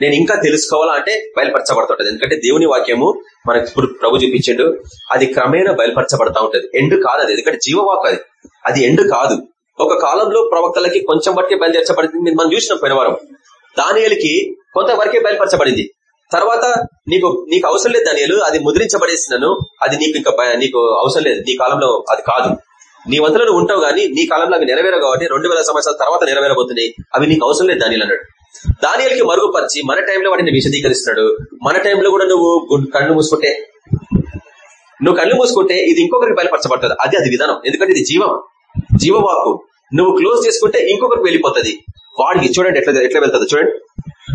నేను ఇంకా తెలుసుకోవాలా అంటే బయలుపరచబడుతుంటది ఎందుకంటే దేవుని వాక్యము మనకి ప్రభు చూపించిండు అది క్రమేణా బయలుపరచబడతా ఉంటది. ఎండు కాదు అది ఎందుకంటే జీవవాక్ అది. అది ఎండు కాదు. ఒక కాలంలో ప్రవక్తలకి కొంచెం వరకే బయలుదేర్చబడింది. మనం చూసినాం పోయినవారం దానియలకి కొంతవరకే బయలుపరచబడింది. తర్వాత నీకు నీకు అవసరం లేదు దానియలు. అది ముద్రించబడేసినాను. అది నీకు ఇంకా నీకు అవసరం లేదు. నీ కాలంలో అది కాదు. నీ వంతులను ఉంటావు కానీ నీ కాలంలో అవి నెరవేరవు కాబట్టి రెండు సంవత్సరాల తర్వాత నెరవేరబోతున్నాయి. అవి నీకు అవసరం లేదు దానిలు అన్నాడు. దానియలకి మరుగుపరిచి మన టైంలో వాటిని విశదీకరిస్తున్నాడు. మన టైంలో కూడా నువ్వు కళ్ళు మూసుకుంటే. నువ్వు కళ్ళు మూసుకుంటే ఇది ఇంకొకరికి బయలుపరచబడుతుంది అది అది విధానం. ఎందుకంటే ఇది జీవం. జీవవాకు. నువ్వు క్లోజ్ చేసుకుంటే ఇంకొకరికి వెళ్ళిపోతుంది. వాడికి చూడండి ఎట్లా ఎట్లా వెళ్తుంది చూడండి.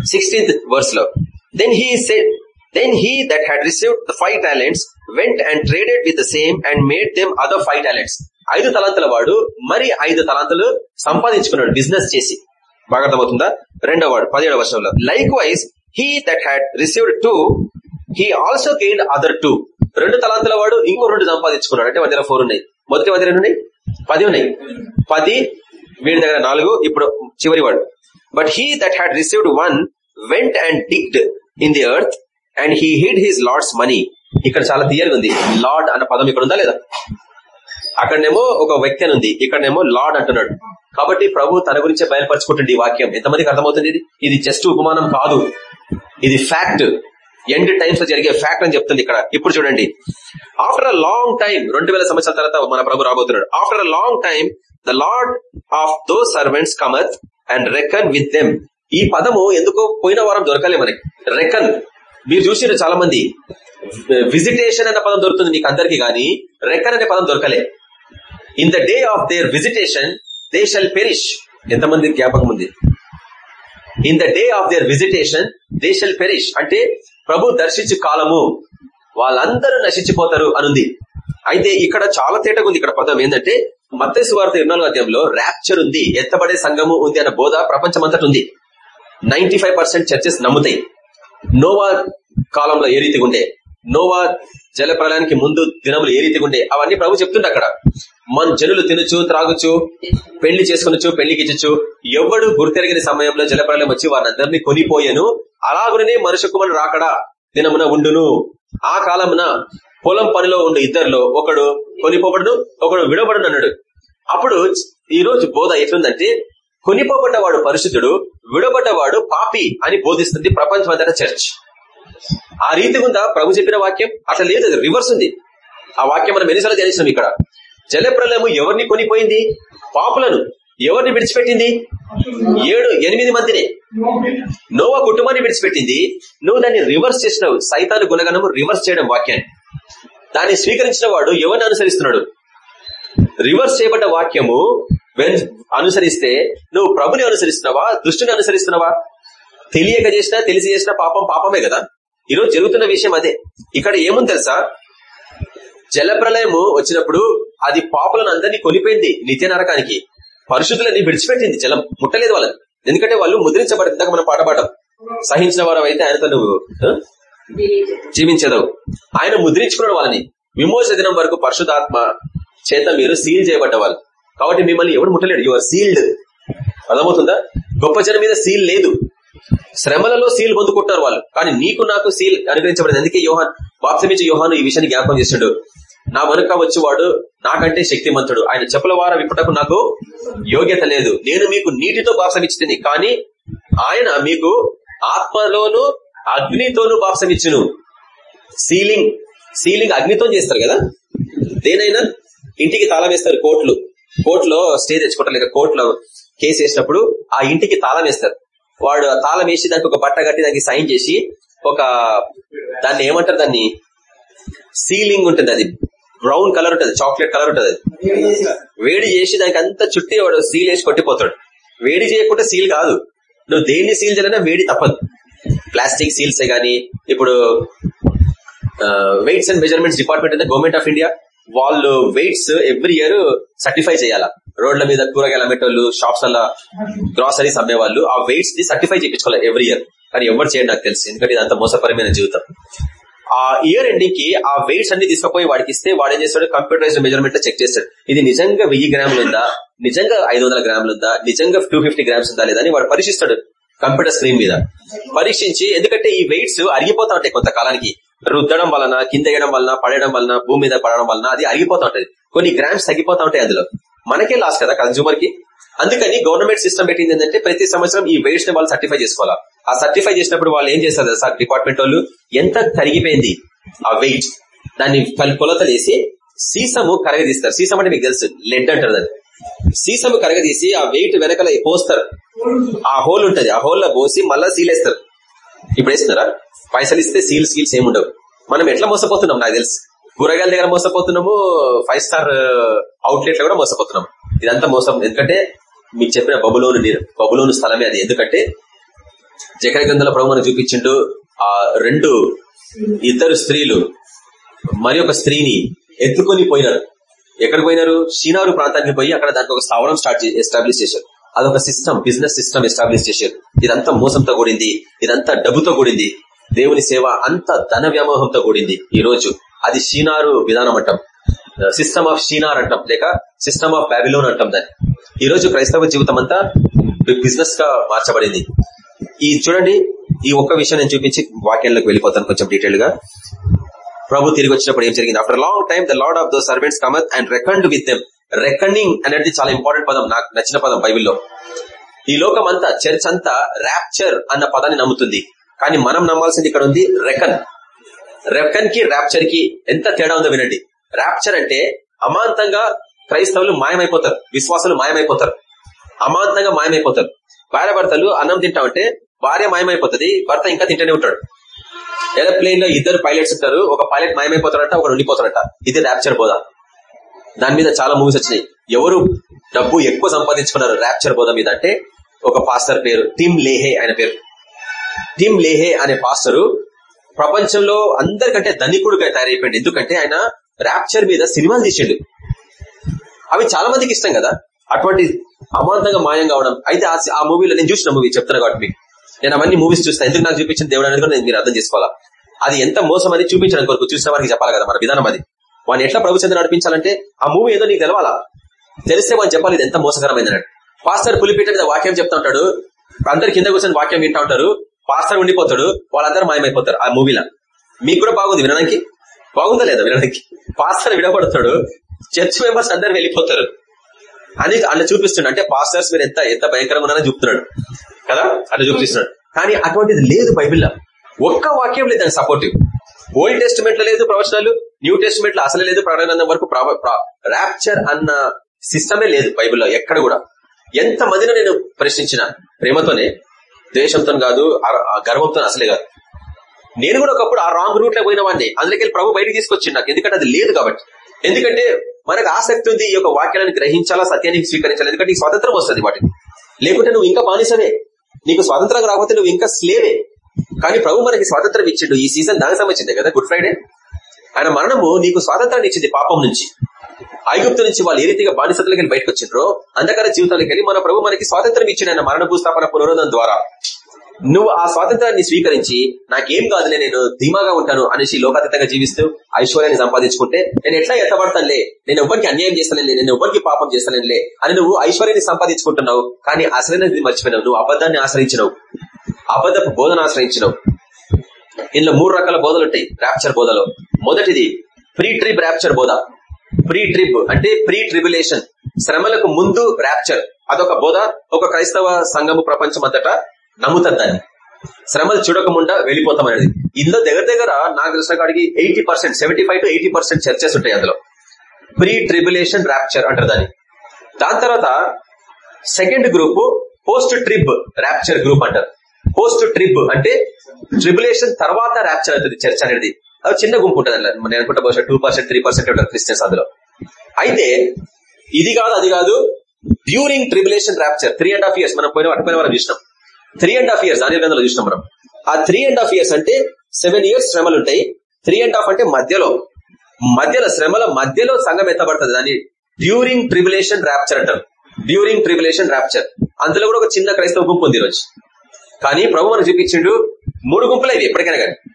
Sixteenth వర్స్లో then he said Then he that had received the five talents went and traded with the same and made them other five talents ఐదు తలాంతుల వాడు మరి ఐదు తలాంతులు సంపాదించుకున్నాడు బిజినెస్ చేసి. బాగా అర్థమవుతుందా? రెండో వాడు పదిహేడవ వర్షంలో likewise he that had received two he also gain other two రెండు తలాంతుల వాడు ఇంకో రెండు సంపాదించుకున్నాడు. అంటే దగ్గర ఫోర్ ఉన్నాయి. మొదటి వద్ద రెండు ఉన్నాయి? పది ఉన్నాయి. పది వీడి దగ్గర నాలుగు ఇప్పుడు చివరి వాడు. But he that had received one went and digged in the earth and he hid his lord's money ఇక్కడ చాలా తీయగా ఉంది. లార్డ్ అన్న పదం ఇక్కడ ఉందా లేదా? అక్కడనేమో ఒక వ్యక్తి అని ఉంది. ఇక్కడనేమో లార్డ్ అంటున్నాడు. కాబట్టి ప్రభు తన గురించే బయలుపరచుకుంటుంది ఈ వాక్యం. ఎంతమందికి అర్థమవుతుంది ఇది? ఇది జస్ట్ ఉపమానం కాదు. ఇది ఫ్యాక్ట్ ఎండ్ టైమ్స్లో జరిగే ఫ్యాక్ట్ అని చెప్తుంది ఇక్కడ. ఇప్పుడు చూడండి. ఆఫ్టర్ అ లాంగ్ టైం రెండు వేల సంవత్సరాల తర్వాత మన ప్రభు రాబోతున్నాడు. After a long time the lord of those servants cometh and reckon with them ఈ పదము ఎందుకో పోయిన వారం దొరకలే మనకి. రెకన్ మీరు చూసిన చాలా మంది విజిటేషన్ అనే పదం దొరుకుతుంది మీకు అందరికి కానీ రెకన్ అనే పదం దొరకలే. In the day of their visitation they shall perish ఎంతమంది జ్ఞాపకం ఉంది? In the day of their visitation they shall perish అంటే ప్రభు దర్శించు కాలము వాళ్ళందరూ నశించిపోతారు అనుంది. అయితే ఇక్కడ చాలా తేటగా ఉంది ఇక్కడ పదం. ఏంటంటే మత్స్సు వార్త ఇరవై అధ్యాయంలో ర్యాప్చర్ ఉంది ఎత్తబడే సంఘము ఉంది అన్న బోధ ప్రపంచమంతటి ఉంది. నైన్టీ చర్చెస్ నమ్ముతాయి. నోవా కాలంలో ఏ రీతిగా ఉండే? నోవా జల ప్రళయానికి ముందు దినములు ఏ రీతిగా ఉండే? అవన్నీ ప్రభు చెప్తుండే అక్కడ. మన జనులు తినచ్చు త్రాగుచు పెళ్ళి చేసుకునొచ్చు పెళ్ళికి ఇచ్చచ్చు ఎవడు గుర్తెరిగిన సమయంలో జల ప్రళయం వచ్చి వారందరినీ కొనిపోయాను అలాగునే మనుషు కుమారుడు రాకడా దినమున ఉండును. ఆ కాలమున పొలం పనిలో ఉండు ఇద్దరులో ఒకడు కొనిపోబడును ఒకడు విడబడును అన్నాడు అప్పుడు ఈ రోజు బోధ ఎట్లుందంటే కొనిపోబడ్డవాడు పరిశుద్ధుడు విడబడ్డవాడు పాపి అని బోధిస్తుంది ప్రపంచమంతట చర్చ్. ఆ రీతి ఉందా ప్రభు చెప్పిన వాక్యం అట్లా లేదు అది రివర్స్ ఉంది. ఆ వాక్యం మనం ఎన్నిసార్లు ధ్యానిస్తాం ఇక్కడ. జలప్రలయము ఎవరిని కొనిపోయింది? పాపులను ఎవరిని విడిచిపెట్టింది? ఏడు ఎనిమిది మందిని. నోవా కుటుంబాన్ని విడిచిపెట్టింది. నువ్వు దాన్ని రివర్స్ చేసినావు. సైతాను గుణగణము రివర్స్ చేయడం వాక్యాన్ని. దాన్ని స్వీకరించిన వాడు ఎవరిని అనుసరిస్తున్నాడు? రివర్స్ చేయబడ్డ వాక్యము అనుసరిస్తే నువ్వు ప్రభుని అనుసరిస్తున్నావా? దృష్టిని అనుసరిస్తున్నావా? తెలియక చేసినా తెలిసి చేసిన పాపం పాపమే కదా. ఈరోజు జరుగుతున్న విషయం అదే. ఇక్కడ ఏముంది తెలుసా? జలప్రలయము వచ్చినప్పుడు అది పాపలను అందరినీ కొనిపోయింది నిత్య నరకానికి. పరిశుద్ధులని విడిచిపెట్టింది జలం. ముట్టలేదు వాళ్ళని. ఎందుకంటే వాళ్ళు ముద్రించబడిందాక మనం పాడబడ్డం సహించిన వారు అయితే ఆయనతో నువ్వు జీవించదవు. ఆయన ముద్రించుకున్నాడు వాళ్ళని. విమోచ దినం వరకు పరిశుధాత్మ చేత మీరు సీల్ చేయబడ్డ వాళ్ళు కాబట్టి మిమ్మల్ని ఎవరు ముట్టలేడు. యువర్ సీల్డ్ అర్థమవుతుందా? గొప్ప జనం మీద సీల్ లేదు. శ్రమలలో సీల్ పొందుకుంటారు వాళ్ళు. కానీ నీకు నాకు సీల్ అనుగ్రహించబడింది. అందుకే యోహాన్ వాప్సమించి యోహాను ఈ విషయాన్ని జ్ఞాపకం చేశాడు. నా వెనుక వచ్చేవాడు నాకంటే శక్తిమంతుడు. ఆయన చెప్పుల వార విప్పుటకు నాకు యోగ్యత లేదు. నేను మీకు నీటితో బాప్సమిచ్చింది కానీ ఆయన మీకు ఆత్మలోను అగ్నితోనూ బాప్సమిచ్చును సీలింగ్ సీలింగ్ అగ్నితో చేస్తారు కదా? దేనైనా ఇంటికి తాళం వేస్తారు కోట్లు. కోర్టులో స్టే తెచ్చుకుంటారు. లేక కోర్టులో కేసు వేసినప్పుడు ఆ ఇంటికి తాళం వేస్తారు. వాడు తాళం వేసి దానికి ఒక బట్ట కట్టి దానికి సైన్ చేసి ఒక దాన్ని ఏమంటారు? దాన్ని సీలింగ్ ఉంటుంది అది. బ్రౌన్ కలర్ ఉంటుంది. చాక్లెట్ కలర్ ఉంటుంది వేడి చేసి దానికి అంత చుట్టి వాడు సీల్ వేసి కొట్టిపోతాడు. వేడి చేయకుండా సీల్ కాదు. నువ్వు దేన్ని సీల్ చేయాలన్నా వేడి తప్పదు. ప్లాస్టిక్ సీల్స్ గానీ ఇప్పుడు వెయిట్స్ అండ్ మెజర్మెంట్స్ డిపార్ట్మెంట్ అంటే గవర్నమెంట్ ఆఫ్ ఇండియా. వాళ్ళు వెయిట్స్ ఎవ్రీ ఇయర్ సర్టిఫై చేయాలా? రోడ్ల మీద కూరగాయలు అమ్మేటోళ్ళు షాప్స్ అలా గ్రాసరీస్ అమ్మేవాళ్ళు ఆ వెయిట్స్ని సర్టిఫై చేయించుకోవాలి ఎవ్రీ ఇయర్ కానీ ఎవరు చేయండి నాకు తెలుసు. ఎందుకంటే ఇదంతా మోసపరమైన జీవితం. ఆ ఇయర్ ఎండింగ్కి ఆ వెయిట్స్ అన్ని తీసుకుపోయి వాడికి ఇస్తే వాడు ఏం చేస్తాడు? కంప్యూటరైజ్ మెజర్మెంట్ చెక్ చేస్తాడు. ఇది నిజంగా వెయ్యి గ్రాములు ఉందా? నిజంగా ఐదు వందల గ్రాములు ఉందా? నిజంగా టూ ఫిఫ్టీ గ్రామ్స్ ఉందా లేదా వాడు పరీక్షిస్తాడు కంప్యూటర్ స్క్రీన్ మీద. పరీక్షించి ఎందుకంటే ఈ వెయిట్స్ అరిగిపోతా ఉంటాయి కొంతకాలానికి. రుద్దడం వలన కింద వేయడం వలన పడడం వలన భూమి మీద పడడం వలన అది అరిగిపోతా ఉంటది. కొన్ని గ్రామ్స్ తగ్గిపోతా ఉంటాయి అందులో. మనకే లాస్ కదా కన్జ్యూమర్కి. అందుకని గవర్నమెంట్ సిస్టమ్ పెట్టింది ఏంటంటే ప్రతి సంవత్సరం ఈ వెయిట్స్ని వాళ్ళు సర్టిఫై చేసుకోవాలా. ఆ సర్టిఫై చేసినప్పుడు వాళ్ళు ఏం చేస్తారు సార్ డిపార్ట్మెంట్ వాళ్ళు ఎంత తరిగిపోయింది? ఆ వెయిట్ దాన్ని కొలతలు వేసి సీసము కరగదీస్తారు. సీసం అంటే మీకు తెలుసు లెడ్ అంటారు దాన్ని. సీసము కరగదీసి ఆ వెయిట్ వెనకల పోస్తారు. ఆ హోల్ ఉంటది. ఆ హోల్లో పోసి మళ్ళా సీలేస్తారు ఇప్పుడు వేస్తున్నారా పైసలు ఇస్తే సీల్ సీల్స్ ఏముండవు మనం ఎట్లా మోసపోతున్నాం నాకు తెలుసు. కూరగాయల దగ్గర మోసపోతున్నాము ఫైవ్ స్టార్ అవుట్లెట్లో కూడా మోసపోతున్నాం. ఇదంతా మోసం. ఎందుకంటే మీకు చెప్పిన బబులోను నీరు బబులోను స్థలమే అది. ఎందుకంటే జకర గంధల ప్రభు మనకు చూపించిండు ఆ రెండు ఇద్దరు స్త్రీలు మరి ఒక స్త్రీని ఎత్తుకొని పోయినారు. ఎక్కడ పోయినారు? షీనారు ప్రాంతానికి పోయి అక్కడ దానికి ఒక స్థావరం స్టార్ట్ ఎస్టాబ్లిష్ చేశారు. అదొక సిస్టమ్ బిజినెస్ సిస్టమ్ ఎస్టాబ్లిష్ చేశారు ఇదంతా మోసంతో కూడింది ఇదంతా డబ్బుతో కూడింది. దేవుని సేవ అంత ధన వ్యామోహంతో కూడింది. ఈ రోజు అది షీనారు విధానం అంటాం. సిస్టమ్ ఆఫ్ షీనార్ అంటాం. లేక సిస్టమ్ ఆఫ్ బ్యాబిలోన్ అంటాం దాన్ని. ఈ రోజు క్రైస్తవ జీవితం అంతా బిజినెస్గా మార్చబడింది. ఈ చూడండి ఈ ఒక్క విషయం నేను చూపించి వాక్యంలోకి వెళ్ళిపోతాను కొంచెం డీటెయిల్గా ప్రభు తిరిగి వచ్చినప్పుడు ఏం జరిగింది? After long time the lord of those servants cometh and reckoned with them reckoning అనేది చాలా ఇంపార్టెంట్ పదం నాకు నచ్చిన పదం బైబిల్లో. ఈ లోకం అంతా చర్చ్ అంతా ర్యాప్చర్ అన్న పదాన్ని నమ్ముతుంది. కానీ మనం నమ్మాల్సింది ఇక్కడ ఉంది రెకన్ రెకన్కి ర్యాప్చర్కి ఎంత తేడా ఉందో వినండి. ర్యాప్చర్ అంటే అమాంతంగా క్రైస్తవులు మాయమైపోతారు. విశ్వాసాలు మాయమైపోతారు. అమాంతంగా మాయమైపోతారు. భార్య భర్తలు అన్నం తింటా ఉంటే భార్య మాయమైపోతుంది భర్త ఇంకా తింటూనే ఉంటాడు. ఏరోప్లేన్లో ఇద్దరు పైలట్స్ ఉంటారు ఒక పైలట్ మాయమైపోతారంట ఒక ఉండిపోతారంట ఇది ర్యాప్చర్ పోదా దాని మీద చాలా మూవీస్ వచ్చినాయి. ఎవరు డబ్బు ఎక్కువ సంపాదించుకున్నారు ర్యాప్చర్ బోధ మీద అంటే ఒక పాస్టర్ పేరు టిమ్ లేహే ఆయన పేరు. టిమ్ లేహే అనే పాస్టరు ప్రపంచంలో అందరికంటే ధనికుడుగా తయారైపోయింది ఎందుకంటే ఆయన ర్యాప్చర్ మీద సినిమాలు తీసిండు. అవి చాలా మందికి ఇష్టం కదా. అటువంటి అమాంతంగా మాయం కావడం. అయితే ఆ మూవీలో నేను చూసిన మూవీ చెప్తున్నా కాబట్టి మీకు. నేను అవన్నీ మూవీస్ చూస్తాను ఎందుకు నాకు చూపించిన దేవుడు అనేది కూడా నేను మీరు అర్థం చేసుకోవాలా. అది ఎంత మోసం అని చూపించడానికి కొరకు చూసిన వారికి చెప్పాలి కదా మన విధానం అది. వాడిని ఎట్లా ప్రభు చెంది నడిపించాలంటే ఆ మూవీ ఏదో నీకు తెలవాలా? తెలిస్తే వాడు చెప్పాలి ఇది ఎంత మోసకరమైంది పాస్టర్ పులిపీట మీద వాక్యం చెప్తా ఉంటాడు. అందరు కింద కూర్చొని వాక్యం వింటా ఉంటారు. పాస్టర్ ఉండిపోతాడు వాళ్ళందరూ మాయమైపోతారు ఆ మూవీలో. మీకు కూడా బాగుంది వినడానికి? బాగుందా లేదా వినడానికి? పాస్టర్ విడబడతాడు చర్చ్ మెంబర్స్ అందరు వెళ్ళిపోతారు. అని అట్లా చూపిస్తున్నాడు. అంటే పాస్టర్స్ మీరు ఎంత ఎంత భయంకరంగా ఉన్నారని చూపుతున్నాడు. కదా? అట్లా చూపిస్తున్నాడు. కానీ అటువంటిది లేదు బైబిల్లో. ఒక్క వాక్యం లేదు దానికి సపోర్టివ్. ఓల్డ్ టెస్ట్మెంట్లో లేదు ప్రవచనాలు. న్యూ టెస్ట్మెంట్లో అసలే లేదు ప్రకటన వరకు ర్యాప్చర్ అన్న సిస్టమే లేదు బైబిల్లో ఎక్కడ కూడా. ఎంత మందిని నేను ప్రశ్నించిన? ప్రేమతోనే ద్వేషంతో కాదు గర్వంతో అసలే కాదు. నేను కూడా ఒకప్పుడు ఆ రాంగ్ రూట్లో పోయిన వాడిని అందులోకి ప్రభు బయటకు తీసుకొచ్చింది నాకు. ఎందుకంటే అది లేదు కాబట్టి. ఎందుకంటే మనకు ఆసక్తి ఉంది ఈ యొక్క వాక్యాలను గ్రహించాలా సత్యాన్ని స్వీకరించాలి? ఎందుకంటే నీకు స్వాతంత్రం వస్తుంది వాటిని లేకుంటే నువ్వు ఇంకా బానిసవే. నీకు స్వాతంత్రం రాకపోతే నువ్వు ఇంకా స్లేవే కానీ ప్రభు మనకి స్వాతంత్రం ఇచ్చిండు. ఈ సీజన్ దానికి సంబంధించిందే కదా గుడ్ ఫ్రైడే ఆయన మరణము నీకు స్వాతంత్రాన్ని ఇచ్చింది పాపం నుంచి. ఐగుప్తు నుంచి వాళ్ళు ఏ రీతిగా బానిసత్తులకి వెళ్ళి బయటకు వచ్చిండ్రో అంధకార జీవితాలకు వెళ్ళి మన ప్రభు మనకి స్వాతంత్రం ఇచ్చిన ఆయన మరణ భూస్థాపన పునరుద్ధం ద్వారా. నువ్వు ఆ స్వాతంత్రాన్ని స్వీకరించి నాకేం కాదులే నేను ధీమాగా ఉంటాను అనేసి లోకాతీతంగా జీవిస్తూ ఐశ్వర్యాన్ని సంపాదించుకుంటే నేను ఎట్లా ఎత్తబడతానులే? నేను ఎవ్వరికి అన్యాయం చేస్తానులే నేను ఎవ్వరికి పాపం చేస్తానులే అని నువ్వు ఐశ్వర్యాన్ని సంపాదించుకుంటున్నావు. కానీ అసలైనది మర్చిపోయినావు. నువ్వు అబద్ధాన్ని ఆశ్రయించినవు. అబద్ధపు బోధన ఆశ్రయించినవు. ఇందులో మూడు రకాల బోధలు ఉంటాయి. ర్యాప్చర్ బోధలో. మొదటిది ప్రీ ట్రిప్ ర్యాప్చర్ బోధ. ప్రీ ట్రిప్ అంటే ప్రీ ట్రిబులేషన్ శ్రమలకు ముందు ర్యాప్చర్ అదొక బోధ. ఒక క్రైస్తవ సంఘము ప్రపంచం అంతటా నమ్ముతుంది దాన్ని. శ్రమలు చూడకముండా వెళ్ళిపోతాం అనేది. ఇందులో దగ్గర దగ్గర నాకు తెలిసిన కాడికి eighty percent seventy five to eighty percent churches ఉంటాయి అందులో. ప్రీ ట్రిబులేషన్ ర్యాప్చర్ అంటారు దాన్ని. దాని తర్వాత second group post trib rapture group అంటారు. పోస్ట్ ట్రిప్ అంటే ట్రిబులేషన్ తర్వాత ర్యాప్చర్ అవుతుంది చర్చ్ అనేది. అది చిన్న గుంపు ఉంటుంది నేను అనుకుంటా బహుశా టూ పర్సెంట్ త్రీ పర్సెంట్ ఉంటారు క్రిస్టియన్స్ అందులో. అయితే ఇది కాదు అది కాదు. During tribulation rapture three and half years మనం పోయిన అటుపోయిన మనం చూసినాం. త్రీ అండ్ హాఫ్ ఇయర్స్ దాని గ్రంథంలో చూసినాం మనం. ఆ త్రీ అండ్ హాఫ్ ఇయర్స్ అంటే సెవెన్ ఇయర్స్ శ్రమలు ఉంటాయి. త్రీ అండ్ హాఫ్ అంటే మధ్యలో. మధ్యలో శ్రమల మధ్యలో సంఘం ఎత్తబడుతుంది. దాన్ని డ్యూరింగ్ ట్రిబులేషన్ ర్యాప్చర్ అంటారు. డ్యూరింగ్ ట్రిబులేషన్ ర్యాప్చర్ అందులో కూడా ఒక చిన్న క్రైస్తవ గుంపు ఉంది ఈరోజు. కానీ ప్రభు మనకు చూపించిండు మూడు గుంపులు ఇవి ఎప్పటికైనా కానీ.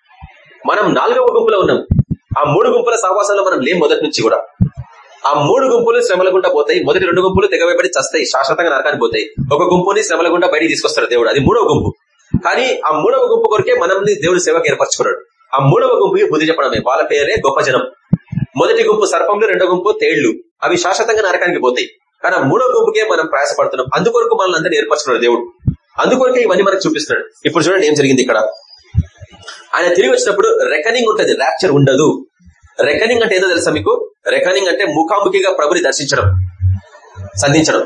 మనం నాలుగవ గుంపులో ఉన్నాం. ఆ మూడు గుంపుల సహవాసంలో మనం లేం మొదటి నుంచి కూడా. ఆ మూడు గుంపులు శ్రమల గుండా పోతాయి. మొదటి రెండు గుంపులు తెగవేపడి చస్తాయి. శాశ్వతంగా నరకానికి పోతాయి. ఒక గుంపుని శ్రమల గుండా బయటికి తీసుకొస్తాడు దేవుడు. అది మూడవ గుంపు. కానీ ఆ మూడవ గుంపు కొరకే మనల్ని దేవుడు సేవకు ఏర్పరచుకున్నాడు. ఆ మూడవ గుంపుకి బుద్ధి చెప్పడమే. వాళ్ళ పేరే గొప్ప జనం. మొదటి గుంపు సర్పంలు రెండో గుంపు తేళ్ళు. అవి శాశ్వతంగా నరకానికి పోతాయి. కానీ ఆ మూడో గుంపుకే మనం ప్రయాసపడుతున్నాం. అందుకొరకు మనల్ని అందరినీ ఏర్పరచుకున్నాడు దేవుడు. అందుకొరకే ఇవన్నీ మనకు చూపిస్తున్నాడు. ఇప్పుడు చూడండి ఏం జరిగింది ఇక్కడ. ఆయన తిరిగి వచ్చినప్పుడు రెకనింగ్ ఉంటుంది ర్యాప్చర్ ఉండదు. రెకనింగ్ అంటే ఏదో తెలుసా మీకు? రెకనింగ్ అంటే ముఖాముఖిగా ప్రభుని దర్శించడం సంధించడం.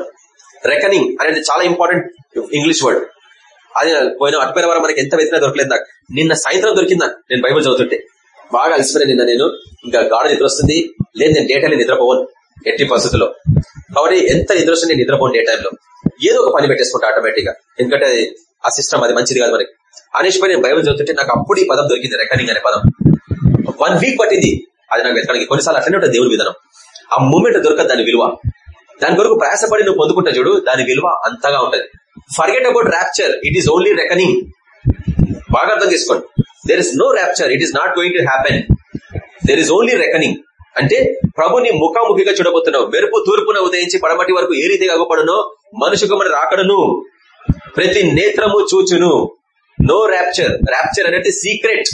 రెకనింగ్ అనేది చాలా ఇంపార్టెంట్ ఇంగ్లీష్ వర్డ్ అది పోయిన అటుపోయిన వారం మనకి ఎంత వెతినా దొరకలేదు నాకు. నిన్న సాయంత్రం దొరికిందా నేను బైబుల్ చదువుతుంటే. బాగా అలసిపోయిన నిన్న నేను. ఇంకా గాఢ నిద్ర వస్తుంది. లేదు నేను డేటా నిద్రపోవను ఎట్టి పరిస్థితుల్లో. కాబట్టి ఎంత నిద్ర నేను నిద్రపోండి ఏ టైంలో. ఏదో ఒక పని పెట్టేసుకుంటా ఆటోమేటిక్గా. ఎందుకంటే ఆ సిస్టమ్ అది మంచిది కాదు మనకి అనేసి నేను బైబుల్ చదువుతుంటే నాకు అప్పుడు ఈ పదం దొరికింది రెకనింగ్ అనే పదం. వన్ వీక్ పట్టింది. అది నాకు వెతకడానికి కొన్నిసార్లు అట్లనే ఉంటుంది దేవుడి విధానం. ఆ మూమెంట్ దొరకదు దాని విలువ. దాని కొరకు ప్రయాసపడి నువ్వు పొందుకుంటా చూడు దాని విలువ అంతగా ఉంటది. Forget about rapture it is only reckoning బాగా అర్థం చేసుకోండి. There is no rapture it is not going to happen there is only reckoning అంటే ప్రభుని ముఖాముఖిగా చూడబోతున్నావు మెరుపు తూర్పున ఉదయించి పడమటి వరకు ఏ రీతిగా అవ్వబడునో మనుషుకు మన రాకడను ప్రతి నేత్రము చూచును. నో ర్యాప్చర్ ర్యాప్చర్ అనేది సీక్రెట్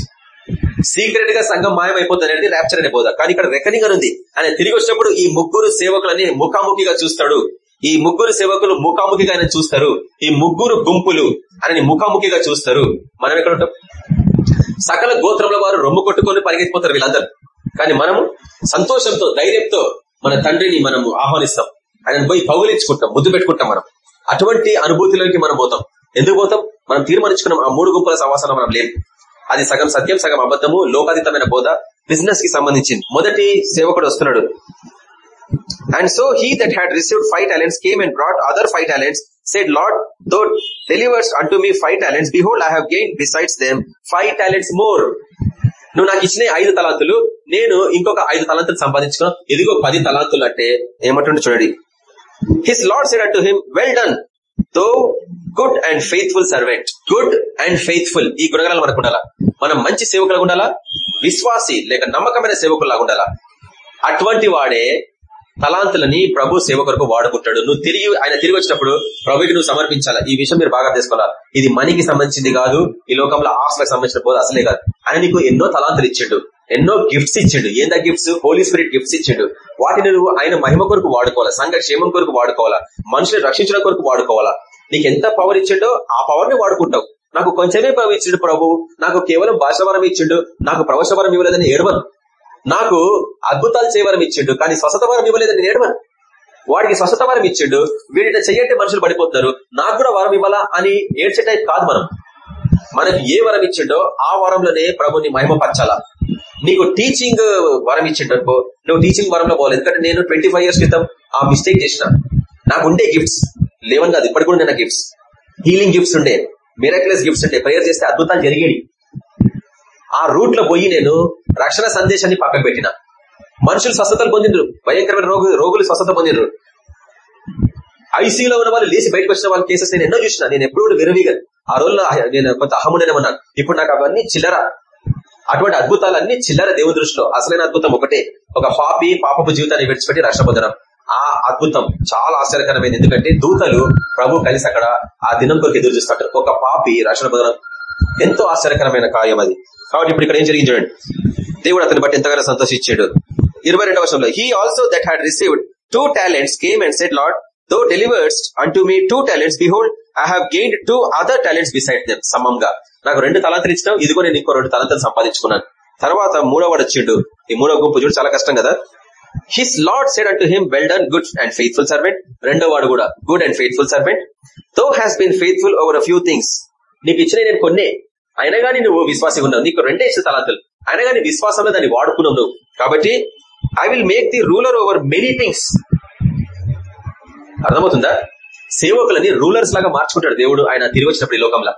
సీక్రెట్గా సంఘం మాయమైపోతుంది అనేది ర్యాప్చర్ అనే బోధ. కానీ ఇక్కడ రెకనింగ్ అని ఉంది. ఆయన తిరిగి వచ్చినప్పుడు ఈ ముగ్గురు సేవకులని ముఖాముఖిగా చూస్తాడు. ఈ ముగ్గురు సేవకులు ముఖాముఖిగా ఆయన చూస్తారు. ఈ ముగ్గురు గుంపులు ఆయన ముఖాముఖిగా చూస్తారు. మనం ఎక్కడ ఉంటాం? సకల గోత్రముల వారు రొమ్ము కొట్టుకొని పరిగెత్తిపోతారు వీళ్ళందరూ. కానీ మనము సంతోషంతో ధైర్యంతో మన తండ్రిని మనము ఆహ్వానిస్తాం. ఆయన పోయి పగులించుకుంటాం ముద్దు పెట్టుకుంటాం మనం. అటువంటి అనుభూతిలోకి మనం పోతాం. ఎందుకు పోతాం? మనం తీర్మానించుకున్నాం ఆ మూడు గుంపుల సమాసాలు మనం లేదు అది సగం సత్యం సగం అబద్ధము లోకాతీతమైన బోధ బిజినెస్కి సంబంధించింది. మొదటి సేవకుడు వస్తున్నాడు. And so he that had received five talents came and brought other five talents said lord thou delivers unto me five talents behold I have gain besides them five talents more నువ్వు నాకు ఇచ్చిన ఐదు తలాంతులు నేను ఇంకొక ఐదు తలాంతులు సంపాదించుకున్నా ఇదిగో పది తలాంతులు అంటే ఏమంటుండే చూడండి. His lord said unto him well done thou good and faithful servant good and faithful ఈ గుణగణాలు మనకు ఉండాలా? మనం మంచి సేవకులకు ఉండాలా? విశ్వాసి లేక నమ్మకమైన సేవకులాగా ఉండాలా? అటువంటి వాడే తలాంతులని ప్రభు సేవ కొరకు వాడుకుంటాడు. నువ్వు తిరిగి ఆయన తిరిగి వచ్చినప్పుడు ప్రభుకి నువ్వు సమర్పించాలా? ఈ విషయం మీరు బాగా తెలుసుకోవాలా? ఇది మనీకి సంబంధించింది కాదు ఈ లోకంలో ఆస్తులకు సంబంధించిన పోదు అసలే కాదు. ఆయన నీకు ఎన్నో తలాంతులు ఇచ్చిండు ఎన్నో గిఫ్ట్స్ ఇచ్చిండు. ఏందా గిఫ్ట్స్ హోలీ స్పిరిట్ గిఫ్ట్స్ ఇచ్చిండు. వాటిని నువ్వు ఆయన మహిమ కొరకు వాడుకోవాలా? సంఘ క్షేమం కొరకు వాడుకోవాలా? మనుషులు రక్షించడం కొరకు వాడుకోవాలా? నీకు ఎంత పవర్ ఇచ్చిండో ఆ పవర్ని వాడుకుంటావు. నాకు కొంచెమే పవర్ ఇచ్చిండు ప్రభు. నాకు కేవలం భాషవరం ఇచ్చిండు. నాకు ప్రవశవరం ఇవ్వలేదని ఏడవను. నాకు అద్భుతాలు చేయవరం ఇచ్చిండు కానీ స్వస్థత వరం ఇవ్వలేదని నేడవను వాడికి స్వస్థత వరం ఇచ్చిండు వీడిని చెయ్యంటే మనుషులు పడిపోతున్నారు. నాకు కూడా వరం ఇవ్వాలా అని ఏడ్చే టైప్ కాదు మనం. మనకి ఏ వరం ఇచ్చిండో ఆ వరంలోనే ప్రభుని మహిమపరచాలా. నీకు టీచింగ్ వరం ఇచ్చిండు అనుకో నువ్వు టీచింగ్ వరంలో పోవాలి. ఎందుకంటే నేను ట్వంటీ ఫైవ్ ఇయర్స్ క్రితం ఆ మిస్టేక్ చేసిన. నాకు ఉండే గిఫ్ట్స్ లేవని కాదు ఇప్పటి కూడా నేను గిఫ్ట్స్ హీలింగ్ గిఫ్ట్స్ ఉండే. మిరాక్యులస్ గిఫ్ట్స్ ఉండే. ప్రేయర్ చేస్తే అద్భుతాలు జరిగేవి. ఆ రూట్లో పోయి నేను రక్షణ సందేశాన్ని పక్కన పెట్టిన. మనుషులు స్వస్థతలు పొందిండ్రు. భయంకరమైన రోగులు రోగులు స్వస్థత పొందిండ్రు. ఐసీలో ఉన్న వాళ్ళు లేచి బయటకు వచ్చిన వాళ్ళ కేసెస్ నేను ఎన్నో చూసిన. నేను ఎప్పుడు కూడా ఆ రోజుల్లో నేను కొంత అహముడేమన్నాను ఇప్పుడు నాకు అవన్నీ చిల్లర. అటువంటి అద్భుతాలు అన్ని చిల్లర దేవుని దృష్టిలో. అసలైన అద్భుతం ఒకటే. ఒక పాపి పాపపు జీవితాన్ని విడిచిపెట్టి రక్షణ పొందడం. ఆ అద్భుతం చాలా ఆశ్చర్యకరమైంది. ఎందుకంటే దూతలు ప్రభు కలిసి అక్కడ ఆ దినం కొరకు ఎదురు చూస్తుంటారు. ఒక పాపి రక్షణ పొందడం ఎంతో ఆశ్చర్యకరమైన కార్యం అది. కాబట్టి ఇప్పుడు ఇక్కడ ఏం జరిగింది చూడండి. దేవుడు అతని బట్టి ఎంతగానో సంతోషించాడు. ఇరవై రెండవ వర్షంలో he also that had received two talents came and said lord thou delivers unto me two talents behold I have gain two other talents beside them సమంగా. నాకు రెండు తలాంతలు ఇచ్చినావు ఇదిగో నేను ఇంకో రెండు తలాంతలు సంపాదించుకున్నాను. తర్వాత మూడోవాడు వచ్చిండు. ఈ మూడో గుంపు చూడు చాలా కష్టం కదా. His lord said unto him well done good and faithful servant రెండో వాడు కూడా good and faithful servant thou has been faithful over a few things నీకు ఇచ్చిన నేను కొన్నే. అయినా కానీ నువ్వు విశ్వాసం ఉన్నావు. నీకు రెండే ఇచ్చిన తలాంతులు. అయినా కానీ విశ్వాసంలో దాన్ని వాడుకున్నావు నువ్వు. కాబట్టి I will make thee ruler over many things అర్థమవుతుందా? సేవకులని రూలర్స్ లాగా మార్చుకుంటాడు దేవుడు ఆయన తిరిగి వచ్చినప్పుడు ఈ లోకంలో.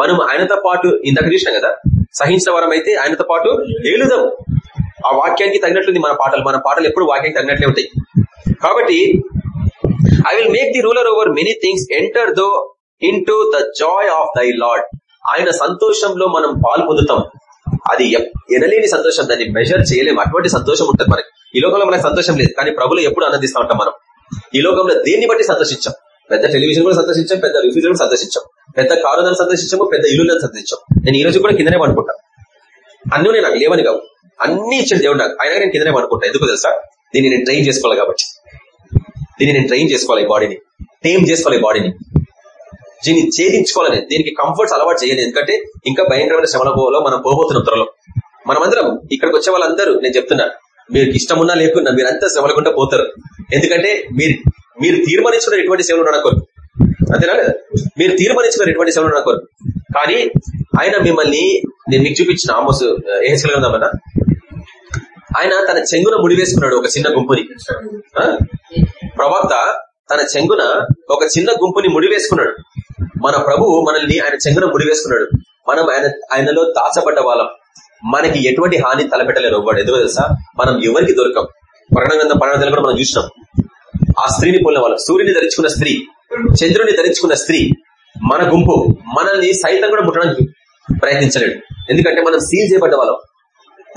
మనం ఆయనతో పాటు ఇందాక చూసినాం కదా? సహించిన వరం అయితే ఆయనతో పాటు ఏలుదాం. ఆ వాక్యానికి తగినట్లుంది మన పాటలు. మన పాటలు ఎప్పుడు వాక్యానికి తగినట్లే ఉంటాయి. కాబట్టి I will make thee ruler over many things enter thou in the joy of thy lord ఆయన సంతోషంలో మనం పాలు పొందుతాం అది ఎనలేని సంతోషం దాన్ని మెజర్ చేయలేము అటువంటి సంతోషం ఉంటుంది మనకి. ఈ లోకంలో మనకు సంతోషం లేదు కానీ ప్రభులు ఎప్పుడు ఆనందిస్తూ ఉంటాం మనం. ఈ లోకంలో దేన్ని బట్టి సంతోషించాం? పెద్ద టెలివిజన్ కూడా సంతోషించాం పెద్ద రిఫ్యూజర్ కూడా సంతోషించాం. పెద్ద కారులను సంతోషించాము పెద్ద ఇల్లు సంతోషించాం. నేను ఈ రోజు కూడా కిందనే పడుకుంటా. అన్నీ నాకు లేవని కావు. అన్ని ఇచ్చిన దేవుడు నాకు. అయినా నేను కిందనే పడుకుంటా. ఎందుకు తెలుసా? దీన్ని నేను ట్రైన్ చేసుకోవాలి కాబట్టి. దీన్ని నేను ట్రైన్ చేసుకోవాలి ఈ బాడీని టేమ్ చేసుకోవాలి బాడీని దీన్ని ఛేదించుకోవాలని దీనికి కంఫర్ట్స్ అలవాటు చేయాలి ఎందుకంటే ఇంకా భయంకరమైన శ్రమల మనం పోబోతున్నాం త్వరలో. మనమందరం ఇక్కడికి వచ్చే వాళ్ళందరూ నేను చెప్తున్నా మీరు ఇష్టమున్నా లేకున్నా మీరంతా శ్రమలకుండా పోతారు. ఎందుకంటే మీరు మీరు తీర్మానించుకున్న ఎటువంటి సేవలు ఉండడం అంతేనా మీరు తీర్మానించుకున్న ఎటువంటి సేవలు ఉండడం కానీ ఆయన మిమ్మల్ని నేను మీకు చూపించిన ఆమోస్ ఏ ఆయన తన చెంగున ముడి వేసుకున్నాడు ఒక చిన్న గుంపుని. ప్రవక్త తన చెంగున ఒక చిన్న గుంపుని ముడి వేసుకున్నాడు. మన ప్రభువు మనల్ని ఆయన చెంగున ముడివేసుకున్నాడు మనం ఆయన ఆయనలో దాచబడ్డ వాళ్ళం. మనకి ఎటువంటి హాని తలపెట్టలేరు వాడు. ఎందుకు తెలుసా? మనం ఎవరికి దొరకం? ప్రకటన పన్నెండు కూడా మనం చూసినాం. ఆ స్త్రీని పోలిన వాళ్ళు సూర్యుని ధరించుకున్న స్త్రీ చంద్రుని ధరించుకున్న స్త్రీ మన గుంపు మనల్ని సైతం కూడా ముట్టడానికి ప్రయత్నించలేడు. ఎందుకంటే మనం సీల్ చేయబడ్డ వాళ్ళం.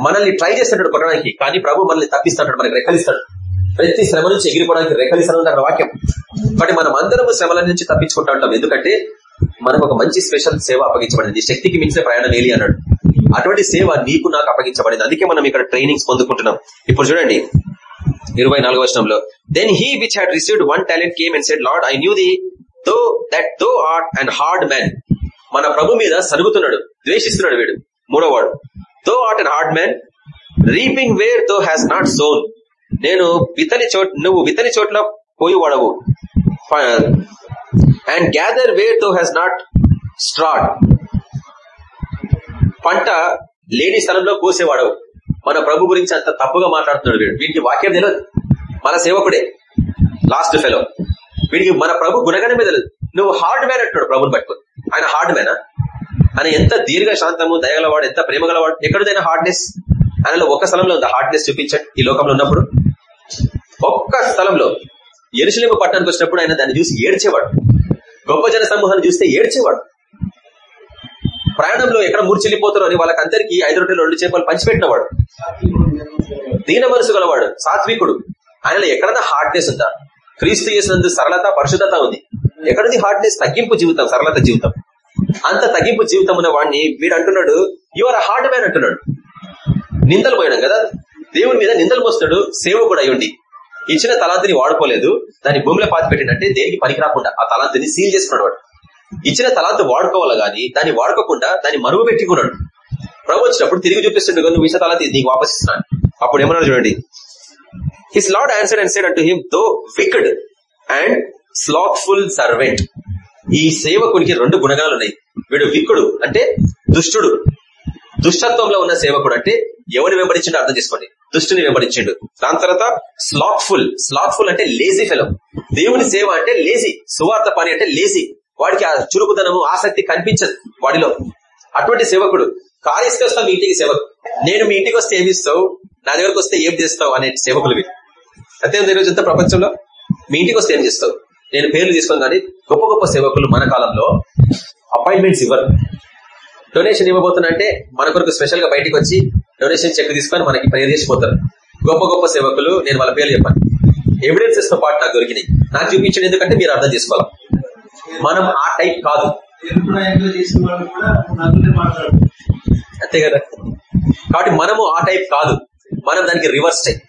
మనల్ని ట్రై చేస్తుంటాడు కొట్టడానికి కానీ ప్రభు మనల్ని తప్పిస్తుంటాడు మనకి రెక్కలిస్తాడు. ప్రతి శ్రమ నుంచి ఎగిరిపోవడానికి రెక్కలిస్తాడు అక్కడ వాక్యం. కాబట్టి మనం అందరం శ్రమల నుంచి తప్పించుకుంటా ఉంటాం. ఎందుకంటే మనం ఒక మంచి స్పెషల్ సేవ అప్పగించబడింది. శక్తికి మించిన ప్రయాణం ఏలి అన్నాడు. అటువంటి సేవ నీకు నాకు అప్పగించబడింది. అందుకే మనం ఇక్కడ ట్రైనింగ్స్ పొందుకుంటున్నాం. ఇప్పుడు చూడండి. ఇరవై నాలుగో వర్షంలో then he which had received one talent came and said lord I knew thee thou that thou art and hard man మన ప్రభు మీద సరుగుతున్నాడు. ద్వేషిస్తున్నాడు వీడు. మూడో వాడు thou art and hard man reaping where thou hast not sown నేను వితని చోట్ నువ్వు వితని చోట్ల పోయి వాడవు. And gather where thou hast not strawed పంట లేని స్థలంలో కోసేవాడవు. మన ప్రభు గురించి అంత తప్పుగా మాట్లాడుతున్నాడు వీడు. వీడికి వాక్యం తెలియదు. మన సేవకుడే. లాస్ట్ ఫెలో వీడికి మన ప్రభు గుణగణమే తెలియదు. నువ్వు హార్డ్ మ్యాన్ అంటున్నాడు ప్రభుని పట్టుకుని. ఆయన హార్డ్ మ్యానా ఆయన ఎంత దీర్ఘ శాంతము దయగలవాడు ఎంత ప్రేమగలవాడు ఎక్కడదైనా హార్డ్నెస్ ఆయనలో ఒక స్థలంలో ఉంది. హార్డ్నెస్ చూపించండి. ఈ లోకంలో ఉన్నప్పుడు ఒక్క స్థలంలో ఎరుసలేము పట్టణానికి వచ్చినప్పుడు ఆయన దాన్ని చూసి ఏడ్చేవాడు. గొప్ప జన సమూహాన్ని చూస్తే ఏడ్చేవాడు. ప్రయాణంలో ఎక్కడ మూర్చిల్లిపోతారో అని వాళ్ళకందరికీ ఐదు రొట్టెలు రెండు చేపలు పంచిపెట్టినవాడు. దీన మనసు గలవాడు సాత్వికుడు. ఆయనలో ఎక్కడన్నా హార్డ్నెస్ ఉందా? క్రీస్తు చేసినందు సరళత పరిశుద్ధత ఉంది. ఎక్కడది హార్డ్నెస్ తగ్గింపు జీవితం సరళత జీవితం. అంత తగ్గింపు జీవితం ఉన్న వాడిని వీడు అంటున్నాడు యువర్ హార్డ్ మ్యాన్ అంటున్నాడు. నిందలు పోయినాం కదా? దేవుని మీద నిందలు పోస్తాడు సేవకుడు అయ్యుండి ఇచ్చిన తలాంతిని వాడుకోలేదు. దాన్ని భూమిలో పాతి పెట్టినట్టే దేనికి పనికి రాకుండా ఆ తలాంతిని సీల్ చేసుకున్నాడు వాడు. ఇచ్చిన తలాంతి వాడుకోవాలి గాని దాన్ని వాడుకోకుండా దాన్ని మరుగు పెట్టుకున్నాడు ప్రభు వచ్చినప్పుడు తిరిగి చూపిస్తుండే నువ్వు ఇచ్చిన తలాంతి నీకు వాపసిస్తున్నాను అప్పుడు ఏమన్నా చూడండి. His lord answer and said unto him thou wicked and slothful servant ఈ సేవకునికి రెండు గుణగాలు ఉన్నాయి. వీడు విక్కుడు అంటే దుష్టుడు. దుష్టత్వంలో ఉన్న సేవకుడు అంటే ఎవరిని వెంబడించిండో అర్థం చేసుకోండి. దుష్టుని వెంబడించాడు. దాని తర్వాత స్లాత్ఫుల్ స్లాత్ఫుల్ అంటే లేజీ ఫెలో దేవుని సేవ అంటే లేజీ సువార్త పని అంటే లేజీ వాడికి ఆ చురుకుదనము ఆసక్తి కనిపించదు వాడిలో. అటువంటి సేవకుడు కారు వస్తావు మీ ఇంటికి సేవకు. నేను మీ ఇంటికి వస్తే ఏమి ఇస్తావు నా దగ్గరకు వస్తే ఏం చేస్తావు? అనే సేవకులు అంతే ఈరోజు ఈరోజు ప్రపంచంలో? మీ ఇంటికి వస్తే ఏం చేస్తావు? నేను పేర్లు తీసుకుని కానీ గొప్ప గొప్ప సేవకులు మన కాలంలో అపాయింట్మెంట్స్ ఇవ్వరు. డొనేషన్ ఇవ్వబోతున్నా అంటే మన కొరకు స్పెషల్గా బయటకు వచ్చి డొనేషన్ చెక్ తీసుకొని మనకి ప్రేర్ చేసిపోతారు గొప్ప గొప్ప సేవకులు నేను వాళ్ళ పేర్లు చెప్పాను. ఎవిడెన్సెస్తో పాటు నాకు దొరికినాయి. నాకు చూపించండి ఎందుకంటే మీరు అర్థం చేసుకోవాలి. మనం ఆ టైప్ కాదు. అంతే కదా కాబట్టి మనము ఆ టైప్ కాదు. మనం దానికి రివర్స్ టైప్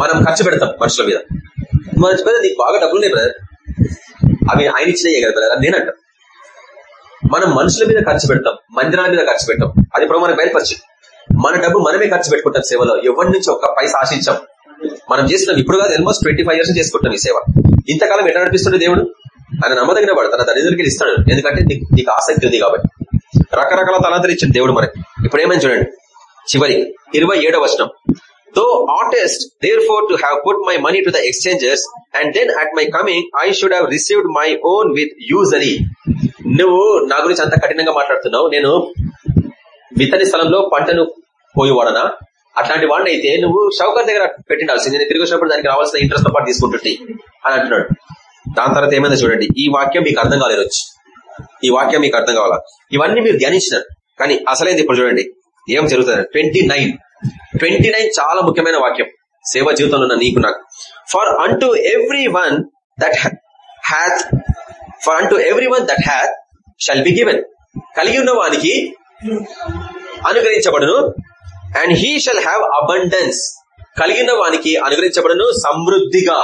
మనం ఖర్చు పెడతాం మనుషుల మీద. మనుషుల మీద నీకు బాగా డబ్బులు బ్రదర్ అవి ఆయన ఇచ్చినాయి కదా బ్రదర్ నేనంట మనం మనుషుల మీద ఖర్చు పెడతాం. మందిరాల మీద ఖర్చు పెట్టాం. అది ఇప్పుడు మనకు బయలుపరచు. మన డబ్బు మనమే ఖర్చు పెట్టుకుంటాం సేవలో. ఎవరి నుంచి ఒక పైసా ఆశించాం? మనం చేస్తున్నాం ఇప్పుడు కాదు ఆల్మోస్ట్ ట్వంటీ ఫైవ్ ఇయర్స్ చేసుకుంటాం ఈ సేవ. ఇంతకాలం ఎట్లా నడిపిస్తుండే దేవుడు? ఆయన నమ్మదగిన వాడు తన తల్లిదండ్రులకి ఇస్తాడు. ఎందుకంటే నీకు ఆసక్తి ఉంది కాబట్టి. రకరకాల తలాంతలు ఇచ్చింది దేవుడు మనకి. ఇప్పుడు ఏమని చూడండి? చివరి ఇరవై ఏడవ వచనం. Thou oughtest therefore to have put my money to the exchangers and then at my coming I should have received my own with usury నువ్వు నా గురించి అంత కఠినంగా మాట్లాడుతున్నావు. నేను విత్తని స్థలంలో పంటను పోయేవాడనా? అట్లాంటి వాడిని అయితే నువ్వు షౌకర్ దగ్గర పెట్టిండాల్సింది నేను తిరిగి వచ్చినప్పుడు దానికి రావాల్సిన ఇంట్రెస్ట్తో పాటు తీసుకుంటుంది అని అంటున్నాడు. దాని తర్వాత ఏమైందో చూడండి. ఈ వాక్యం మీకు అర్థం కాలేదు వచ్చి. ఈ వాక్యం మీకు అర్థం కావాలా? ఇవన్నీ మీరు ధ్యానించినారు. కానీ అసలేంది ఇప్పుడు చూడండి. ఏం జరుగుతుంది? ట్వంటీ నైన్ ట్వంటీ నైన్ చాలా ముఖ్యమైన వాక్యం. సేవ జీవితంలో ఉన్న నీకు నాకు. For unto every one that hath for unto every one that hath shall be given కలిగి ఉన్న వానికి అనుగ్రహించబడును. And he shall have abundance కలిగిన వానికి అనుగ్రహించబడను సమృద్ధిగా.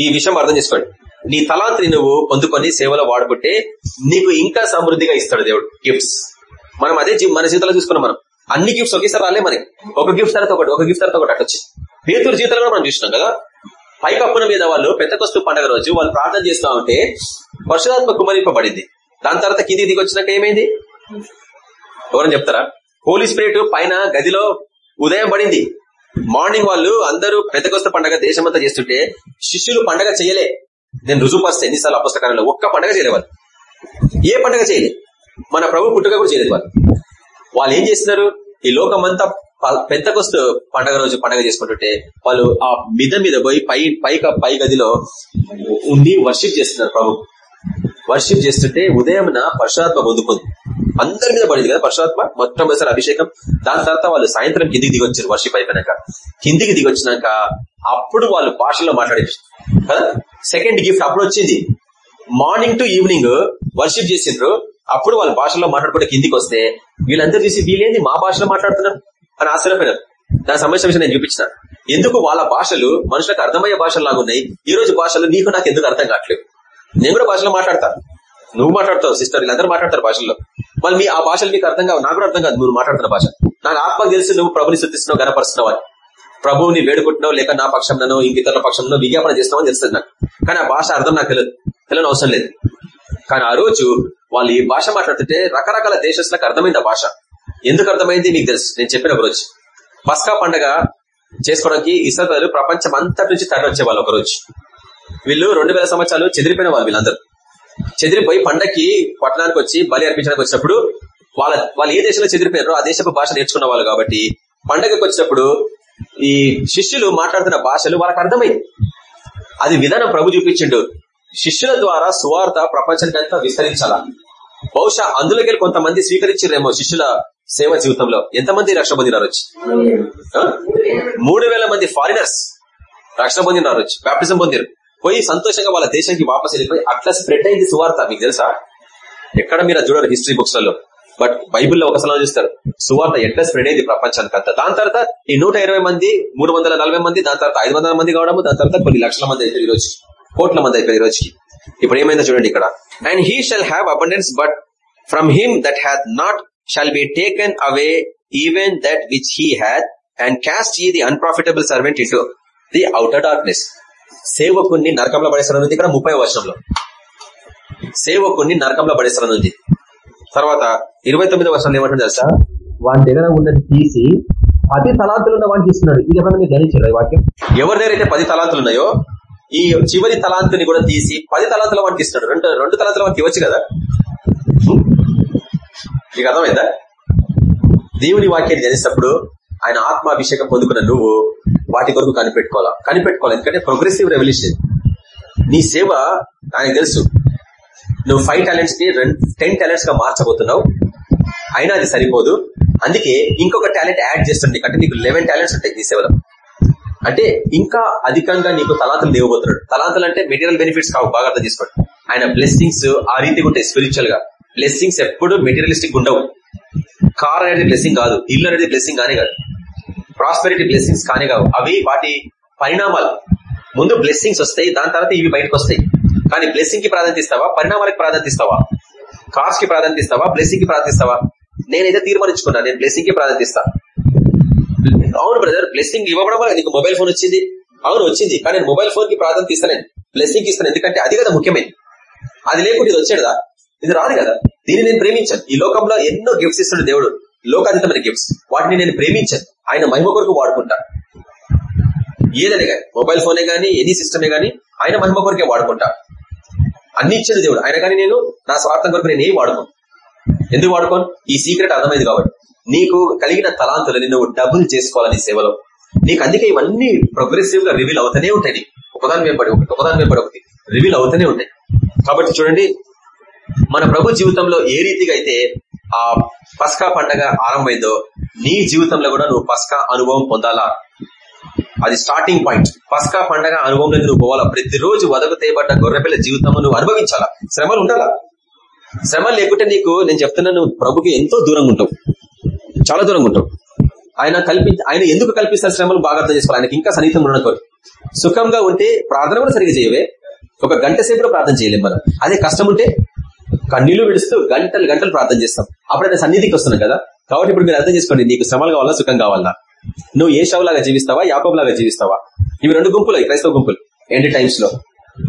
ఈ విషయం అర్థం చేసుకోండి. నీ తలాంతిని నువ్వు పొందుకొని సేవలో వాడుకుంటే నీకు ఇంకా సమృద్ధిగా ఇస్తాడు దేవుడు. గిఫ్ట్స్ మనం అదే మన జీవితంలో చూసుకున్నాం మనం. అన్ని గిఫ్ట్స్ ఒకేసారి రాలే మరి. ఒక గిఫ్ట్ తర్వాత ఒకటి ఒక గిఫ్ట్ తర్వాత ఒకటి అట్టొచ్చి పేతురు జీవితంలో మనం చూసినాం కదా. పైకప్పున మీద వాళ్ళు పెద్దకొస్తు పండగ రోజు వాళ్ళు ప్రార్థన చేస్తా ఉంటే పరశురాత్మ కుమరింపబడింది దాని తర్వాత కిందికి దిగి వచ్చినాక ఏమైంది? ఎవరని చెప్తారా? హోలీ స్పిరిట్ పైన గదిలో ఉదయం పడింది. మార్నింగ్ వాళ్ళు అందరూ పెద్దకొస్త పండగ దేశమంతా చేస్తుంటే శిష్యులు పండగ చేయలే. నేను రుజువుపరిస్తే ఎన్నిసార్లు అపస్తకాలంలో ఒక్క పండగ చేయలేవాళ్ళు ఏ పండగ చేయలే? మన ప్రభు పుట్టుక కూడా చేయలేదు వాళ్ళు. వాళ్ళు ఏం చేస్తున్నారు? ఈ లోకమంతా పెద్దకొస్తు పండగ రోజు పండగ చేసుకుంటుంటే వాళ్ళు ఆ మిద మీద పోయి పై పై పై గదిలో ఉండి వర్షిప్ చేస్తున్నారు ప్రభు. వర్షిప్ చేస్తుంటే ఉదయం పరశురాత్మ పొందుకుంది. అందరి మీద పడింది కదా పరశురాత్మ? మొట్టమొదటిసారి అభిషేకం. దాని తర్వాత వాళ్ళు సాయంత్రం కిందికి దిగొచ్చారు వర్షిప్ అయిపోయినాక కిందికి దిగొచ్చినాక అప్పుడు వాళ్ళు భాషలో మాట్లాడారు కదా? సెకండ్ గిఫ్ట్ అప్పుడు వచ్చింది. మార్నింగ్ టు ఈవినింగ్ వర్షిప్ చేసిండ్రు. అప్పుడు వాళ్ళ భాషలో మాట్లాడుకుంటే కిందికి వస్తే వీళ్ళందరూ చూసి వీళ్ళేంది మా భాషలో మాట్లాడుతున్నారు అని ఆశ్చర్యపోయినారు. దాని సమస్య విషయం నేను చూపించిన. ఎందుకు వాళ్ళ భాషలు మనుషులకు అర్థమయ్యే భాషలు లాగున్నాయి ఈ రోజు భాషలు నీకు నాకు ఎందుకు అర్థం కావట్లేదు? నేను కూడా భాషలో మాట్లాడతాను నువ్వు మాట్లాడతావు సిస్టర్ వీళ్ళందరూ మాట్లాడతారు భాషల్లో. మళ్ళీ మీ ఆ భాషలు మీకు అర్థం కావు నాకు కూడా అర్థం కాదు నువ్వు మాట్లాడుతున్న భాష. నాకు ఆత్మ తెలిసి నువ్వు ప్రభుని శుద్ధిస్తున్నావు గనపరుస్తున్నావు అని. ప్రభువుని వేడుకుంటున్నావు లేక నా పక్షంలో ఇంకితరుల పక్షంలో విజ్ఞాపన చేస్తున్నావు అని తెలుస్తుంది నాకు. కానీ ఆ భాష అర్థం నాకు తెలియదు తెలియని అవసరం లేదు. కానీ ఆ రోజు వాళ్ళు ఈ భాష మాట్లాడుతుంటే రకరకాల దేశస్తులకు అర్థమైంది ఆ భాష. ఎందుకు అర్థమైంది మీకు తెలుసు? నేను చెప్పిన ఒక రోజు. పస్కా పండగ చేసుకోవడానికి ఇసలు ప్రపంచం అంతటి నుంచి తరలి వచ్చేవాళ్ళు ఒక రోజు. వీళ్ళు రెండు వేల సంవత్సరాలు చెదిరిపోయిన వాళ్ళు వీళ్ళందరూ. చెదిరిపోయి పండక్కి పట్టణానికి వచ్చి బలి అర్పించడానికి వచ్చినప్పుడు వాళ్ళ వాళ్ళు ఏ దేశంలో చెదిరిపోయారో ఆ దేశపు భాష నేర్చుకున్న వాళ్ళు కాబట్టి పండగకి వచ్చినప్పుడు ఈ శిష్యులు మాట్లాడుతున్న భాషలు వాళ్ళకి అర్థమైంది. అది విధానం ప్రభు చూపించిండు. శిష్యుల ద్వారా సువార్త ప్రపంచానికి అంతా విస్తరించాలా. బహుశా అందులోకి కొంతమంది స్వీకరించారేమో శిష్యుల సేవ జీవితంలో. ఎంతమంది రక్షణ పొందినారు వచ్చి? మూడు వేల. మంది ఫారినర్స్ రక్షణ పొందినారు వచ్చి బ్యాప్టిజం పొందిరు పోయి సంతోషంగా వాళ్ళ దేశానికి వాపస్ వెళ్ళిపోయి అట్లా స్ప్రెడ్ అయింది సువార్త. మీకు తెలుసా? ఎక్కడ మీరు చూడరు హిస్టరీ బుక్స్లలో. బట్ బైబిల్లో ఒకసారి చూస్తారు. సువార్త ఎట్లా స్ప్రెడ్ అయింది ప్రపంచానికి అంతా. దాని తర్వాత ఈ నూట మంది మూడు మంది దాని తర్వాత ఐదు మంది కావడము దాని తర్వాత కొన్ని లక్షల మంది అయిపోయి ఈ రోజు కోట్ల మంది అయిపోయి రోజుకి. ఇప్పుడు ఏమైందో చూడండి ఇక్కడ. And he shall have abundance but from him that hath not shall be taken away even that which he hath and cast ye the unprofitable servant into the outer darkness సేవకుణ్ణి నరకంలో పడేస్తారనుంది ఇక్కడ ముప్పై వర్షంలో సేవకుణ్ణి నరకంలో పడేస్తారనుంది తర్వాత ఇరవై తొమ్మిది వర్షంలో ఏమంటుంది తెలుసా? వాని దగ్గర ఉన్నది తీసి పది తలాంతులు ఉన్న వాడికి ఇస్తున్నాడు ఇది ఎవరైనా మీరు గణించారు ఈ వాక్యం? ఎవరి దగ్గర అయితే పది తలాంతులు ఉన్నాయో ఈ చివరి తలాంతుని కూడా తీసి పది తలాంతుల వాడికి ఇస్తున్నాడు రెండు రెండు తలాంతుల వాడికి ఇవ్వచ్చు కదా? నీకు అర్థమైందా? దేవుని వాక్యాన్ని జనిస్తప్పుడు ఆయన ఆత్మాభిషేకం పొందుకున్న నువ్వు వాటి కొరకు కనిపెట్టుకోవాలా? కనిపెట్టుకోవాలి. ఎందుకంటే ప్రోగ్రెసివ్ రెవల్యూషన్ నీ సేవ ఆయన తెలుసు. నువ్వు ఫైవ్ టాలెంట్స్ని టెన్ టాలెంట్స్గా మార్చబోతున్నావు. అయినా అది సరిపోదు. అందుకే ఇంకొక టాలెంట్ యాడ్ చేస్తుంది నీకు. అంటే నీకు లెవెన్ టాలెంట్స్ ఉంటాయి నీ సేవలో. అంటే ఇంకా అధికంగా నీకు తలాంతులు దేవబోతున్నాడు తలాంతులు అంటే మెటీరియల్ బెనిఫిట్స్ కావు. బాగా అర్థం చేసుకోండి. ఆయన బ్లెస్సింగ్స్ ఆ రీతిగా ఉంటాయి స్పిరిచువల్గా. బ్లెస్సింగ్స్ ఎప్పుడు మెటీరియలిస్టిక్ ఉండవు కార్ అనేది బ్లెస్సింగ్ కాదు. ఇల్లు అనేది బ్లెస్సింగ్ కానీ కాదు. ప్రాస్పెరిటీ బ్లెస్సింగ్స్ కానీ కావు. అవి వాటి పరిణామాలు. ముందు బ్లెస్సింగ్స్ వస్తాయి దాని తర్వాత ఇవి బయటకు వస్తాయి. కానీ బ్లెస్సింగ్కి ప్రాధాన్యత ఇస్తావా? పరిణామాలకు ప్రాధాన్యత ఇస్తావా? కార్స్కి ప్రాధాన్యత ఇస్తావా? బ్లెస్సింగ్కి ప్రాధాన్యత ఇస్తావా? నేనైతే తీర్మానించుకున్నా నేను బ్లెస్సింగ్కి ప్రాధాన్యత ఇస్తా. అవును బ్రదర్ బ్లెస్సింగ్ ఇవ్వడం వల్ల నీకు మొబైల్ ఫోన్ వచ్చింది. అవును వచ్చింది. కానీ నేను మొబైల్ ఫోన్కి ప్రాధాన్యత ఇస్తాను బ్లెస్సింగ్ ఇస్తాను ఎందుకంటే అది కదా ముఖ్యమైనది. అది లేకుండా ఇది వచ్చాడుదా ఇది రాదు కదా. దీన్ని నేను ప్రేమించాను. ఈ లోకంలో ఎన్నో గిఫ్ట్స్ ఇస్తున్నాడు దేవుడు. లోకాతీతమైన గిఫ్ట్స్ వాటిని నేను ప్రేమించాను. ఆయన మహిమ కొరకు వాడుకుంటా. ఏదైనా కానీ మొబైల్ ఫోనే కానీ ఎనీ సిస్టమే కానీ ఆయన మహిమ కొరకే వాడుకుంటా. అన్ని ఇచ్చిన దేవుడు. ఆయన కానీ నేను నా స్వార్థం కొరకు నేను ఏం వాడుకోను? ఎందుకు వాడుకోను? ఈ సీక్రెట్ అర్థమైంది కాబట్టి. నీకు కలిగిన తలాంతులని నువ్వు డబుల్ చేసుకోవాలని సేవలో. నీకు అందుకే ఇవన్నీ ప్రోగ్రెసివ్గా రివీల్ అవుతూనే ఉంటాయి ఒకదాని వెంబడి ఒకటి ఒకదాని వెంబడి ఒకటి రివీల్ అవుతూనే ఉంటాయి. కాబట్టి చూడండి మన ప్రభు జీవితంలో ఏ రీతిగా అయితే ఆ పస్కా పండగ ఆరంభమైందో నీ జీవితంలో కూడా నువ్వు పస్కా అనుభవం పొందాలా? అది స్టార్టింగ్ పాయింట్ పస్కా పండగ అనుభవంలోకి నువ్వు పోవాలా? ప్రతిరోజు వదకు తేయబడ్డ గొర్రెపిల్ల జీవితం నువ్వు అనుభవించాలా? శ్రమలు ఉండాలా? శ్రమ లేకుంటే నీకు నేను చెప్తున్నాను ప్రభుకి ఎంతో దూరంగా ఉంటావు. చాలా దూరంగా ఉంటావు. ఆయన కల్పి ఆయన ఎందుకు కల్పిస్తారు శ్రమలు? బాగా అర్థం చేసుకోవాలి. ఆయనకి ఇంకా సన్నిహితం ఉండకూడదు. సుఖంగా ఉంటే ప్రార్థన కూడా సరిగ్గా చేయవే. ఒక గంట సేపు ప్రార్థన చేయలేం మనం. అదే కష్టం ఉంటే కన్నీళ్ళు విడుస్తూ గంటలు గంటలు ప్రార్థన చేస్తాం. అప్పుడు ఆయన సన్నిధికి వస్తున్నాం కదా. కాబట్టి ఇప్పుడు మీరు అర్థం చేసుకోండి నీకు శ్రమలు కావాలా సుఖం కావాలా? నువ్వు ఏ లాగా జీవిస్తావా యాకోబ్ లాగా జీవిస్తావా? ఇవి రెండు గుంపులు క్రైస్తవ గుంపులు ఎండ్ టైమ్స్లో.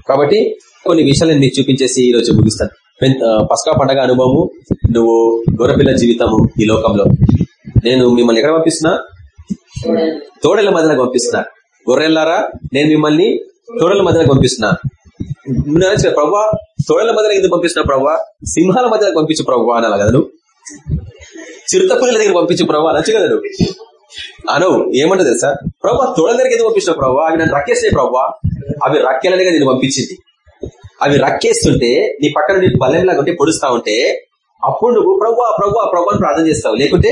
కాబట్టి కొన్ని విషయాలు నేను మీకు చూపించేసి ఈ రోజు ముగిస్తాను. పస్కా పండగ అనుభవము నువ్వు గొర్రెపిల్ల జీవితము ఈ లోకంలో. నేను మిమ్మల్ని ఎక్కడ పంపిస్తున్నా? తోడల మధ్యలోకి పంపిస్తున్నా. గొర్రెల్లారా నేను మిమ్మల్ని తోడల మధ్యలోకి పంపిస్తున్నా. నేను అనొచ్చు కదా, ప్రభా తోడల మధ్యలోకి ఎందుకు పంపించిన ప్రభా సింహాల మధ్యన పంపించు ప్రభా అనాలి కదా నువ్వు. చిరుత దగ్గర పంపించు ప్రభా అనొచ్చు కదా నువ్వు. అనవు ఏమంటా తెలుసా? ప్రభా తోడల దగ్గరికి ఎందుకు పంపించిన ప్రభా అవి నన్ను రక్కేసే ప్రభావ అవి రక్కేలనిగా నేను పంపించింది. అవి రక్కేస్తుంటే నీ పక్కన నీ బలంలాగా ఉంటే పొడుస్తా ఉంటే అప్పుడు నువ్వు ప్రభు ప్రభు ప్రభు అని ప్రార్థన చేస్తావు. లేకుంటే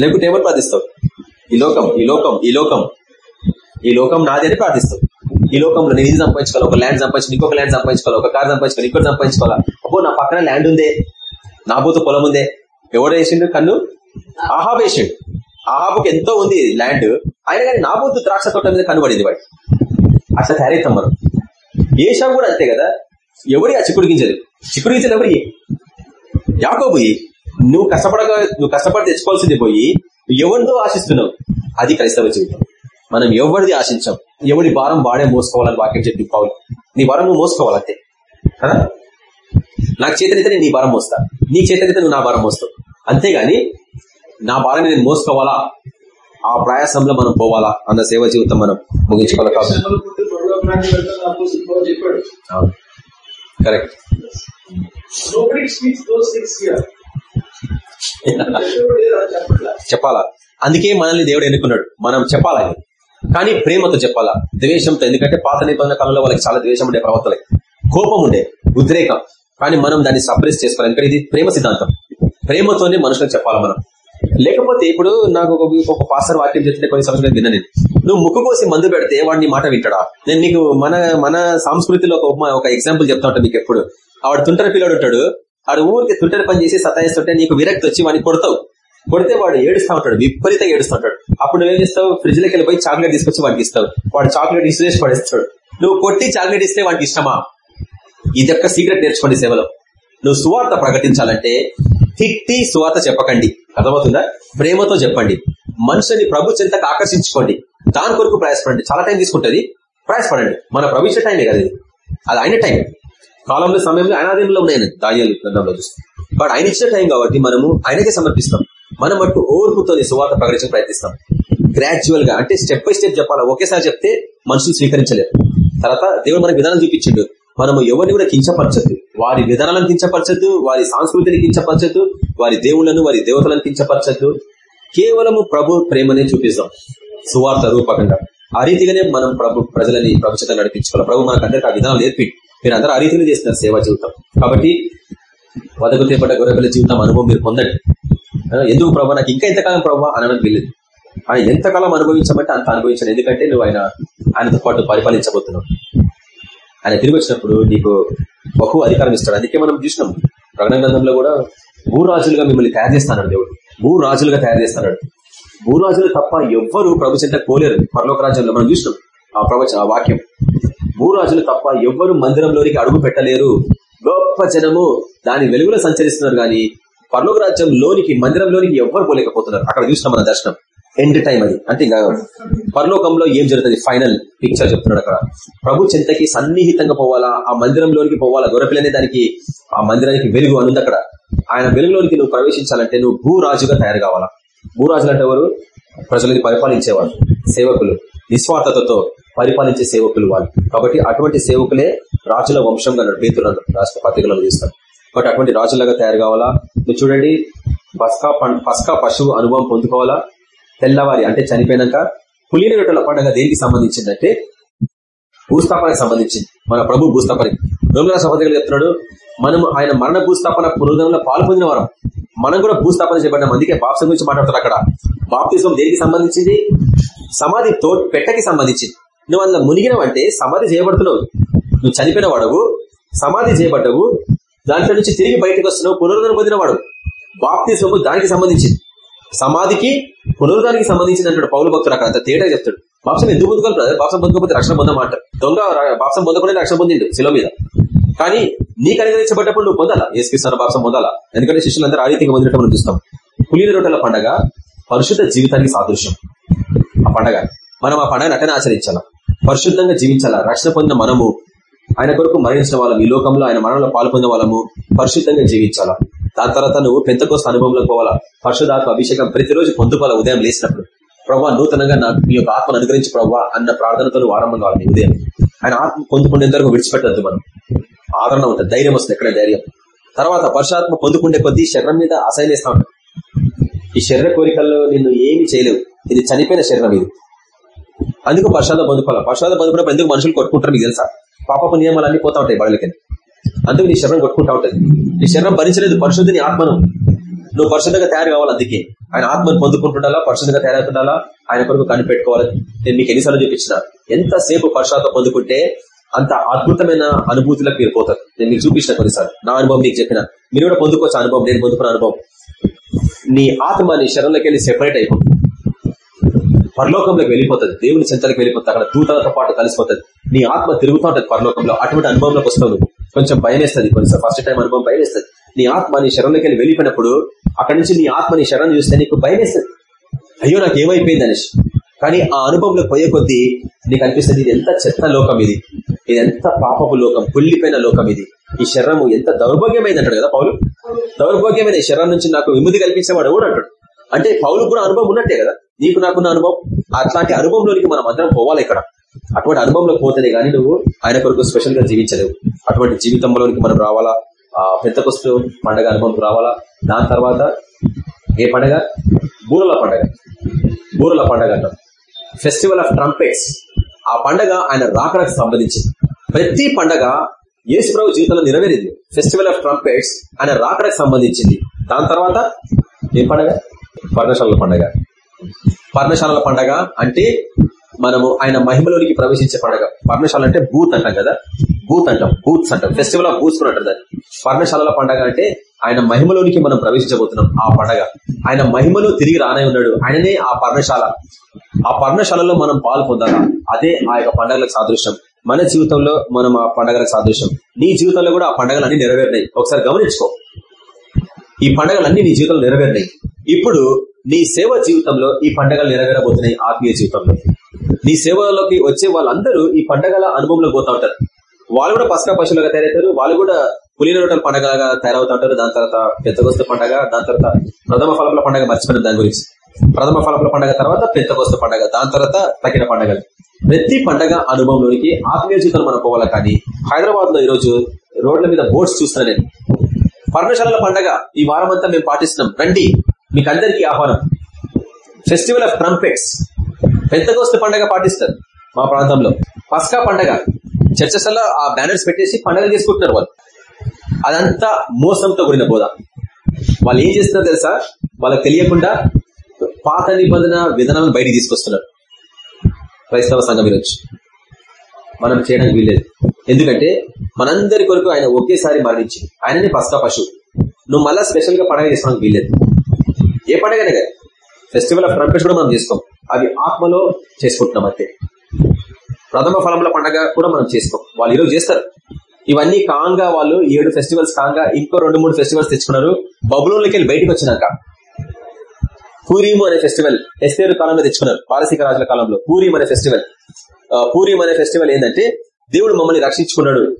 లేకుంటే ఏమని ప్రార్థిస్తావు? ఈ లోకం ఈ లోకం ఈ లోకం ఈ లోకం నాది అని ప్రార్థిస్తావు. ఈ లోకంలో నేను ఇది సంపాదించుకోవాలి ఒక ల్యాండ్ సంపాదించుకోవాలి ఇంకొక ల్యాండ్ సంపాదించుకోవాలి ఒక కార్ సంపాదించుకోవాలి ఇంకోటి సంపాదించుకోవాలా? అబ్బో నా పక్కన ల్యాండ్ ఉందే నా పోతూ పొలం ఉందే. ఎవడు వేసిండు కన్ను? ఆహాబ్ వేసిండు. ఆహాబుకి ఎంతో ఉంది ల్యాండ్ ఆయన కానీ నా పోతు ద్రాక్ష తోట మీద కనుబడింది వాడు అట్లా తయారైతాం మనం. ఏషావు కూడా అంతే కదా? ఎవరి ఆ చిక్కుడు గింజలు? చిక్కుడు గింజలు ఎవరి యాకో పోయి నువ్వు కష్టపడగా నువ్వు కష్టపడి తెచ్చుకోవాల్సింది పోయి ఎవరితో ఆశిస్తున్నావు? అది క్రైస్తవ జీవితం. మనం ఎవరిది ఆశించాం? ఎవడి భారం వాడే మోసుకోవాలని వాక్యం చెప్పి పావులు నీ భారం నువ్వు మోసుకోవాలంతే కదా? నాకు చేతనైతే నేను నీ భారం మోస్తా. నీ చేతనైతే నువ్వు నా భారం మోస్తావు. అంతేగాని నా భారం నేను మోసుకోవాలా? ఆ ప్రయాసంలో మనం పోవాలా? అన్న సేవ జీవితం మనం ముగించుకోవాలి కాబట్టి. కరెక్ట్. చెప్పాలా? అందుకే మనల్ని దేవుడు ఎన్నుకున్నాడు. మనం చెప్పాలా కానీ ప్రేమతో చెప్పాలా? ద్వేషంతో ఎందుకంటే పాత నిబంధన కాలంలో వాళ్ళకి చాలా ద్వేషం ఉండే ప్రవర్తనకి కోపం ఉండే ఉద్రేకం. కానీ మనం దాన్ని సప్రెస్ చేసుకోవాలి. ఎందుకంటే ఇది ప్రేమ సిద్ధాంతం. ప్రేమతోనే మనుషులకు చెప్పాలి మనం. లేకపోతే ఇప్పుడు నాకు ఒక ఒక పాస్టర్ వాక్యం చెప్తే కొన్ని సంవత్సరాలు విన్నా నేను. నువ్వు ముక్కు కోసి మందు పెడితే వాడిని మాట వింటాడా? నేను నీకు మన మన సంస్కృతిలో ఒక ఒక ఎగ్జాంపుల్ చెప్తా ఉంటాను మీకు ఎప్పుడు. ఆవిడ తుంటర పిల్లడు ఉంటాడు. ఆడు ఊరికి తుంటరి పని చేసి సతాయిస్తుంటే నీకు విరక్తి వచ్చి వాడిని కొడతావు. కొడితే వాడు ఏడుస్తా ఉంటాడు విపరీతంగా ఏడుస్తూ ఉంటాడు. అప్పుడు నువ్వేం చేస్తావు? ఫ్రిడ్జ్లోకి వెళ్ళిపోయి చాక్లెట్ తీసుకొచ్చి వాడికి ఇస్తావు. వాడు చాక్లెట్ ఇసిరేసి పడేస్తాడు. నువ్వు కొట్టి చాక్లెట్ ఇస్తే వాడికి ఇష్టమా? ఇది యొక్క సీక్రెట్ నేర్చుకోండి సేవలో. నువ్వు సువార్త ప్రకటించాలంటే తిట్టి సువార్త చెప్పకండి. అర్థమవుతుందా? ప్రేమతో చెప్పండి. మనుషుని ప్రభు చెంతకు ఆకర్షించుకోండి. దాని కొరకు ప్రయాసపడండి. చాలా టైం తీసుకుంటది. ప్రయాసపడండి. మన ప్రభు ఇచ్చే టైమే కదా ఇది. అది ఆయన టైం. కాలంలో సమయంలో ఆయన ఆధీనంలో ఉన్నాయని దానియాలు గ్రంథంలో బట్ ఆయన ఇచ్చిన టైం కాబట్టి మనము ఆయనకే సమర్పిస్తాం. మనం మటుకు ఓర్పుతో సువార్త ప్రకటించడం ప్రయత్నిస్తాం. గ్రాడ్యువల్గా అంటే స్టెప్ బై స్టెప్ చెప్పాలా? ఒకేసారి చెప్తే మనుషులు స్వీకరించలేరు. తర్వాత దేవుడు మనకు విధానం చూపించిండు. మనము ఎవరిని కూడా కించపరచద్దు. వారి విధానాలను కించపరచద్దు వారి సంస్కృతిని కించపరచద్దు వారి దేవుళ్ళను వారి దేవతలను కించపరచద్దు. కేవలము ప్రభు ప్రేమనే చూపిస్తాం. సువార్త రూపకంగా. ఆ రీతిగానే మనం ప్రభు ప్రజలని ప్రభుత్వం నడిపించుకోవాలి. ప్రభు మనకు అందరికీ ఆ విధానం నేర్పి మీరు అందరూ ఆ రీతిని చేస్తున్నారు సేవా జీవితం. కాబట్టి వదకు తేపట గొర్రెల జీవితం అనుభవం మీరు పొందండి. ఎందుకు ప్రభా? నాకు ఇంకా ఎంతకాలం ప్రభా? అనడానికి వెళ్ళింది ఆయన ఎంతకాలం అనుభవించమంటే అంత అనుభవించాను. ఎందుకంటే నువ్వు ఆయన ఆయనతో పాటు పరిపాలించబోతున్నావు. ఆయన తిరిగి వచ్చినప్పుడు నీకు బహు అధికారం ఇస్తాడు. అందుకే మనం చూసినాం. ప్రకటన గ్రంథంలో కూడా భూరాజులుగా మిమ్మల్ని తయారు చేస్తాడు దేవుడు. భూరాజులుగా తయారు చేస్తాడు. భూరాజులు తప్ప ఎవ్వరు ప్రభు చెంత పోలేరు పరలోక రాజ్యంలో మనం చూసినాం ఆ ప్రవచ ఆ వాక్యం. భూరాజులు తప్ప ఎవ్వరు మందిరంలోనికి అడుగు పెట్టలేరు. గొప్ప జనము దాని వెలుగులో సంచరిస్తున్నారు గాని పరలోక రాజ్యం లోనికి మందిరంలోనికి ఎవ్వరు పోలేకపోతున్నారు. అక్కడ చూసినాం మన దర్శనం. ఎండ్ టైం అది. అంటే ఇంకా పరలోకంలో ఏం జరుగుతుంది? ఫైనల్ పిక్చర్ చెప్తున్నాడు అక్కడ. ప్రభు చింతకి సన్నిహితంగా పోవాలా? ఆ మందిరంలోనికి పోవాలా? గొరపిలనే దానికి ఆ మందిరానికి వెలుగు అనుంది అక్కడ. ఆయన వెలుగులోనికి నువ్వు ప్రవేశించాలంటే నువ్వు భూరాజుగా తయారు కావాలా? భూరాజులు అంటే ఎవరు? ప్రజలని పరిపాలించేవారు సేవకులు. నిస్వార్థతతో పరిపాలించే సేవకులు వాళ్ళు. కాబట్టి అటువంటి సేవకులే రాజుల వంశంగా పేతులను రాష్ట్ర పత్రికలను చూస్తారు. కాబట్టి అటువంటి రాజులాగా తయారు కావాలా? మీరు చూడండి పస్కా పస్కా పశువు అనుభవం పొందుకోవాలా? తెల్లవారి అంటే చనిపోయినాక పులిన రొట్టెల పండుగ దేనికి సంబంధించిందంటే భూస్థాపనకు సంబంధించింది. మన ప్రభు భూస్థాపన రోమిల సహోదరులు చెప్తున్నాడు మనం ఆయన మరణ భూస్థాపన పునరుద్ధరణలో పాల్పొందిన వారం. మనం కూడా భూస్థాపన చేయబడిన అందుకే బాప్సం గురించి మాట్లాడతారు అక్కడ. బాప్తిజం దేనికి సంబంధించింది? సమాధి తో పెట్టకి సంబంధించింది. నువ్వు అందులో మునిగినవంటే సమాధి చేయబడుతున్నావు. నువ్వు చనిపోయిన వాడవు సమాధి చేయబడ్డవు దాంట్లో నుంచి తిరిగి బయటకు వస్తున్నావు పునరుద్ధరణ పొందిన వాడు. దానికి సంబంధించింది. సమాధికి పునరుద్ధానికి సంబంధించింది అంటాడు పౌరు భక్తుడు అక్కడ అంత తేడా చెప్తాడు. బాప్సం ఎందుకు పొందుకోవాలి బ్రదర్? బాప్సం పొందుకోకపోతే రక్షణ పొందమాట దొంగ బాప్సం పొందకుండా రక్షణ పొందిండు శిలో మీద. కానీ నీకు అనుగ్రహించబడ్డప్పుడు నువ్వు పొందాలా? ఏసుకృష్ణ బాప్సం పొందాలా? ఎందుకంటే శిష్యులందరూ ఆ రీతిగా పొందినట్టు మనం చూస్తాం. పులిన రొట్టెల పండగ పరిశుద్ధ జీవితానికి సాదృశ్యం. ఆ పండగ. మనం ఆ పండగను అట్టనే ఆచరించాలా? పరిశుద్ధంగా జీవించాలా? రక్షణ పొందిన మనము ఆయన కొరకు మరణించిన వాళ్ళం ఈ లోకంలో ఆయన మరణంలో పాల్పొందిన వాళ్ళము పరిశుద్ధంగా జీవించాలా? దాని తర్వాత నువ్వు పెంతకోస్త అనుభవంలోకి పోవాలా? పరిశుధాత్మ అభిషేకం ప్రతిరోజు పొందుకోవాలా? ఉదయం లేచినప్పుడు. ప్రభావ నూతనంగా నాకు మీ యొక్క ఆత్మను అనుగ్రహించి ప్రభావ అన్న ప్రార్థనతో ఆరంభం కావాలి ఉదయం. ఆయన ఆత్మ పొందుకునేంత వరకు విడిచిపెట్టద్దు మనం. ఆదరణ ఉంటుంది. ధైర్యం వస్తుంది ఎక్కడ ధైర్యం. తర్వాత పరుషాత్మ పొందుకుంటే కొద్దీ శరీరం మీద అసహ్యలేస్తా ఉంటాం. ఈ శరీర కోరికల్లో నిన్ను ఏమి చేయలేవు. ఇది చనిపోయిన శరీరం ఇది. అందుకు పశ్చాత్త పొందుకోవాలి? పశ్చాత్త పొందుకున్నప్పుడు ఎందుకు మనుషులు కొట్టుకుంటారు మీకు తెలుసా? పాపపు నియమాలు అన్ని పోతా ఉంటాయి బడలకి అందుకు నీ శరీరం కొట్టుకుంటా ఉంటుంది. నీ శరీరం భరించలేదు పరిశుద్ధిని ఆత్మను. నువ్వు పరిశుద్ధంగా తయారు కావాలి అందుకే. ఆయన ఆత్మను పొందుకుంటుండాలా పరిశుద్ధంగా తయారవుతుండాలా? ఆయన కొరకు కనిపెట్టుకోవాలి. నేను మీకు ఎన్నిసార్లు చూపించిన. ఎంతసేపు పరిశుభ్రత పొందుకుంటే అంత అద్భుతమైన అనుభూతిలోకి మీరు పోతారు. నేను మీకు చూపించిన కొన్నిసార్లు. నా అనుభవం మీకు చెప్పిన. మీరు కూడా పొందుకోవచ్చు అనుభవం. నేను పొందుకున్న అనుభవం. నీ ఆత్మ నీ శరీరంలోకి వెళ్ళి సెపరేట్ అయిపోతుంది పరలోకంలోకి వెళ్ళిపోతుంది. దేవుని చెంతలకు వెళ్ళిపోతుంది అక్కడ దూతలతో పాటు కలిసిపోతుంది. నీ ఆత్మ తిరుగుతూ ఉంటుంది పరలోకంలో. అటువంటి అనుభవంలోకి వస్తావు నువ్వు. కొంచెం భయం వేస్తుంది కొంచెం ఫస్ట్ టైం అనుభవం భయం వేస్తుంది నీ ఆత్మ నీ శరణంలోకి వెళ్ళి వెళ్ళిపోయినప్పుడు అక్కడి నుంచి నీ ఆత్మ నీ శరణ్ చూస్తే నీకు భయం వేస్తుంది అయ్యో నాకు ఏమైపోయింది అనేసి. కానీ ఆ అనుభవంలో పోయే కొద్దీ నీకు అనిపిస్తుంది ఇది ఎంత చెత్త లోకం ఇది. ఇది ఎంత పాపపు లోకం పుల్లిపోయిన లోకం ఇది. ఈ శరీరము ఎంత దౌర్భాగ్యమైంది అంటాడు కదా పౌలు? దౌర్భాగ్యమైన ఈ శరీరం నుంచి నాకు విముది కల్పించేవాడు కూడా అంటాడు? అంటే పౌలు కూడా అనుభవం ఉన్నట్టే కదా. నీకు నాకున్న అనుభవం? అట్లాంటి అనుభవంలోనికి మనం అందరం పోవాలి ఇక్కడ. అటువంటి అనుభవంలో పోతేనే కానీ నువ్వు ఆయన కొరకు స్పెషల్గా జీవించలేవు. అటువంటి జీవితంలోనికి మనం రావాలా? ఆ పెద్దకొస్తు పండగ అనుభవంకి రావాలా? దాని తర్వాత ఏ పండగ? బూరల పండగ. బూరల పండగ అంటాం. Festival of trumpets. ఆ పండగ ఆయన రాకడకు సంబంధించింది. ప్రతి పండగ యేసుప్రభు జీవితంలో నెరవేరింది. ఫెస్టివల్ ఆఫ్ ట్రంపెట్స్ ఆయన రాకడకు సంబంధించింది. దాని తర్వాత ఏ పండగ? పర్ణశాలల పండగ. పర్ణశాలల పండగ అంటే మనము ఆయన మహిమలోనికి ప్రవేశించే పండగ. పర్ణశాల అంటే బూత్ అంటాం కదా? బూత్ అంటాం. బూత్స్ అంటాం. ఫెస్టివల్ ఆఫ్ బూత్స్ అంటారు దాన్ని. పర్ణశాలల పండగ అంటే ఆయన మహిమలోనికి మనం ప్రవేశించబోతున్నాం ఆ పండగ. ఆయన మహిమలో తిరిగి రానే ఉన్నాడు. ఆయననే ఆ పర్ణశాల. ఆ పర్ణశాలలో మనం పాలు పొందాలా? అదే ఆ యొక్క పండగలకు సాదృశ్యం. మన జీవితంలో మనం ఆ పండగలకు సాదృశ్యం. నీ జీవితంలో కూడా ఆ పండగలు అన్ని నెరవేరినాయి. ఒకసారి గమనించుకో. ఈ పండగలన్నీ నీ జీవితంలో నెరవేరినాయి. ఇప్పుడు నీ సేవ జీవితంలో ఈ పండగలు నెరవేరబోతున్నాయి ఆత్మీయ జీవితంలో. నీ సేవలోకి వచ్చే వాళ్ళందరూ ఈ పండగల అనుభవంలో పోతా ఉంటారు. వాళ్ళు కూడా పసకా పశువులుగా తయారవుతారు. వాళ్ళు కూడా పులిన రొట్టెల పండగగా తయారవుతా ఉంటారు. దాని తర్వాత పెద్దగోస్త పండగ దాని తర్వాత ప్రథమ ఫలపుల పండగ మర్చిపోయిన దాని గురించి. ప్రథమ ఫలపుల పండగ తర్వాత పెద్దగోస్త పండగ దాని తర్వాత తగిన పండగలు. ప్రతి పండగ అనుభవంలోనికి ఆత్మీయ జీవితం మనం పోవాలి? కానీ హైదరాబాద్లో ఈరోజు రోడ్ల మీద బోర్డ్స్ చూస్తున్నా నేను. పర్ణశాలల పండగ ఈ వారం అంతా మేము పాటిస్తున్నాం. రండి. మీకు అందరికీ ఆహ్వానం. ఫెస్టివల్ ఆఫ్ ట్రంపెట్స్ పెద్దగోస్తు పండగ పాటిస్తారు మా ప్రాంతంలో. పస్కా పండగ. చర్చస్లో ఆ బ్యానర్స్ పెట్టేసి పండగ చేసుకుంటున్నారు వాళ్ళు. అదంతా మోసంతో కూడిన బోధ. వాళ్ళు ఏం చేస్తున్నారు తెలుసా? వాళ్ళకి తెలియకుండా పాత నిబంధన విధానాలను బయటికి తీసుకొస్తున్నారు. క్రైస్తవ సంఘం ఈరోజు. మనం చేయడానికి వీల్లేదు. ఎందుకంటే మనందరి కొరకు ఆయన ఒకేసారి మరణించి ఆయననే పస్కా పశువు. నువ్వు మళ్ళా స్పెషల్గా పండగ చేసుకోవడానికి వీల్లేదు. ఏ పండుగ కదా. ఫెస్టివల్ ఆఫ్ ట్రంపెట్స్ కూడా మనం చేసుకోం. అవి ఆత్మలో చేసుకుంటున్నాం అంతే. ప్రథమ ఫలముల పండగ కూడా మనం చేసుకోం. వాళ్ళు ఈరోజు చేస్తారు. ఇవన్నీ కాంగా వాళ్ళు ఏడు ఫెస్టివల్స్ కాంగా ఇంకో రెండు మూడు ఫెస్టివల్స్ తెచ్చుకున్నారు. బబులోకి వెళ్ళి బయటకు వచ్చినాక. పూరీము అనే ఫెస్టివల్ ఎస్తేరు కాలంలో తెచ్చుకున్నారు. పారసీక రాజుల కాలంలో పూరీం అనే ఫెస్టివల్ పూరీం అనే ఫెస్టివల్ ఏంటంటే దేవుడు మమ్మల్ని రక్షించుకున్నాడు.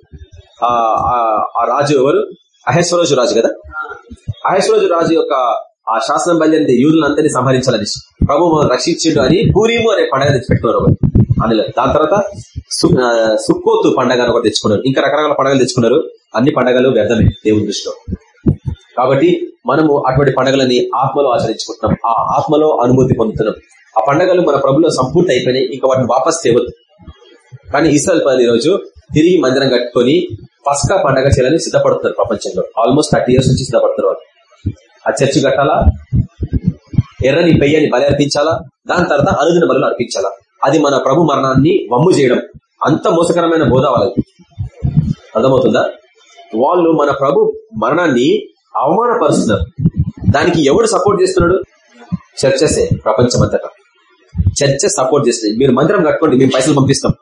ఆ రాజు ఎవరు? అహేశ్వరోజు రాజు కదా? అహేశ్వరోజు రాజు యొక్క ఆ శాసనం బయలుదేరింది యూదులందరినీ సంహరించాలని ప్రభు రక్షించిండు అని పూరీము అనే పండుగ తెచ్చిపెట్టుకున్నారు అందులో దాని తర్వాత సుక్కోతు పండగ ఒకటి తెచ్చుకున్నారు. ఇంకా రకరకాల పండుగలు తెచ్చుకున్నారు. అన్ని పండుగలు వ్యర్థమే దేవుని దృష్టిలో. కాబట్టి మనము అటువంటి పండుగలని ఆత్మలో ఆచరించుకుంటున్నాం. ఆ ఆత్మలో అనుభూతి పొందుతున్నాం. ఆ పండుగలు మన ప్రభులో సంపూర్తి అయిపోయినాయి. ఇంకా వాటిని వాపస్ తేవద్దు. కానీ ఇస్రాయల్ పది రోజు తిరిగి మందిరం కట్టుకొని పస్కా పండగ చేయాలని సిద్ధపడుతున్నారు ప్రపంచంలో. ఆల్మోస్ట్ థర్టీ ఇయర్స్ నుంచి సిద్ధపడుతున్నారు ఆ చర్చి కట్టాలా? ఎర్రని పెయ్యని బలి అర్పించాలా? దాని తర్వాత అనుదిన బలు అర్పించాలా? అది మన ప్రభు మరణాన్ని వమ్ము చేయడం. అంత మోసకరమైన బోధ వాళ్ళకి అర్థమవుతుందా? వాళ్ళు మన ప్రభు మరణాన్ని అవమానపరుస్తున్నారు. దానికి ఎవడు సపోర్ట్ చేస్తున్నాడు? చర్చసే ప్రపంచమంతటా. చర్చ సపోర్ట్ చేస్తుంది మీరు మందిరం కట్టుకోండి మేము పైసలు పంపిస్తాం.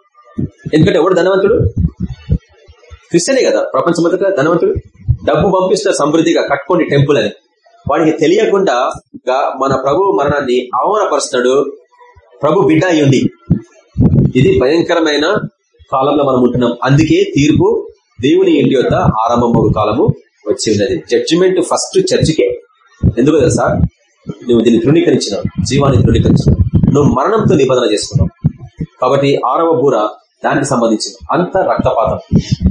ఎందుకంటే ఎవడు ధనవంతుడు? క్రిస్టియనే కదా ప్రపంచమంతటా ధనవంతుడు. డబ్బు పంపిస్తారు సమృద్ధిగా కట్టుకోండి టెంపుల్ అని. వాడికి తెలియకుండా మన ప్రభు మరణాన్ని అవమానపరుస్తున్నాడు ప్రభు బిడ్డ అయ్యుండి ఇది భయంకరమైన కాలంలో మనం ఉంటున్నాం. అందుకే తీర్పు దేవుని ఇంటి యొక్క ఆరంభము కాలము వచ్చి ఉన్నది. జడ్జిమెంట్ ఫస్ట్ చర్చికే ఎందుకు తెలుసా? నువ్వు దీన్ని తృణీకరించినావు. జీవాన్ని తృణీకరించినావు. నువ్వు మరణంతో నిబంధన చేసుకున్నావు. కాబట్టి ఆరవ బూర దానికి సంబంధించి అంత రక్తపాతం.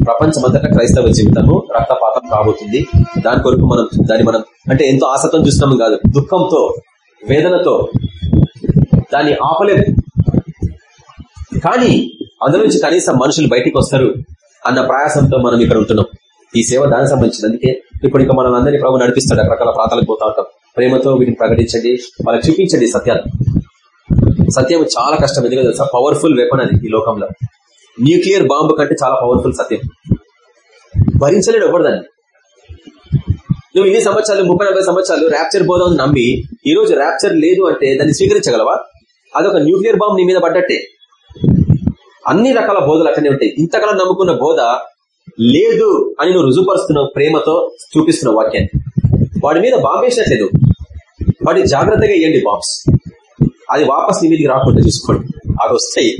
ప్రపంచమంతటా క్రైస్తవ జీవితము రక్తపాతం కాబోతుంది. దాని కొరకు మనం దాన్ని మనం అంటే ఎంతో ఆసక్తం చూస్తున్నాము కాదు. దుఃఖంతో వేదనతో దాన్ని ఆపలేదు కానీ అందులో నుంచి కనీసం మనుషులు బయటికి వస్తారు అన్న ప్రయాసంతో మనం ఇక్కడ ఉంటున్నాం. ఈ సేవ దానికి సంబంధించింది. అందుకే ఇప్పుడు ఇంకా మనం అందరినీ ప్రభు నడిపిస్తాడు. రకరకాల ప్రాంతాలకు పోతా ఉంటాం. ప్రేమతో వీటిని ప్రకటించండి. వాళ్ళకి చూపించండి సత్యాలు సత్యం చాలా కష్టం. ఎందుకంటే తెలుసా? పవర్ఫుల్ వెపన్ అది ఈ లోకంలో. న్యూక్లియర్ బాంబు కంటే చాలా పవర్ఫుల్ సత్యం. భరించలేడు ఎవరు దాన్ని? నువ్వు ఇన్ని సంవత్సరాలు ముప్పై నలభై సంవత్సరాలు ర్యాప్చర్ పోదాం నమ్మి ఈ రోజు ర్యాప్చర్ లేదు అంటే దాన్ని స్వీకరించగలవా? అదొక న్యూక్లియర్ బాంబు నీ మీద పడ్డట్టే. అన్ని రకాల బోధలు అట్లనే ఉంటాయి. ఇంతకాలం నమ్ముకున్న బోధ లేదు అని నువ్వు రుజుపరుస్తున్నావు ప్రేమతో చూపిస్తున్నావు వాక్యాన్ని. వాడి మీద బాంబేసినట్లేదు. వాడి జాగ్రత్తగా ఇవ్వండి బాంబ్స్ అది వాపస్ నీ మీదకి రాకుండా చూసుకోండి. అది వస్తాయి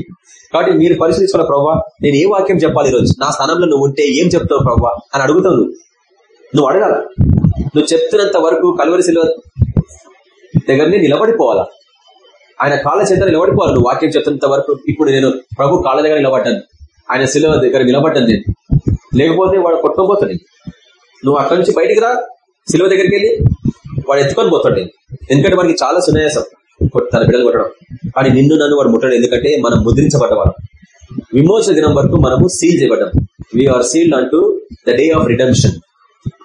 కాబట్టి మీరు పరిశీలించుకున్న ప్రవ్వా. నేను ఏ వాక్యం చెప్పాలి ఈరోజు? నా స్థానంలో నువ్వు ఉంటే ఏం చెప్తావు ప్రవ్వా? అని అడుగుతావు నువ్వు. నువ్వు అడగాల. నువ్వు చెప్తున్నంత వరకు కలువరిశిలో దగ్గరనే నిలబడిపోవాలా? ఆయన కాళ్ళ చేత నిలబడిపోవాలి నువ్వు వాక్యం చెప్తున్నంత వరకు. ఇప్పుడు నేను ప్రభు కాళ్ళ దగ్గర నిలబడ్డాను. ఆయన శిలువ దగ్గర నిలబడ్డాను నేను. లేకపోతే వాడు కొట్టుకోబోతుంది నువ్వు అక్కడి నుంచి బయటికి రా. శిలువ దగ్గరికి వెళ్ళి వాడు ఎత్తుకొని పోతాడు ఎందుకంటే మనకి చాలా సునాయాసం. తన బిడ్డలు కొట్టడం. కానీ నిన్ను నన్ను వాడు ముట్టడం. ఎందుకంటే మనం ముద్రించబడ్డవాడు విమోచన దినం వరకు మనము seal చేయబడ్డాం. We are sealed unto the day of redemption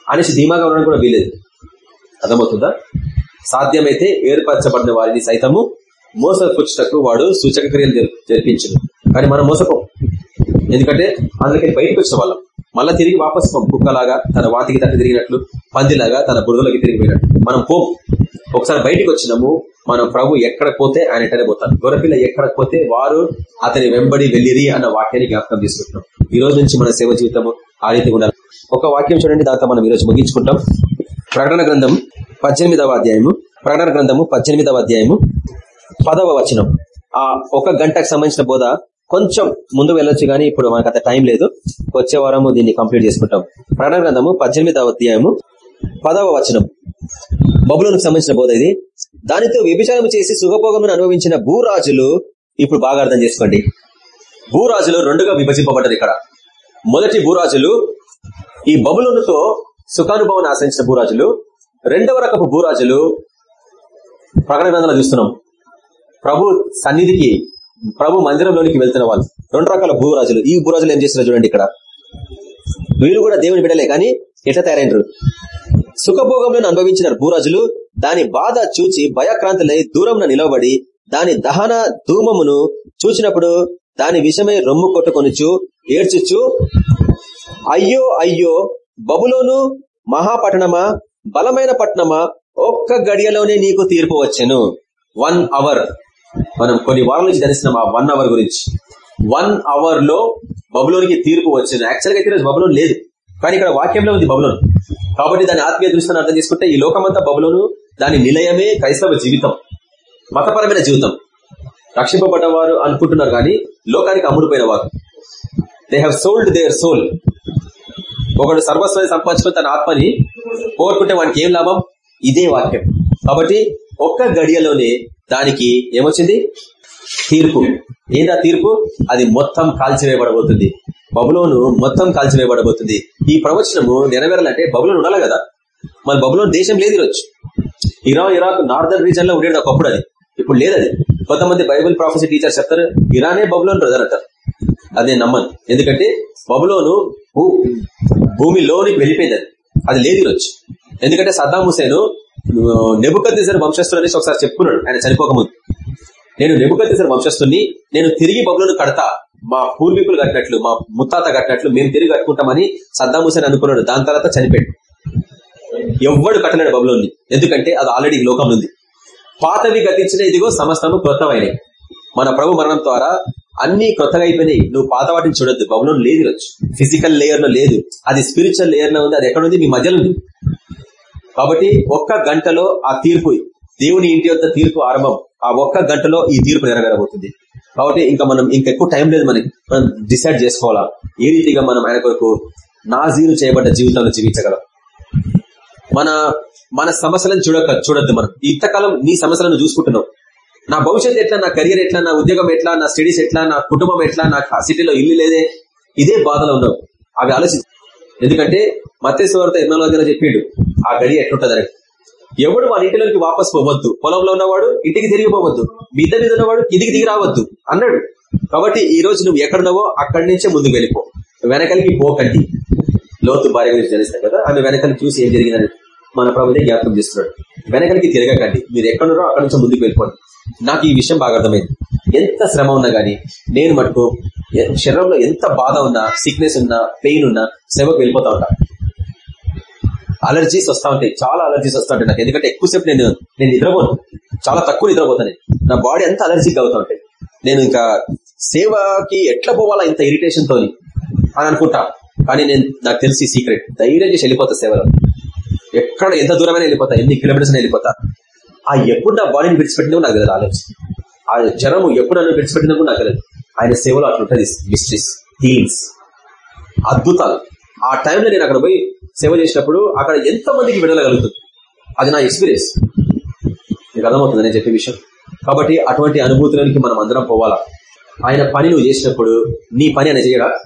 అనేసి ధీమాగా ఉండడం కూడా వీలేదు. అర్థమవుతుందా? సాధ్యమైతే ఏర్పరచబడిన వారిని సైతము మోసపుచ్చటకు వాడు సూచక క్రియలు జరిపించను. కానీ మనం మోసపోం. ఎందుకంటే అందరికీ బయటకు వచ్చిన వాళ్ళం. మళ్ళీ తిరిగి వాపస్ కుక్కలాగా తన వాతికి తట్టు తిరిగినట్లు పందిలాగా తన బురదలోకి తిరిగిపోయినట్టు మనం పోం. ఒకసారి బయటికి వచ్చినాము మనం ప్రభు ఎక్కడ పోతే ఆయన ఎక్కడ పోతారు గొర్రెపిల్ల ఎక్కడ పోతే వారు అతని వెంబడి వెళ్ళిరి అన్న వాక్యాన్ని జ్ఞాపకం తీసుకుంటున్నాం ఈ రోజు నుంచి మన సేవ జీవితము ఆ రీతి ఉండాలి. ఒక వాక్యం చూడండి దాంతో మనం ఈరోజు ముగించుకుంటాం. ప్రకటన గ్రంథం పద్దెనిమిదవ అధ్యాయము ప్రకటన గ్రంథము పద్దెనిమిదవ అధ్యాయము పదవ వచనం. ఆ ఒక గంటకు సంబంధించిన బోధ కొంచెం ముందు వెళ్ళొచ్చు కానీ ఇప్పుడు మనకు అంత టైం లేదు. వచ్చే వారము దీన్ని కంప్లీట్ చేసుకుంటాం. ప్రకటన గ్రంథము పద్దెనిమిదవ అధ్యాయము పదవ వచనం. బబులోనికి సంబంధించిన బోధ ఇది. దానితో వ్యభిచారం చేసి సుఖభోగమును అనుభవించిన భూరాజులు ఇప్పుడు బాగా అర్థం చేసుకోండి. భూరాజులు రెండుగా విభజింపబడ్డది ఇక్కడ. మొదటి భూరాజులు ఈ బబులుతో సుఖానుభవాన్ని ఆశ్రయించిన భూరాజులు. రెండవ రకపు భూరాజులు ప్రకటన గ్రంథంలో చూస్తున్నాం. ప్రభు సన్నిధికి ప్రభు మందిరంలోనికి వెళ్తున్న వాళ్ళు. రెండు రకాల భూరాజులు. ఈ భూరాజులు ఏం చేస్తున్నారు చూడండి ఇక్కడ. వీరు కూడా దేవుని బిడలే కానీ ఎట్లా తయారైనరు? సుఖభోగంలో అనుభవించిన భూరాజులు. దాని బాధ చూచి భయక్రాంతులై దూరంలో నిలబడి దాని దహన ధూమమును చూచినప్పుడు దాని విషమై రొమ్ము కొట్టుకొనుచు ఏడ్చుచు అయ్యో అయ్యో బబులోను మహాపట్టణమా బలమైన పట్టణమా ఒక్క గడియలోనే నీకు తీర్పు వచ్చెను. One hour. మనం కొన్ని వారాల నుంచి ధరిస్తున్నాం ఆ వన్ అవర్ గురించి. వన్ అవర్లో బబులోనికి తీర్పు వచ్చాను. యాక్చువల్గా అయితే బబులోన్ లేదు. కానీ ఇక్కడ వాక్యంలో ఉంది బబులోన్. కాబట్టి దాని ఆత్మీయ దృష్టిని అర్థం చేసుకుంటే ఈ లోకమంతా బబులోను దాని నిలయమే క్రైస్తవ జీవితం మతపరమైన జీవితం. రక్షింపబడ్డవారు అనుకుంటున్నారు కానీ లోకానికి అమ్ముడుపోయిన వారు they have sold their soul ఒకడు సర్వస్వాన్ని సంపాదించుకుని తన ఆత్మని పోగొట్టుకుంటే వానికి ఏం లాభం? ఇదే వాక్యం. కాబట్టి ఒక్క గడియలోనే దానికి ఏమొచ్చింది? తీర్పు. ఏందా తీర్పు? అది మొత్తం కాల్చివేయబడబోతుంది. బబులోను మొత్తం కాల్చివేయబడబోతుంది. ఈ ప్రవచనము నెరవేరాలంటే బబులోన్ ఉండాలి కదా? మన బబులోన్ దేశం లేదు ఈరోజు. ఇరాన్ ఇరాక్ నార్దర్న్ రీజన్లో ఉండేది ఒకప్పుడు అది. ఇప్పుడు లేదు అది. కొంతమంది బైబిల్ ప్రాఫెసీ టీచర్స్ చెప్తారు ఇరానే బబులోన్ బ్రదర్ అంటారు. అది నేను నమ్మను. ఎందుకంటే బబులోను భూ- భూమిలోనికి వెళ్ళిపోయింది అది. అది లేదు ఈరోజు. ఎందుకంటే సద్దాం హుసేను నెబుకద్దీసర్ వంశస్థుడు అనేసి ఒకసారి చెప్పుకున్నాడు. ఆయన చనిపోకముందు. నేను నెబుకద్దీసర్ వంశస్థుని నేను తిరిగి బబులోను కడతా. మా పూర్వీకులు కట్టినట్లు మా ముత్తాత కట్టినట్లు మేము తిరిగి కట్టుకుంటామని సద్దాం హుసేన్ అనుకున్నాడు. దాని తర్వాత చనిపోయాడు. ఎవ్వడు కట్టలేడు బబులోని ఎందుకంటే అది ఆల్రెడీ ఈ లోకంలో ఉంది. పాతవి గతించిన ఇదిగో సమస్తము క్రొత్తమైనవి మన ప్రభు మరణం ద్వారా అన్ని క్రొత్తగా అయిపోయినాయి. నువ్వు పాత వాటిని చూడొద్దు. బబులోన్ లేదు ఈరోజు. ఫిజికల్ లేయర్లో లేదు. అది స్పిరిచువల్ లేయర్లో ఉంది. అది ఎక్కడ ఉంది? మీ మధ్యలో ఉంది. కాబట్టి ఒక్క గంటలో ఆ తీర్పు దేవుని ఇంటి యొక్క తీర్పు ఆరంభం. ఆ ఒక్క గంటలో ఈ తీర్పు నెరవేరబోతుంది. కాబట్టి ఇంకా మనం ఇంకా ఎక్కువ టైం లేదు మనకి మనం డిసైడ్ చేసుకోవాలా. ఏ రీతిగా మనం ఆయన కొరకు నాజీలు చేయబడ్డ జీవితంలో జీవించగలం? మన మన సమస్యలను చూడక చూడద్దు మనం. ఇంతకాలం నీ సమస్యలను చూసుకుంటున్నావు. నా భవిష్యత్తు ఎట్లా నా కెరియర్ ఎట్లా నా ఉద్యోగం ఎట్లా నా స్టడీస్ ఎట్లా నా కుటుంబం ఎట్లా నా సిటీలో ఇల్లు లేదే? ఇదే బాధలో ఉన్నావు. అవి ఆలోచి ఎందుకంటే మత్స్యవార్త ఎన్నో దగ్గర చెప్పిండు ఆ గడి ఎట్లుంటదని. ఎవడు వాళ్ళ ఇంటిలోకి వాపస్ పోవద్దు? పొలంలో ఉన్నవాడు ఇంటికి తిరిగి పోవద్దు. మిద్ద మీద ఉన్నవాడు కిందికి దిగి రావద్దు. అన్నాడు. కాబట్టి ఈ రోజు నువ్వు ఎక్కడున్నావో అక్కడి నుంచే ముందుకు వెళ్ళిపో. వెనకలికి పోకండి. లోతు భార్య గురించి తెలుస్తాయి కదా? ఆమె వెనకలు చూసి ఏం జరిగిందని మన ప్రభుత్వం జ్ఞాపకం చేస్తున్నాడు. వెనకలికి తిరగకండి. మీరు ఎక్కడున్నారో అక్కడి నుంచి ముందుకు వెళ్ళిపోండి. నాకు ఈ విషయం బాగా అర్థమైంది. ఎంత శ్రమ ఉన్నా గానీ నేను మటుకు శరీరంలో ఎంత బాధ ఉన్నా సిక్నెస్ ఉన్నా పెయిన్ ఉన్నా సేవకు వెళ్ళిపోతా ఉంటా. అలర్జీస్ వస్తా ఉంటాయి. చాలా అలర్జీస్ వస్తూ ఉంటాయి నాకు. ఎందుకంటే ఎక్కువసేపు నేను నేను నిద్రపోను. చాలా తక్కువ నిద్రపోతాను నా బాడీ అంతా అలర్జీగా అవుతా ఉంటాయి. నేను ఇంకా సేవకి ఎట్లా పోవాలా ఇంత ఇరిటేషన్ తోని అని అనుకుంటా. కానీ నేను నాకు తెలిసి సీక్రెట్ ధైర్యం చేసి వెళ్ళిపోతా సేవలో. ఎక్కడ ఎంత దూరమైనా వెళ్ళిపోతా. ఎన్ని కిలోమీటర్స్ వెళ్ళిపోతా. ఆ ఎప్పుడు నా బాడీని విడిచిపెట్టినా నాకు తెలియదు ఆలోచన ఆ జ్వరము ఎప్పుడు నన్ను విడిచిపెట్టినా నాకు తెలియదు. ఆయన సేవలో అట్లుంటది మిస్ట్రీస్ థీమ్స్ అద్భుతాలు. ఆ టైంలో నేను అక్కడ పోయి సేవ చేసినప్పుడు అక్కడ ఎంత మందికి విడలగలుగుతుంది అది నా ఎక్స్పీరియన్స్ మీకు అర్థమవుతుంది నేను చెప్పే విషయం? కాబట్టి అటువంటి అనుభూతులకి మనం అందరం పోవాలా? ఆయన పని నువ్వు చేసినప్పుడు నీ పని ఆయన చేయడా?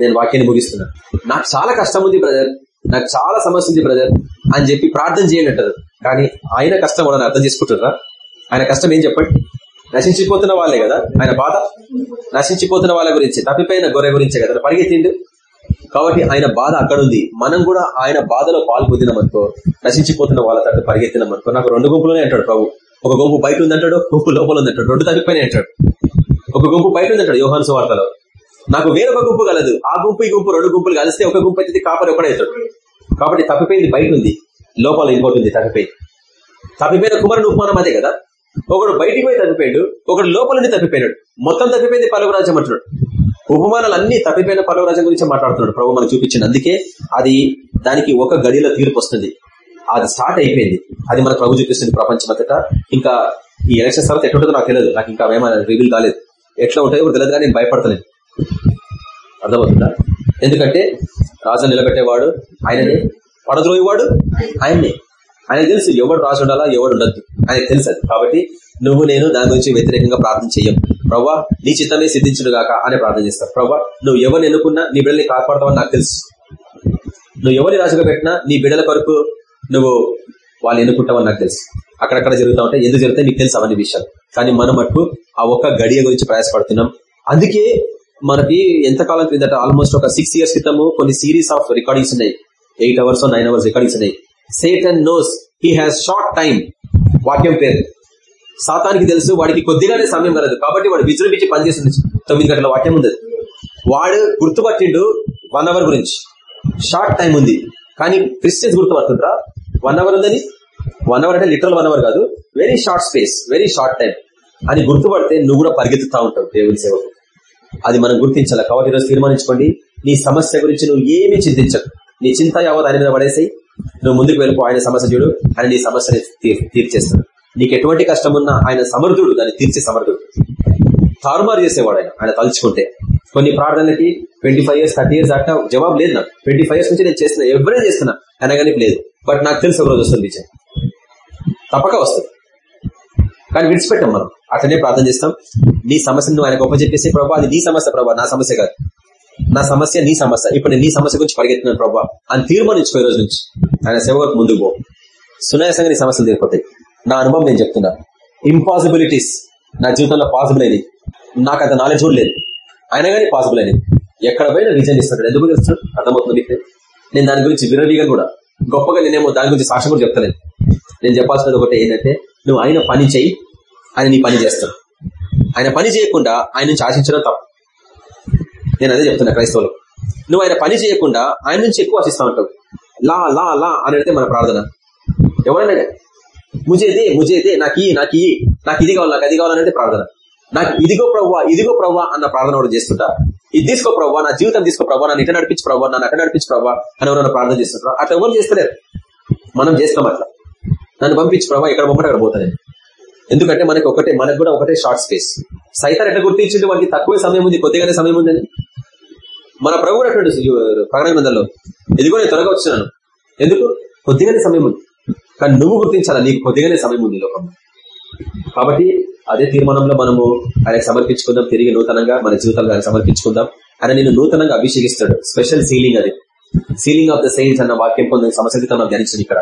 నేను వాక్యాన్ని ముగిస్తున్నా. నాకు చాలా కష్టం ఉంది బ్రదర్ నాకు చాలా సమస్య ఉంది బ్రదర్ అని చెప్పి ప్రార్థన చేయండి అంటారు. కానీ ఆయన కష్టం వాళ్ళని అర్థం చేసుకుంటారా ఆయన కష్టం ఏం చెప్పండి? నశించిపోతున్న వాళ్ళే కదా? ఆయన బాధ? నశించిపోతున్న వాళ్ళ గురించి తప్పిపోయిన గొర్రె గురించే కదా? పరిగెత్తిండు. కాబట్టి ఆయన బాధ అక్కడ ఉంది మనం కూడా ఆయన బాధలో పాల్పొందినామనుకో నశించిపోతున్న వాళ్ళ తట్టు పరిగెత్తినమనుకో నాకు రెండు గుంపులోనే అంటాడు ప్రభు. ఒక గుంపు బయట ఉందంటాడు గుంపు లోపల ఉందంటాడు. రెండు తగ్గిపోయినా అంటాడు. ఒక గుంపు బయట ఉందంటాడు యోహాను వార్తలో నాకు వేరొక గుంపు కలదు. ఆ గుంపు ఈ గుంపు రెండు గుంపులు కలిస్తే ఒక గుంపు అయితే కాపరి ఒకడవుతాడు కాబట్టి తప్పిపోయింది బయట ఉంది. లోపల ఇంకోటి ఉంది తప్పిపోయి తప్పిపోయిన కుమారుడు ఉపమానం అదే కదా. ఒకడు బయటికి పోయి తప్పిపోయాడు ఒకడు లోపల నుండి తప్పిపోయినాడు. మొత్తం తప్పిపోయింది పలుగు రాజ్యం అంటున్నాడు. ఉపమానాలన్నీ తప్పిపోయిన పలువు రాజ్యం గురించి మాట్లాడుతున్నాడు ప్రభు మనకు చూపించింది. అందుకే అది దానికి ఒక గడిలో తీర్పు వస్తుంది. అది స్టార్ట్ అయిపోయింది. అది మన ప్రభు చూపిస్తుంది ప్రపంచమంతటా ఇంకా ఈ ఎలక్షన్స్ తర్వాత ఎట్లుంటుందో నాకు తెలియదు. నాకు ఇంకా ఏమైనా రివీల్ కాలేదు. ఎట్లా ఉంటాయో తెలియదు కానీ నేను భయపడతలేదు అర్థమవుతుందా? ఎందుకంటే రాజు నిలబెట్టేవాడు ఆయననే. పడద్రోయేవాడు ఆయన్నే. ఆయన తెలుసు ఎవడు రాజు ఉండాలా ఎవడు ఉండద్దు. ఆయనకు తెలుసు అది. కాబట్టి నువ్వు నేను దాని గురించి వ్యతిరేకంగా ప్రార్థన చెయ్యం. ప్రవ్వా నీ చిత్తమే సిద్ధించుడు గాక అని ప్రార్థన చేస్తావు ప్రవ్వా నువ్వు ఎవరిని ఎన్నుకున్నా నీ బిడ్డల్ని కాపాడతావని నాకు తెలుసు. నువ్వు ఎవరిని రాజుగా పెట్టినా నీ బిడ్డల కొరకు నువ్వు వాళ్ళు ఎన్నుకుంటావని నాకు తెలుసు. అక్కడక్కడ జరుగుతూ ఉంటాయి ఎందుకు జరుగుతాయి నీకు తెలుసు అవన్నీ విషయాలు. కానీ మనం మటుకు ఆ ఒక్క గడియ గురించి ప్రయాసపడుతున్నాం. అందుకే మనకి ఎంతకాలం క్రిందట ఆల్మోస్ట్ ఒక సిక్స్ ఇయర్స్ క్రితము కొన్ని సిరీస్ ఆఫ్ రికార్డింగ్స్ ఉన్నాయి. Eight hours nine hours recordings ఉన్నాయి. Satan knows he has short time వాక్యం పేరు. సాతానికి తెలుసు వాడికి కొద్దిగానే సమయం కలదు. కాబట్టి వాడు విజృంభించి పనిచేస్తుంది. తొమ్మిది గంటల వాక్యం ఉంది. వాడు గుర్తుపట్టిండు వన్ అవర్ గురించి. షార్ట్ టైం ఉంది. కానీ క్రిస్టియన్స్ గుర్తుపడుతుంటారా వన్ అవర్ ఉందని? వన్ అవర్ అంటే లిటరల్ వన్ అవర్ కాదు. Very short space very short time అని గుర్తుపడితే నువ్వు కూడా పరిగెత్తుతా ఉంటావు దేవుని సేవకు అది మనం గుర్తించాలి. కాబట్టి ఈరోజు తీర్మానించుకోండి. నీ సమస్య గురించి నువ్వు ఏమీ చింతించవు నీ చింత యావత్ ఆయన మీద పడేసి నువ్వు ముందుకు వెళ్ళిపో. ఆయన సమస్య చూడు. ఆయన నీ సమస్యని తీర్చేస్తాడు. నీకు ఎటువంటి కష్టమున్నా ఆయన సమర్థుడు దాన్ని తీర్చే సమర్థుడు. తారుమారు చేసేవాడు ఆయన ఆయన తలుచుకుంటే. కొన్ని ప్రార్థనలకి twenty five years thirty years దాకా జవాబు లేదు నాకు. ట్వంటీ ఫైవ్ ఇయర్స్ నుంచి నేను చేస్తున్నా ఎవరే చేస్తున్నా అనగానే లేదు. బట్ నాకు తెలిసి ఒక రోజు వస్తుంది విజయం. తప్పక వస్తుంది. కానీ విడిచిపెట్టాం మనం. అట్లనే ప్రార్థన చేస్తాం. నీ సమస్యను నువ్వు ఆయనకు చెప్పేసి ప్రభావ అది నీ సమస్య ప్రభావ నా సమస్య కాదు. నా సమస్య నీ సమస్య. ఇప్పుడు నేను నీ సమస్య గురించి పరిగెత్తున్నాను ప్రభావ అని తీర్మానించుకో రోజు నుంచి. ఆయన సేవకు ముందుకు పో. సునాయాసంగా నీ సమస్యలు తీరిపోతాయి. నా అనుభవం నేను చెప్తున్నా. ఇంపాసిబిలిటీస్ నా జీవితంలో పాసిబుల్ అయింది నాకు అంత నాలెడ్జ్ కూడా లేదు. అయినా కానీ పాసిబుల్ అయింది ఎక్కడ పోయినా విజయం ఇస్తాడు. ఎందుకు తెలుస్తాడు అర్థమవుతుంది మీకు? నేను దాని గురించి విరవీగా కూడా గొప్పగా నేనేమో దాని గురించి సాక్ష్యం కూడా చెప్తలేదు నేను చెప్పాల్సినది ఒకటి ఏంటంటే నువ్వు ఆయన పని చేయి ఆయన నీ పని చేస్తాడు. ఆయన పని చేయకుండా ఆయన నుంచి ఆశించడం తప్పు. నేను అదే చెప్తున్నా క్రైస్తవులు నువ్వు ఆయన పని చేయకుండా ఆయన నుంచి ఎక్కువ ఆశిస్తా ఉంటావు. లా లా లా అని అంటే మన ప్రార్థన. ఎవరైనా ముజేదే ముజేదే నాకు ఈ నాకు ఈ నాకు ఇది కావాలి నాకు అది కావాలనేది ప్రార్థన. నాకు ఇదిగో ప్రవ్వా ఇదిగో ప్రవ్వా అన్న ప్రార్థన కూడా చేస్తుంటా. ఇది తీసుకో ప్రవ్వా నా జీవితం తీసుకో ప్రవ్వా నన్ను ఇట నడిపించి ప్రవ్వా నన్ను అక్కడ నడిపించి ప్రవ్వా అని ఎవరైనా ప్రార్థన చేస్తుంటారు? అట్లా ఎవరు చేస్తలేరు. మనం చేస్తాం అట్లా. నన్ను పంపించి ప్రభావ ఇక్కడ పంపడం అక్కడ పోతాను ఎందుకంటే మనకి ఒకటే మనకు కూడా ఒకటే షార్ట్ స్పేస్ సైతాన్ ఎట్లా గుర్తించింది వాడికి తక్కువ సమయం ఉంది కొద్దిగానే సమయం ఉందని మన ప్రభు అటువంటి ప్రకటన గ్రంథంలో. ఇదిగో నేను త్వరగా వచ్చినాను ఎందుకు? కొద్దిగానే సమయం ఉంది. కానీ నువ్వు గుర్తించాలా? నీకు కొద్దిగానే సమయం ఉంది లోకంలో. కాబట్టి అదే తీర్మానంలో మనము ఆయనకు సమర్పించుకుందాం. తిరిగి నూతనంగా మన జీవితాలు ఆయన సమర్పించుకుందాం. ఆయన నేను నూతనంగా అభిషేకిస్తాడు. స్పెషల్ సీలింగ్ అది. సీలింగ్ ఆఫ్ ద సెయింట్స్ అన్న వాక్యం కొంత సమస్యలతో మనం ధ్యానించాను ఇక్కడ.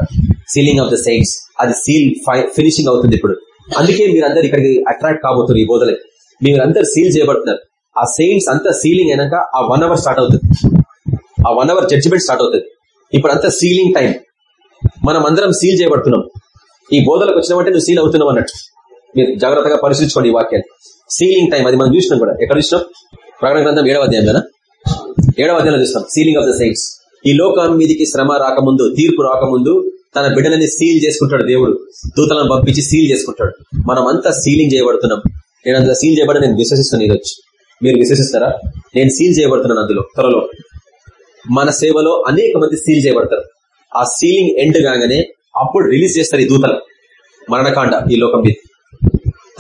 సీలింగ్ ఆఫ్ ద సెయింట్స్ అది సీల్ ఫినిషింగ్ అవుతుంది ఇప్పుడు. అందుకే మీరందరూ ఇక్కడికి అట్రాక్ట్ కాబోతున్నారు ఈ బోధలే. మీరందరూ సీల్ చేయబడుతున్నారు. ఆ సెయింట్స్ అంతా సీలింగ్ అయినాక ఆ వన్ అవర్ స్టార్ట్ అవుతుంది. ఆ వన్ అవర్ జడ్జిమెంట్ స్టార్ట్ అవుతుంది. ఇప్పుడు అంతా సీలింగ్ టైం మనం అందరం సీల్ చేయబడుతున్నాం. ఈ బోధలకు వచ్చినామంటే నువ్వు సీల్ అవుతున్నావు అన్నట్టు. మీరు జాగ్రత్తగా పరిశీలించుకోండి ఈ వాక్యాన్ని. సీలింగ్ టైం అది మనం చూసినాం కూడా. ఎక్కడ చూసినాం? ప్రకటన గ్రంథం ఏడవ అధ్యాయం కదా ఏడవ అధ్యాయంలో చూస్తాం. సీలింగ్ ఆఫ్ ద సైన్స్ ఈ లోకం మీదికి శ్రమ రాకముందు తీర్పు రాకముందు తన బిడ్డలని సీల్ చేసుకుంటాడు దేవుడు. దూతలను పంపించి సీల్ చేసుకుంటాడు. మనం అంతా సీలింగ్ చేయబడుతున్నాం. నేను అందులో సీల్ చేయబడి నేను విశ్వసిస్తాను ఈరోజు. మీరు విశ్వసిస్తారా? నేను సీల్ చేయబడుతున్నాను అందులో త్వరలో. మన సేవలో అనేక మంది సీల్ చేయబడతారు. ఆ సీలింగ్ ఎండ్ కాగానే అప్పుడు రిలీజ్ చేస్తారు ఈ దూతలు. మరణకాండ ఈ లోకం మీద.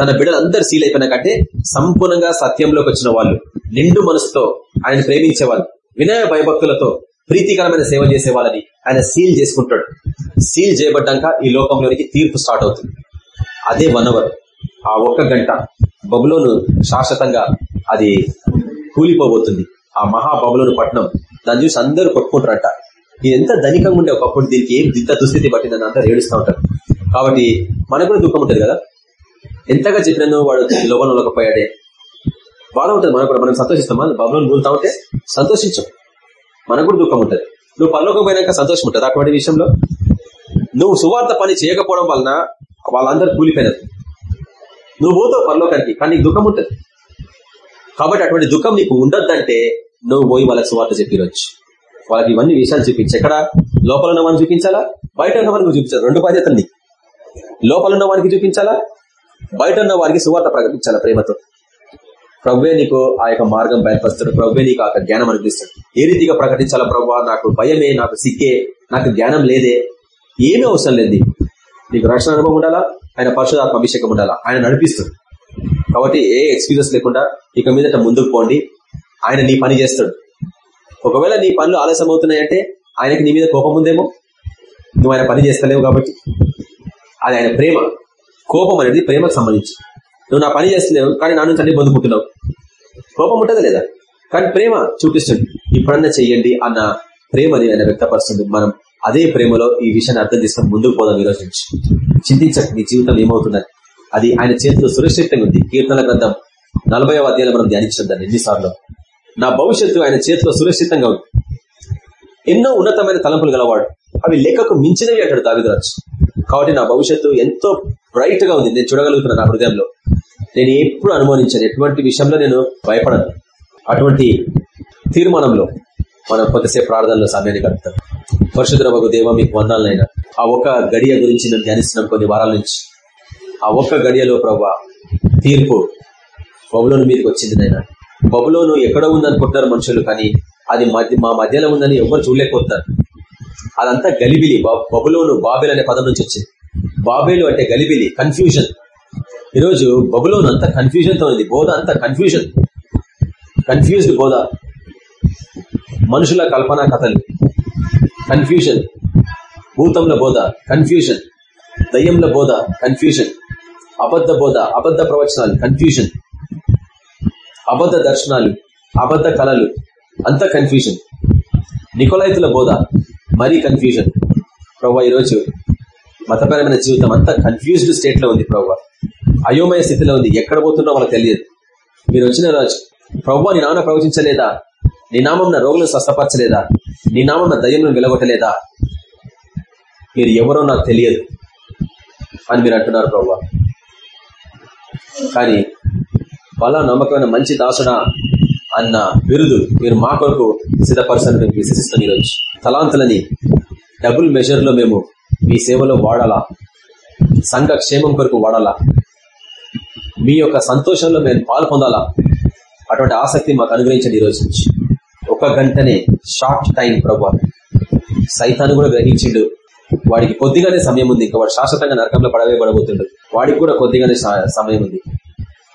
తన బిడ్డలు సీల్ అయిపోయినాకంటే సంపూర్ణంగా సత్యంలోకి వచ్చిన వాళ్ళు నిండు మనసుతో ఆయన ప్రేమించే వాళ్ళు వినయ భయభక్తులతో ప్రీతికరమైన సేవ చేసే వాళ్ళని ఆయన సీల్ చేసుకుంటాడు. సీల్ చేయబడ్డాక ఈ లోకంలోనికి తీర్పు స్టార్ట్ అవుతుంది. అదే వన్ అవర్. ఆ ఒక్క గంట బబులోను శాశ్వతంగా అది కూలిపోబోతుంది. ఆ మహా బబులోను పట్టణం. దాన్ని చూసి అందరూ కొట్టుకుంటారంట. ఇది ఎంత ధనికంగా ఉండే ఒకప్పుడు దీనికి ఏం ఇంత దుస్థితి పట్టిందని అందరూ ఏడుస్తూ ఉంటారు. కాబట్టి మనకు కూడా దుఃఖం ఉంటుంది కదా? ఎంతగా చెప్పినో వాడు లోపలపోయాడే బాధ ఉంటుంది మనకు కూడా. మనం సంతోషిస్తాం బబులను కూలుతా ఉంటే సంతోషించం. మనకు కూడా దుఃఖం ఉంటుంది. నువ్వు పరలోకం పోయినాక సంతోషం ఉంటుంది అటువంటి విషయంలో? నువ్వు సువార్త పని చేయకపోవడం వలన వాళ్ళందరూ కూలిపోయినారు. నువ్వు పోతావు పరలోకానికి కానీ నీకు దుఃఖం ఉంటుంది. కాబట్టి అటువంటి దుఃఖం నీకు ఉండొద్దంటే నువ్వు పోయి వాళ్ళకి సువార్త చెప్పిరొచ్చు. వాళ్ళకి ఇవన్నీ విషయాలు చూపించి. ఎక్కడ? లోపల ఉన్న వాడిని చూపించాలా? బయట ఉన్న వారికి చూపించాలి? రెండు బాధ్యతలు నీకు లోపల ఉన్న వారికి చూపించాలా? బయట ఉన్న వారికి సువార్త ప్రకటించాలా ప్రేమతో? ప్రవ్వే నీకు ఆ యొక్క మార్గం బయటపరుస్తాడు ప్రవ్వే నీకు ఆ జ్ఞానం అనిపిస్తాడు ఏ రీతిగా ప్రకటించాలా ప్రభావ నాకు భయమే నాకు సిక్కే నాకు జ్ఞానం లేదే. ఏమీ అవసరం లేదు నీకు. నీకు రక్షణ అనుభవం ఉండాలా? ఆయన పరిశుధాత్మ అభిషేకం ఉండాలా? ఆయన నడిపిస్తాడు. కాబట్టి ఏ ఎక్స్క్యూజెస్ లేకుండా ఇక మీదట ముందుకు పోండి. ఆయన నీ పని చేస్తాడు. ఒకవేళ నీ పనులు ఆలస్యం అవుతున్నాయంటే ఆయనకి నీ మీద కోపం ఉందేమో? నువ్వు ఆయన పని చేస్తలేవు కాబట్టి. అది ఆయన ప్రేమ. కోపం అనేది ప్రేమకు సంబంధించి. నువ్వు నా పని చేస్తలేవు కానీ నా నుంచి అన్ని పొందుకుంటున్నావు. కోపం ఉంటుందా లేదా? కానీ ప్రేమ చూపిస్తుంది. ఇప్పుడన్నా చెయ్యండి అన్న ప్రేమని ఆయన వ్యక్తపరుస్తుంది. మనం అదే ప్రేమలో ఈ విషయాన్ని అర్థం చేసుకుని ముందుకు పోదాం ఈరోజు నుంచి. చింతించక నీ జీవితం ఏమవుతుందని. అది ఆయన చేతిలో సురక్షితంగా ఉంది. కీర్తన గ్రంథం నలభై అధ్యాయంలో మనం ధ్యానించడం దాన్ని ఎన్నిసార్లు? నా భవిష్యత్తు ఆయన చేతిలో సురక్షితంగా ఉంది. ఎన్నో ఉన్నతమైన తలంపులు గలవాడు. అవి లెక్కకు మించినవి అంటాడు దావిదరాజు. కాబట్టి నా భవిష్యత్తు ఎంతో బ్రైట్గా ఉంది. నేను చూడగలుగుతున్నా నా హృదయంలో. నేను ఎప్పుడు అనుమానించాను. ఎటువంటి విషయంలో నేను భయపడను. అటువంటి తీర్మానంలో మనం కొద్దిసేపు ప్రార్థనలో సమయాన్ని గడుపుతాం. పరిశుద్ధ ఒక దేవ మీకు వందాలనైనా. ఆ ఒక్క గడియ గురించి మేము ధ్యానిస్తున్నాం కొన్ని వారాల నుంచి. ఆ ఒక్క గడియలో ప్రభా తీర్పు బబులోను మీదకి వచ్చింది నైనా. బబులోను ఎక్కడ ఉందనుకుంటున్నారు మనుషులు కానీ అది మధ్య మా మధ్యలో ఉందని ఎవరు చూడలేకపోతున్నారు అదంతా గలిబిలి బబులోను బాబేల్ అనే పదం నుంచి వచ్చింది. బాబేలు అంటే గలిబిలి కన్ఫ్యూజన్ ఈరోజు బబులోను అంతా కన్ఫ్యూజన్తో ఉంది బోధ అంతా కన్ఫ్యూజన్ కన్ఫ్యూజ్డ్ బోధ. మనుషుల కల్పనా కథలు. కన్ఫ్యూజన్ భూతంల బోధ కన్ఫ్యూజన్ దయ్యంల బోధ కన్ఫ్యూజన్ అబద్ధ బోధ అబద్ధ ప్రవచనాలు కన్ఫ్యూజన్ అబద్ధ దర్శనాలు అబద్ధ కళలు అంత కన్ఫ్యూజన్ నికోలైతుల బోధ మరీ కన్ఫ్యూజన్ ప్రభా ఈరోజు మతపరమైన జీవితం అంతా కన్ఫ్యూజ్డ్ స్టేట్లో ఉంది ప్రభా అయోమయ స్థితిలో ఉంది. ఎక్కడ పోతున్నా వాళ్ళకి తెలియదు. మీరు వచ్చిన రోజు ప్రభు నీ నాన్న ప్రవచించలేదా? నీ నామం నా రోగులను స్వస్థపరచలేదా? నీ నామం నా దయ్యం వెలగొట్టలేదా? మీరు ఎవరో నాకు తెలియదు అని మీరు అంటున్నారు ప్రభు కానీ బల నమ్మకమైన మంచి దాసుడా అన్న బిరుదు మీరు మా కొరకు సిద్ధపరచని మేము విశ్వసిస్తాం ఈరోజు తలాంతులని డబుల్ మెజర్లో మేము మీ సేవలో వాడాలా? సంఘ క్షేమం కొరకు వాడాలా? మీ యొక్క సంతోషంలో మేము పాల్పొందాలా అటువంటి ఆసక్తి మాకు అనుగ్రహించండి ఈరోజు నుంచి. ఒక గంటనే షార్ట్ టైం ప్రభు సైతాన్ని కూడా గ్రహించిండు. వాడికి కొద్దిగానే సమయం ఉంది. ఇంకా వాడు శాశ్వతంగా నరకంలో పడవే పడబోతుండు వాడికి కూడా కొద్దిగానే సమయం ఉంది.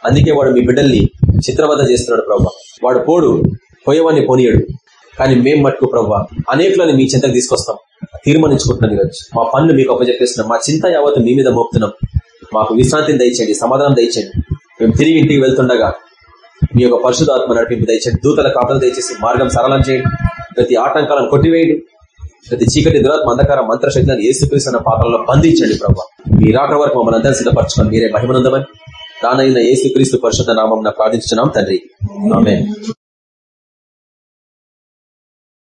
అందుకే వాడు మీ బిడ్డల్ని చిత్రవద చేస్తున్నాడు ప్రభా వాడు పోడు పోయేవాడిని పోనీయడు. కానీ మేం మట్టుకు ప్రభా అనేకులను మీ చింతకు తీసుకొస్తాం. తీర్మానించుకుంటున్నాం ఈరోజు మా పనులు మీకు అప్పచెప్పేస్తున్నాం. మా చింత యావత్తు మీ మీద మోపుతున్నాం. మాకు విశ్రాంతిని దయచేయండి సమాధానం దయచేయండి. మేము తిరిగి ఇంటికి వెళ్తుండగా మీ యొక్క పరిశుధాత్మ నడిపింపు దయచేయండి. దూతల కాపలు దయచేసి మార్గం సరళం చేయండి. ప్రతి ఆటంకాలను కొట్టివేయండి. ప్రతి చీకటి దురాత్మ అంధకార మంత్రశక్తులను ఏసుక్రీస్తున్న పాత్రలో బంధించండి ప్రభావ మీ రాక వరకు మమ్మల్ని అందరూ సిద్ధపరచుకొని మీరే మహిమనందమని దానైన ఏసుక్రీస్తు పరిశుద్ధ నామం ప్రార్థించున్నాం తండ్రి. ఆమె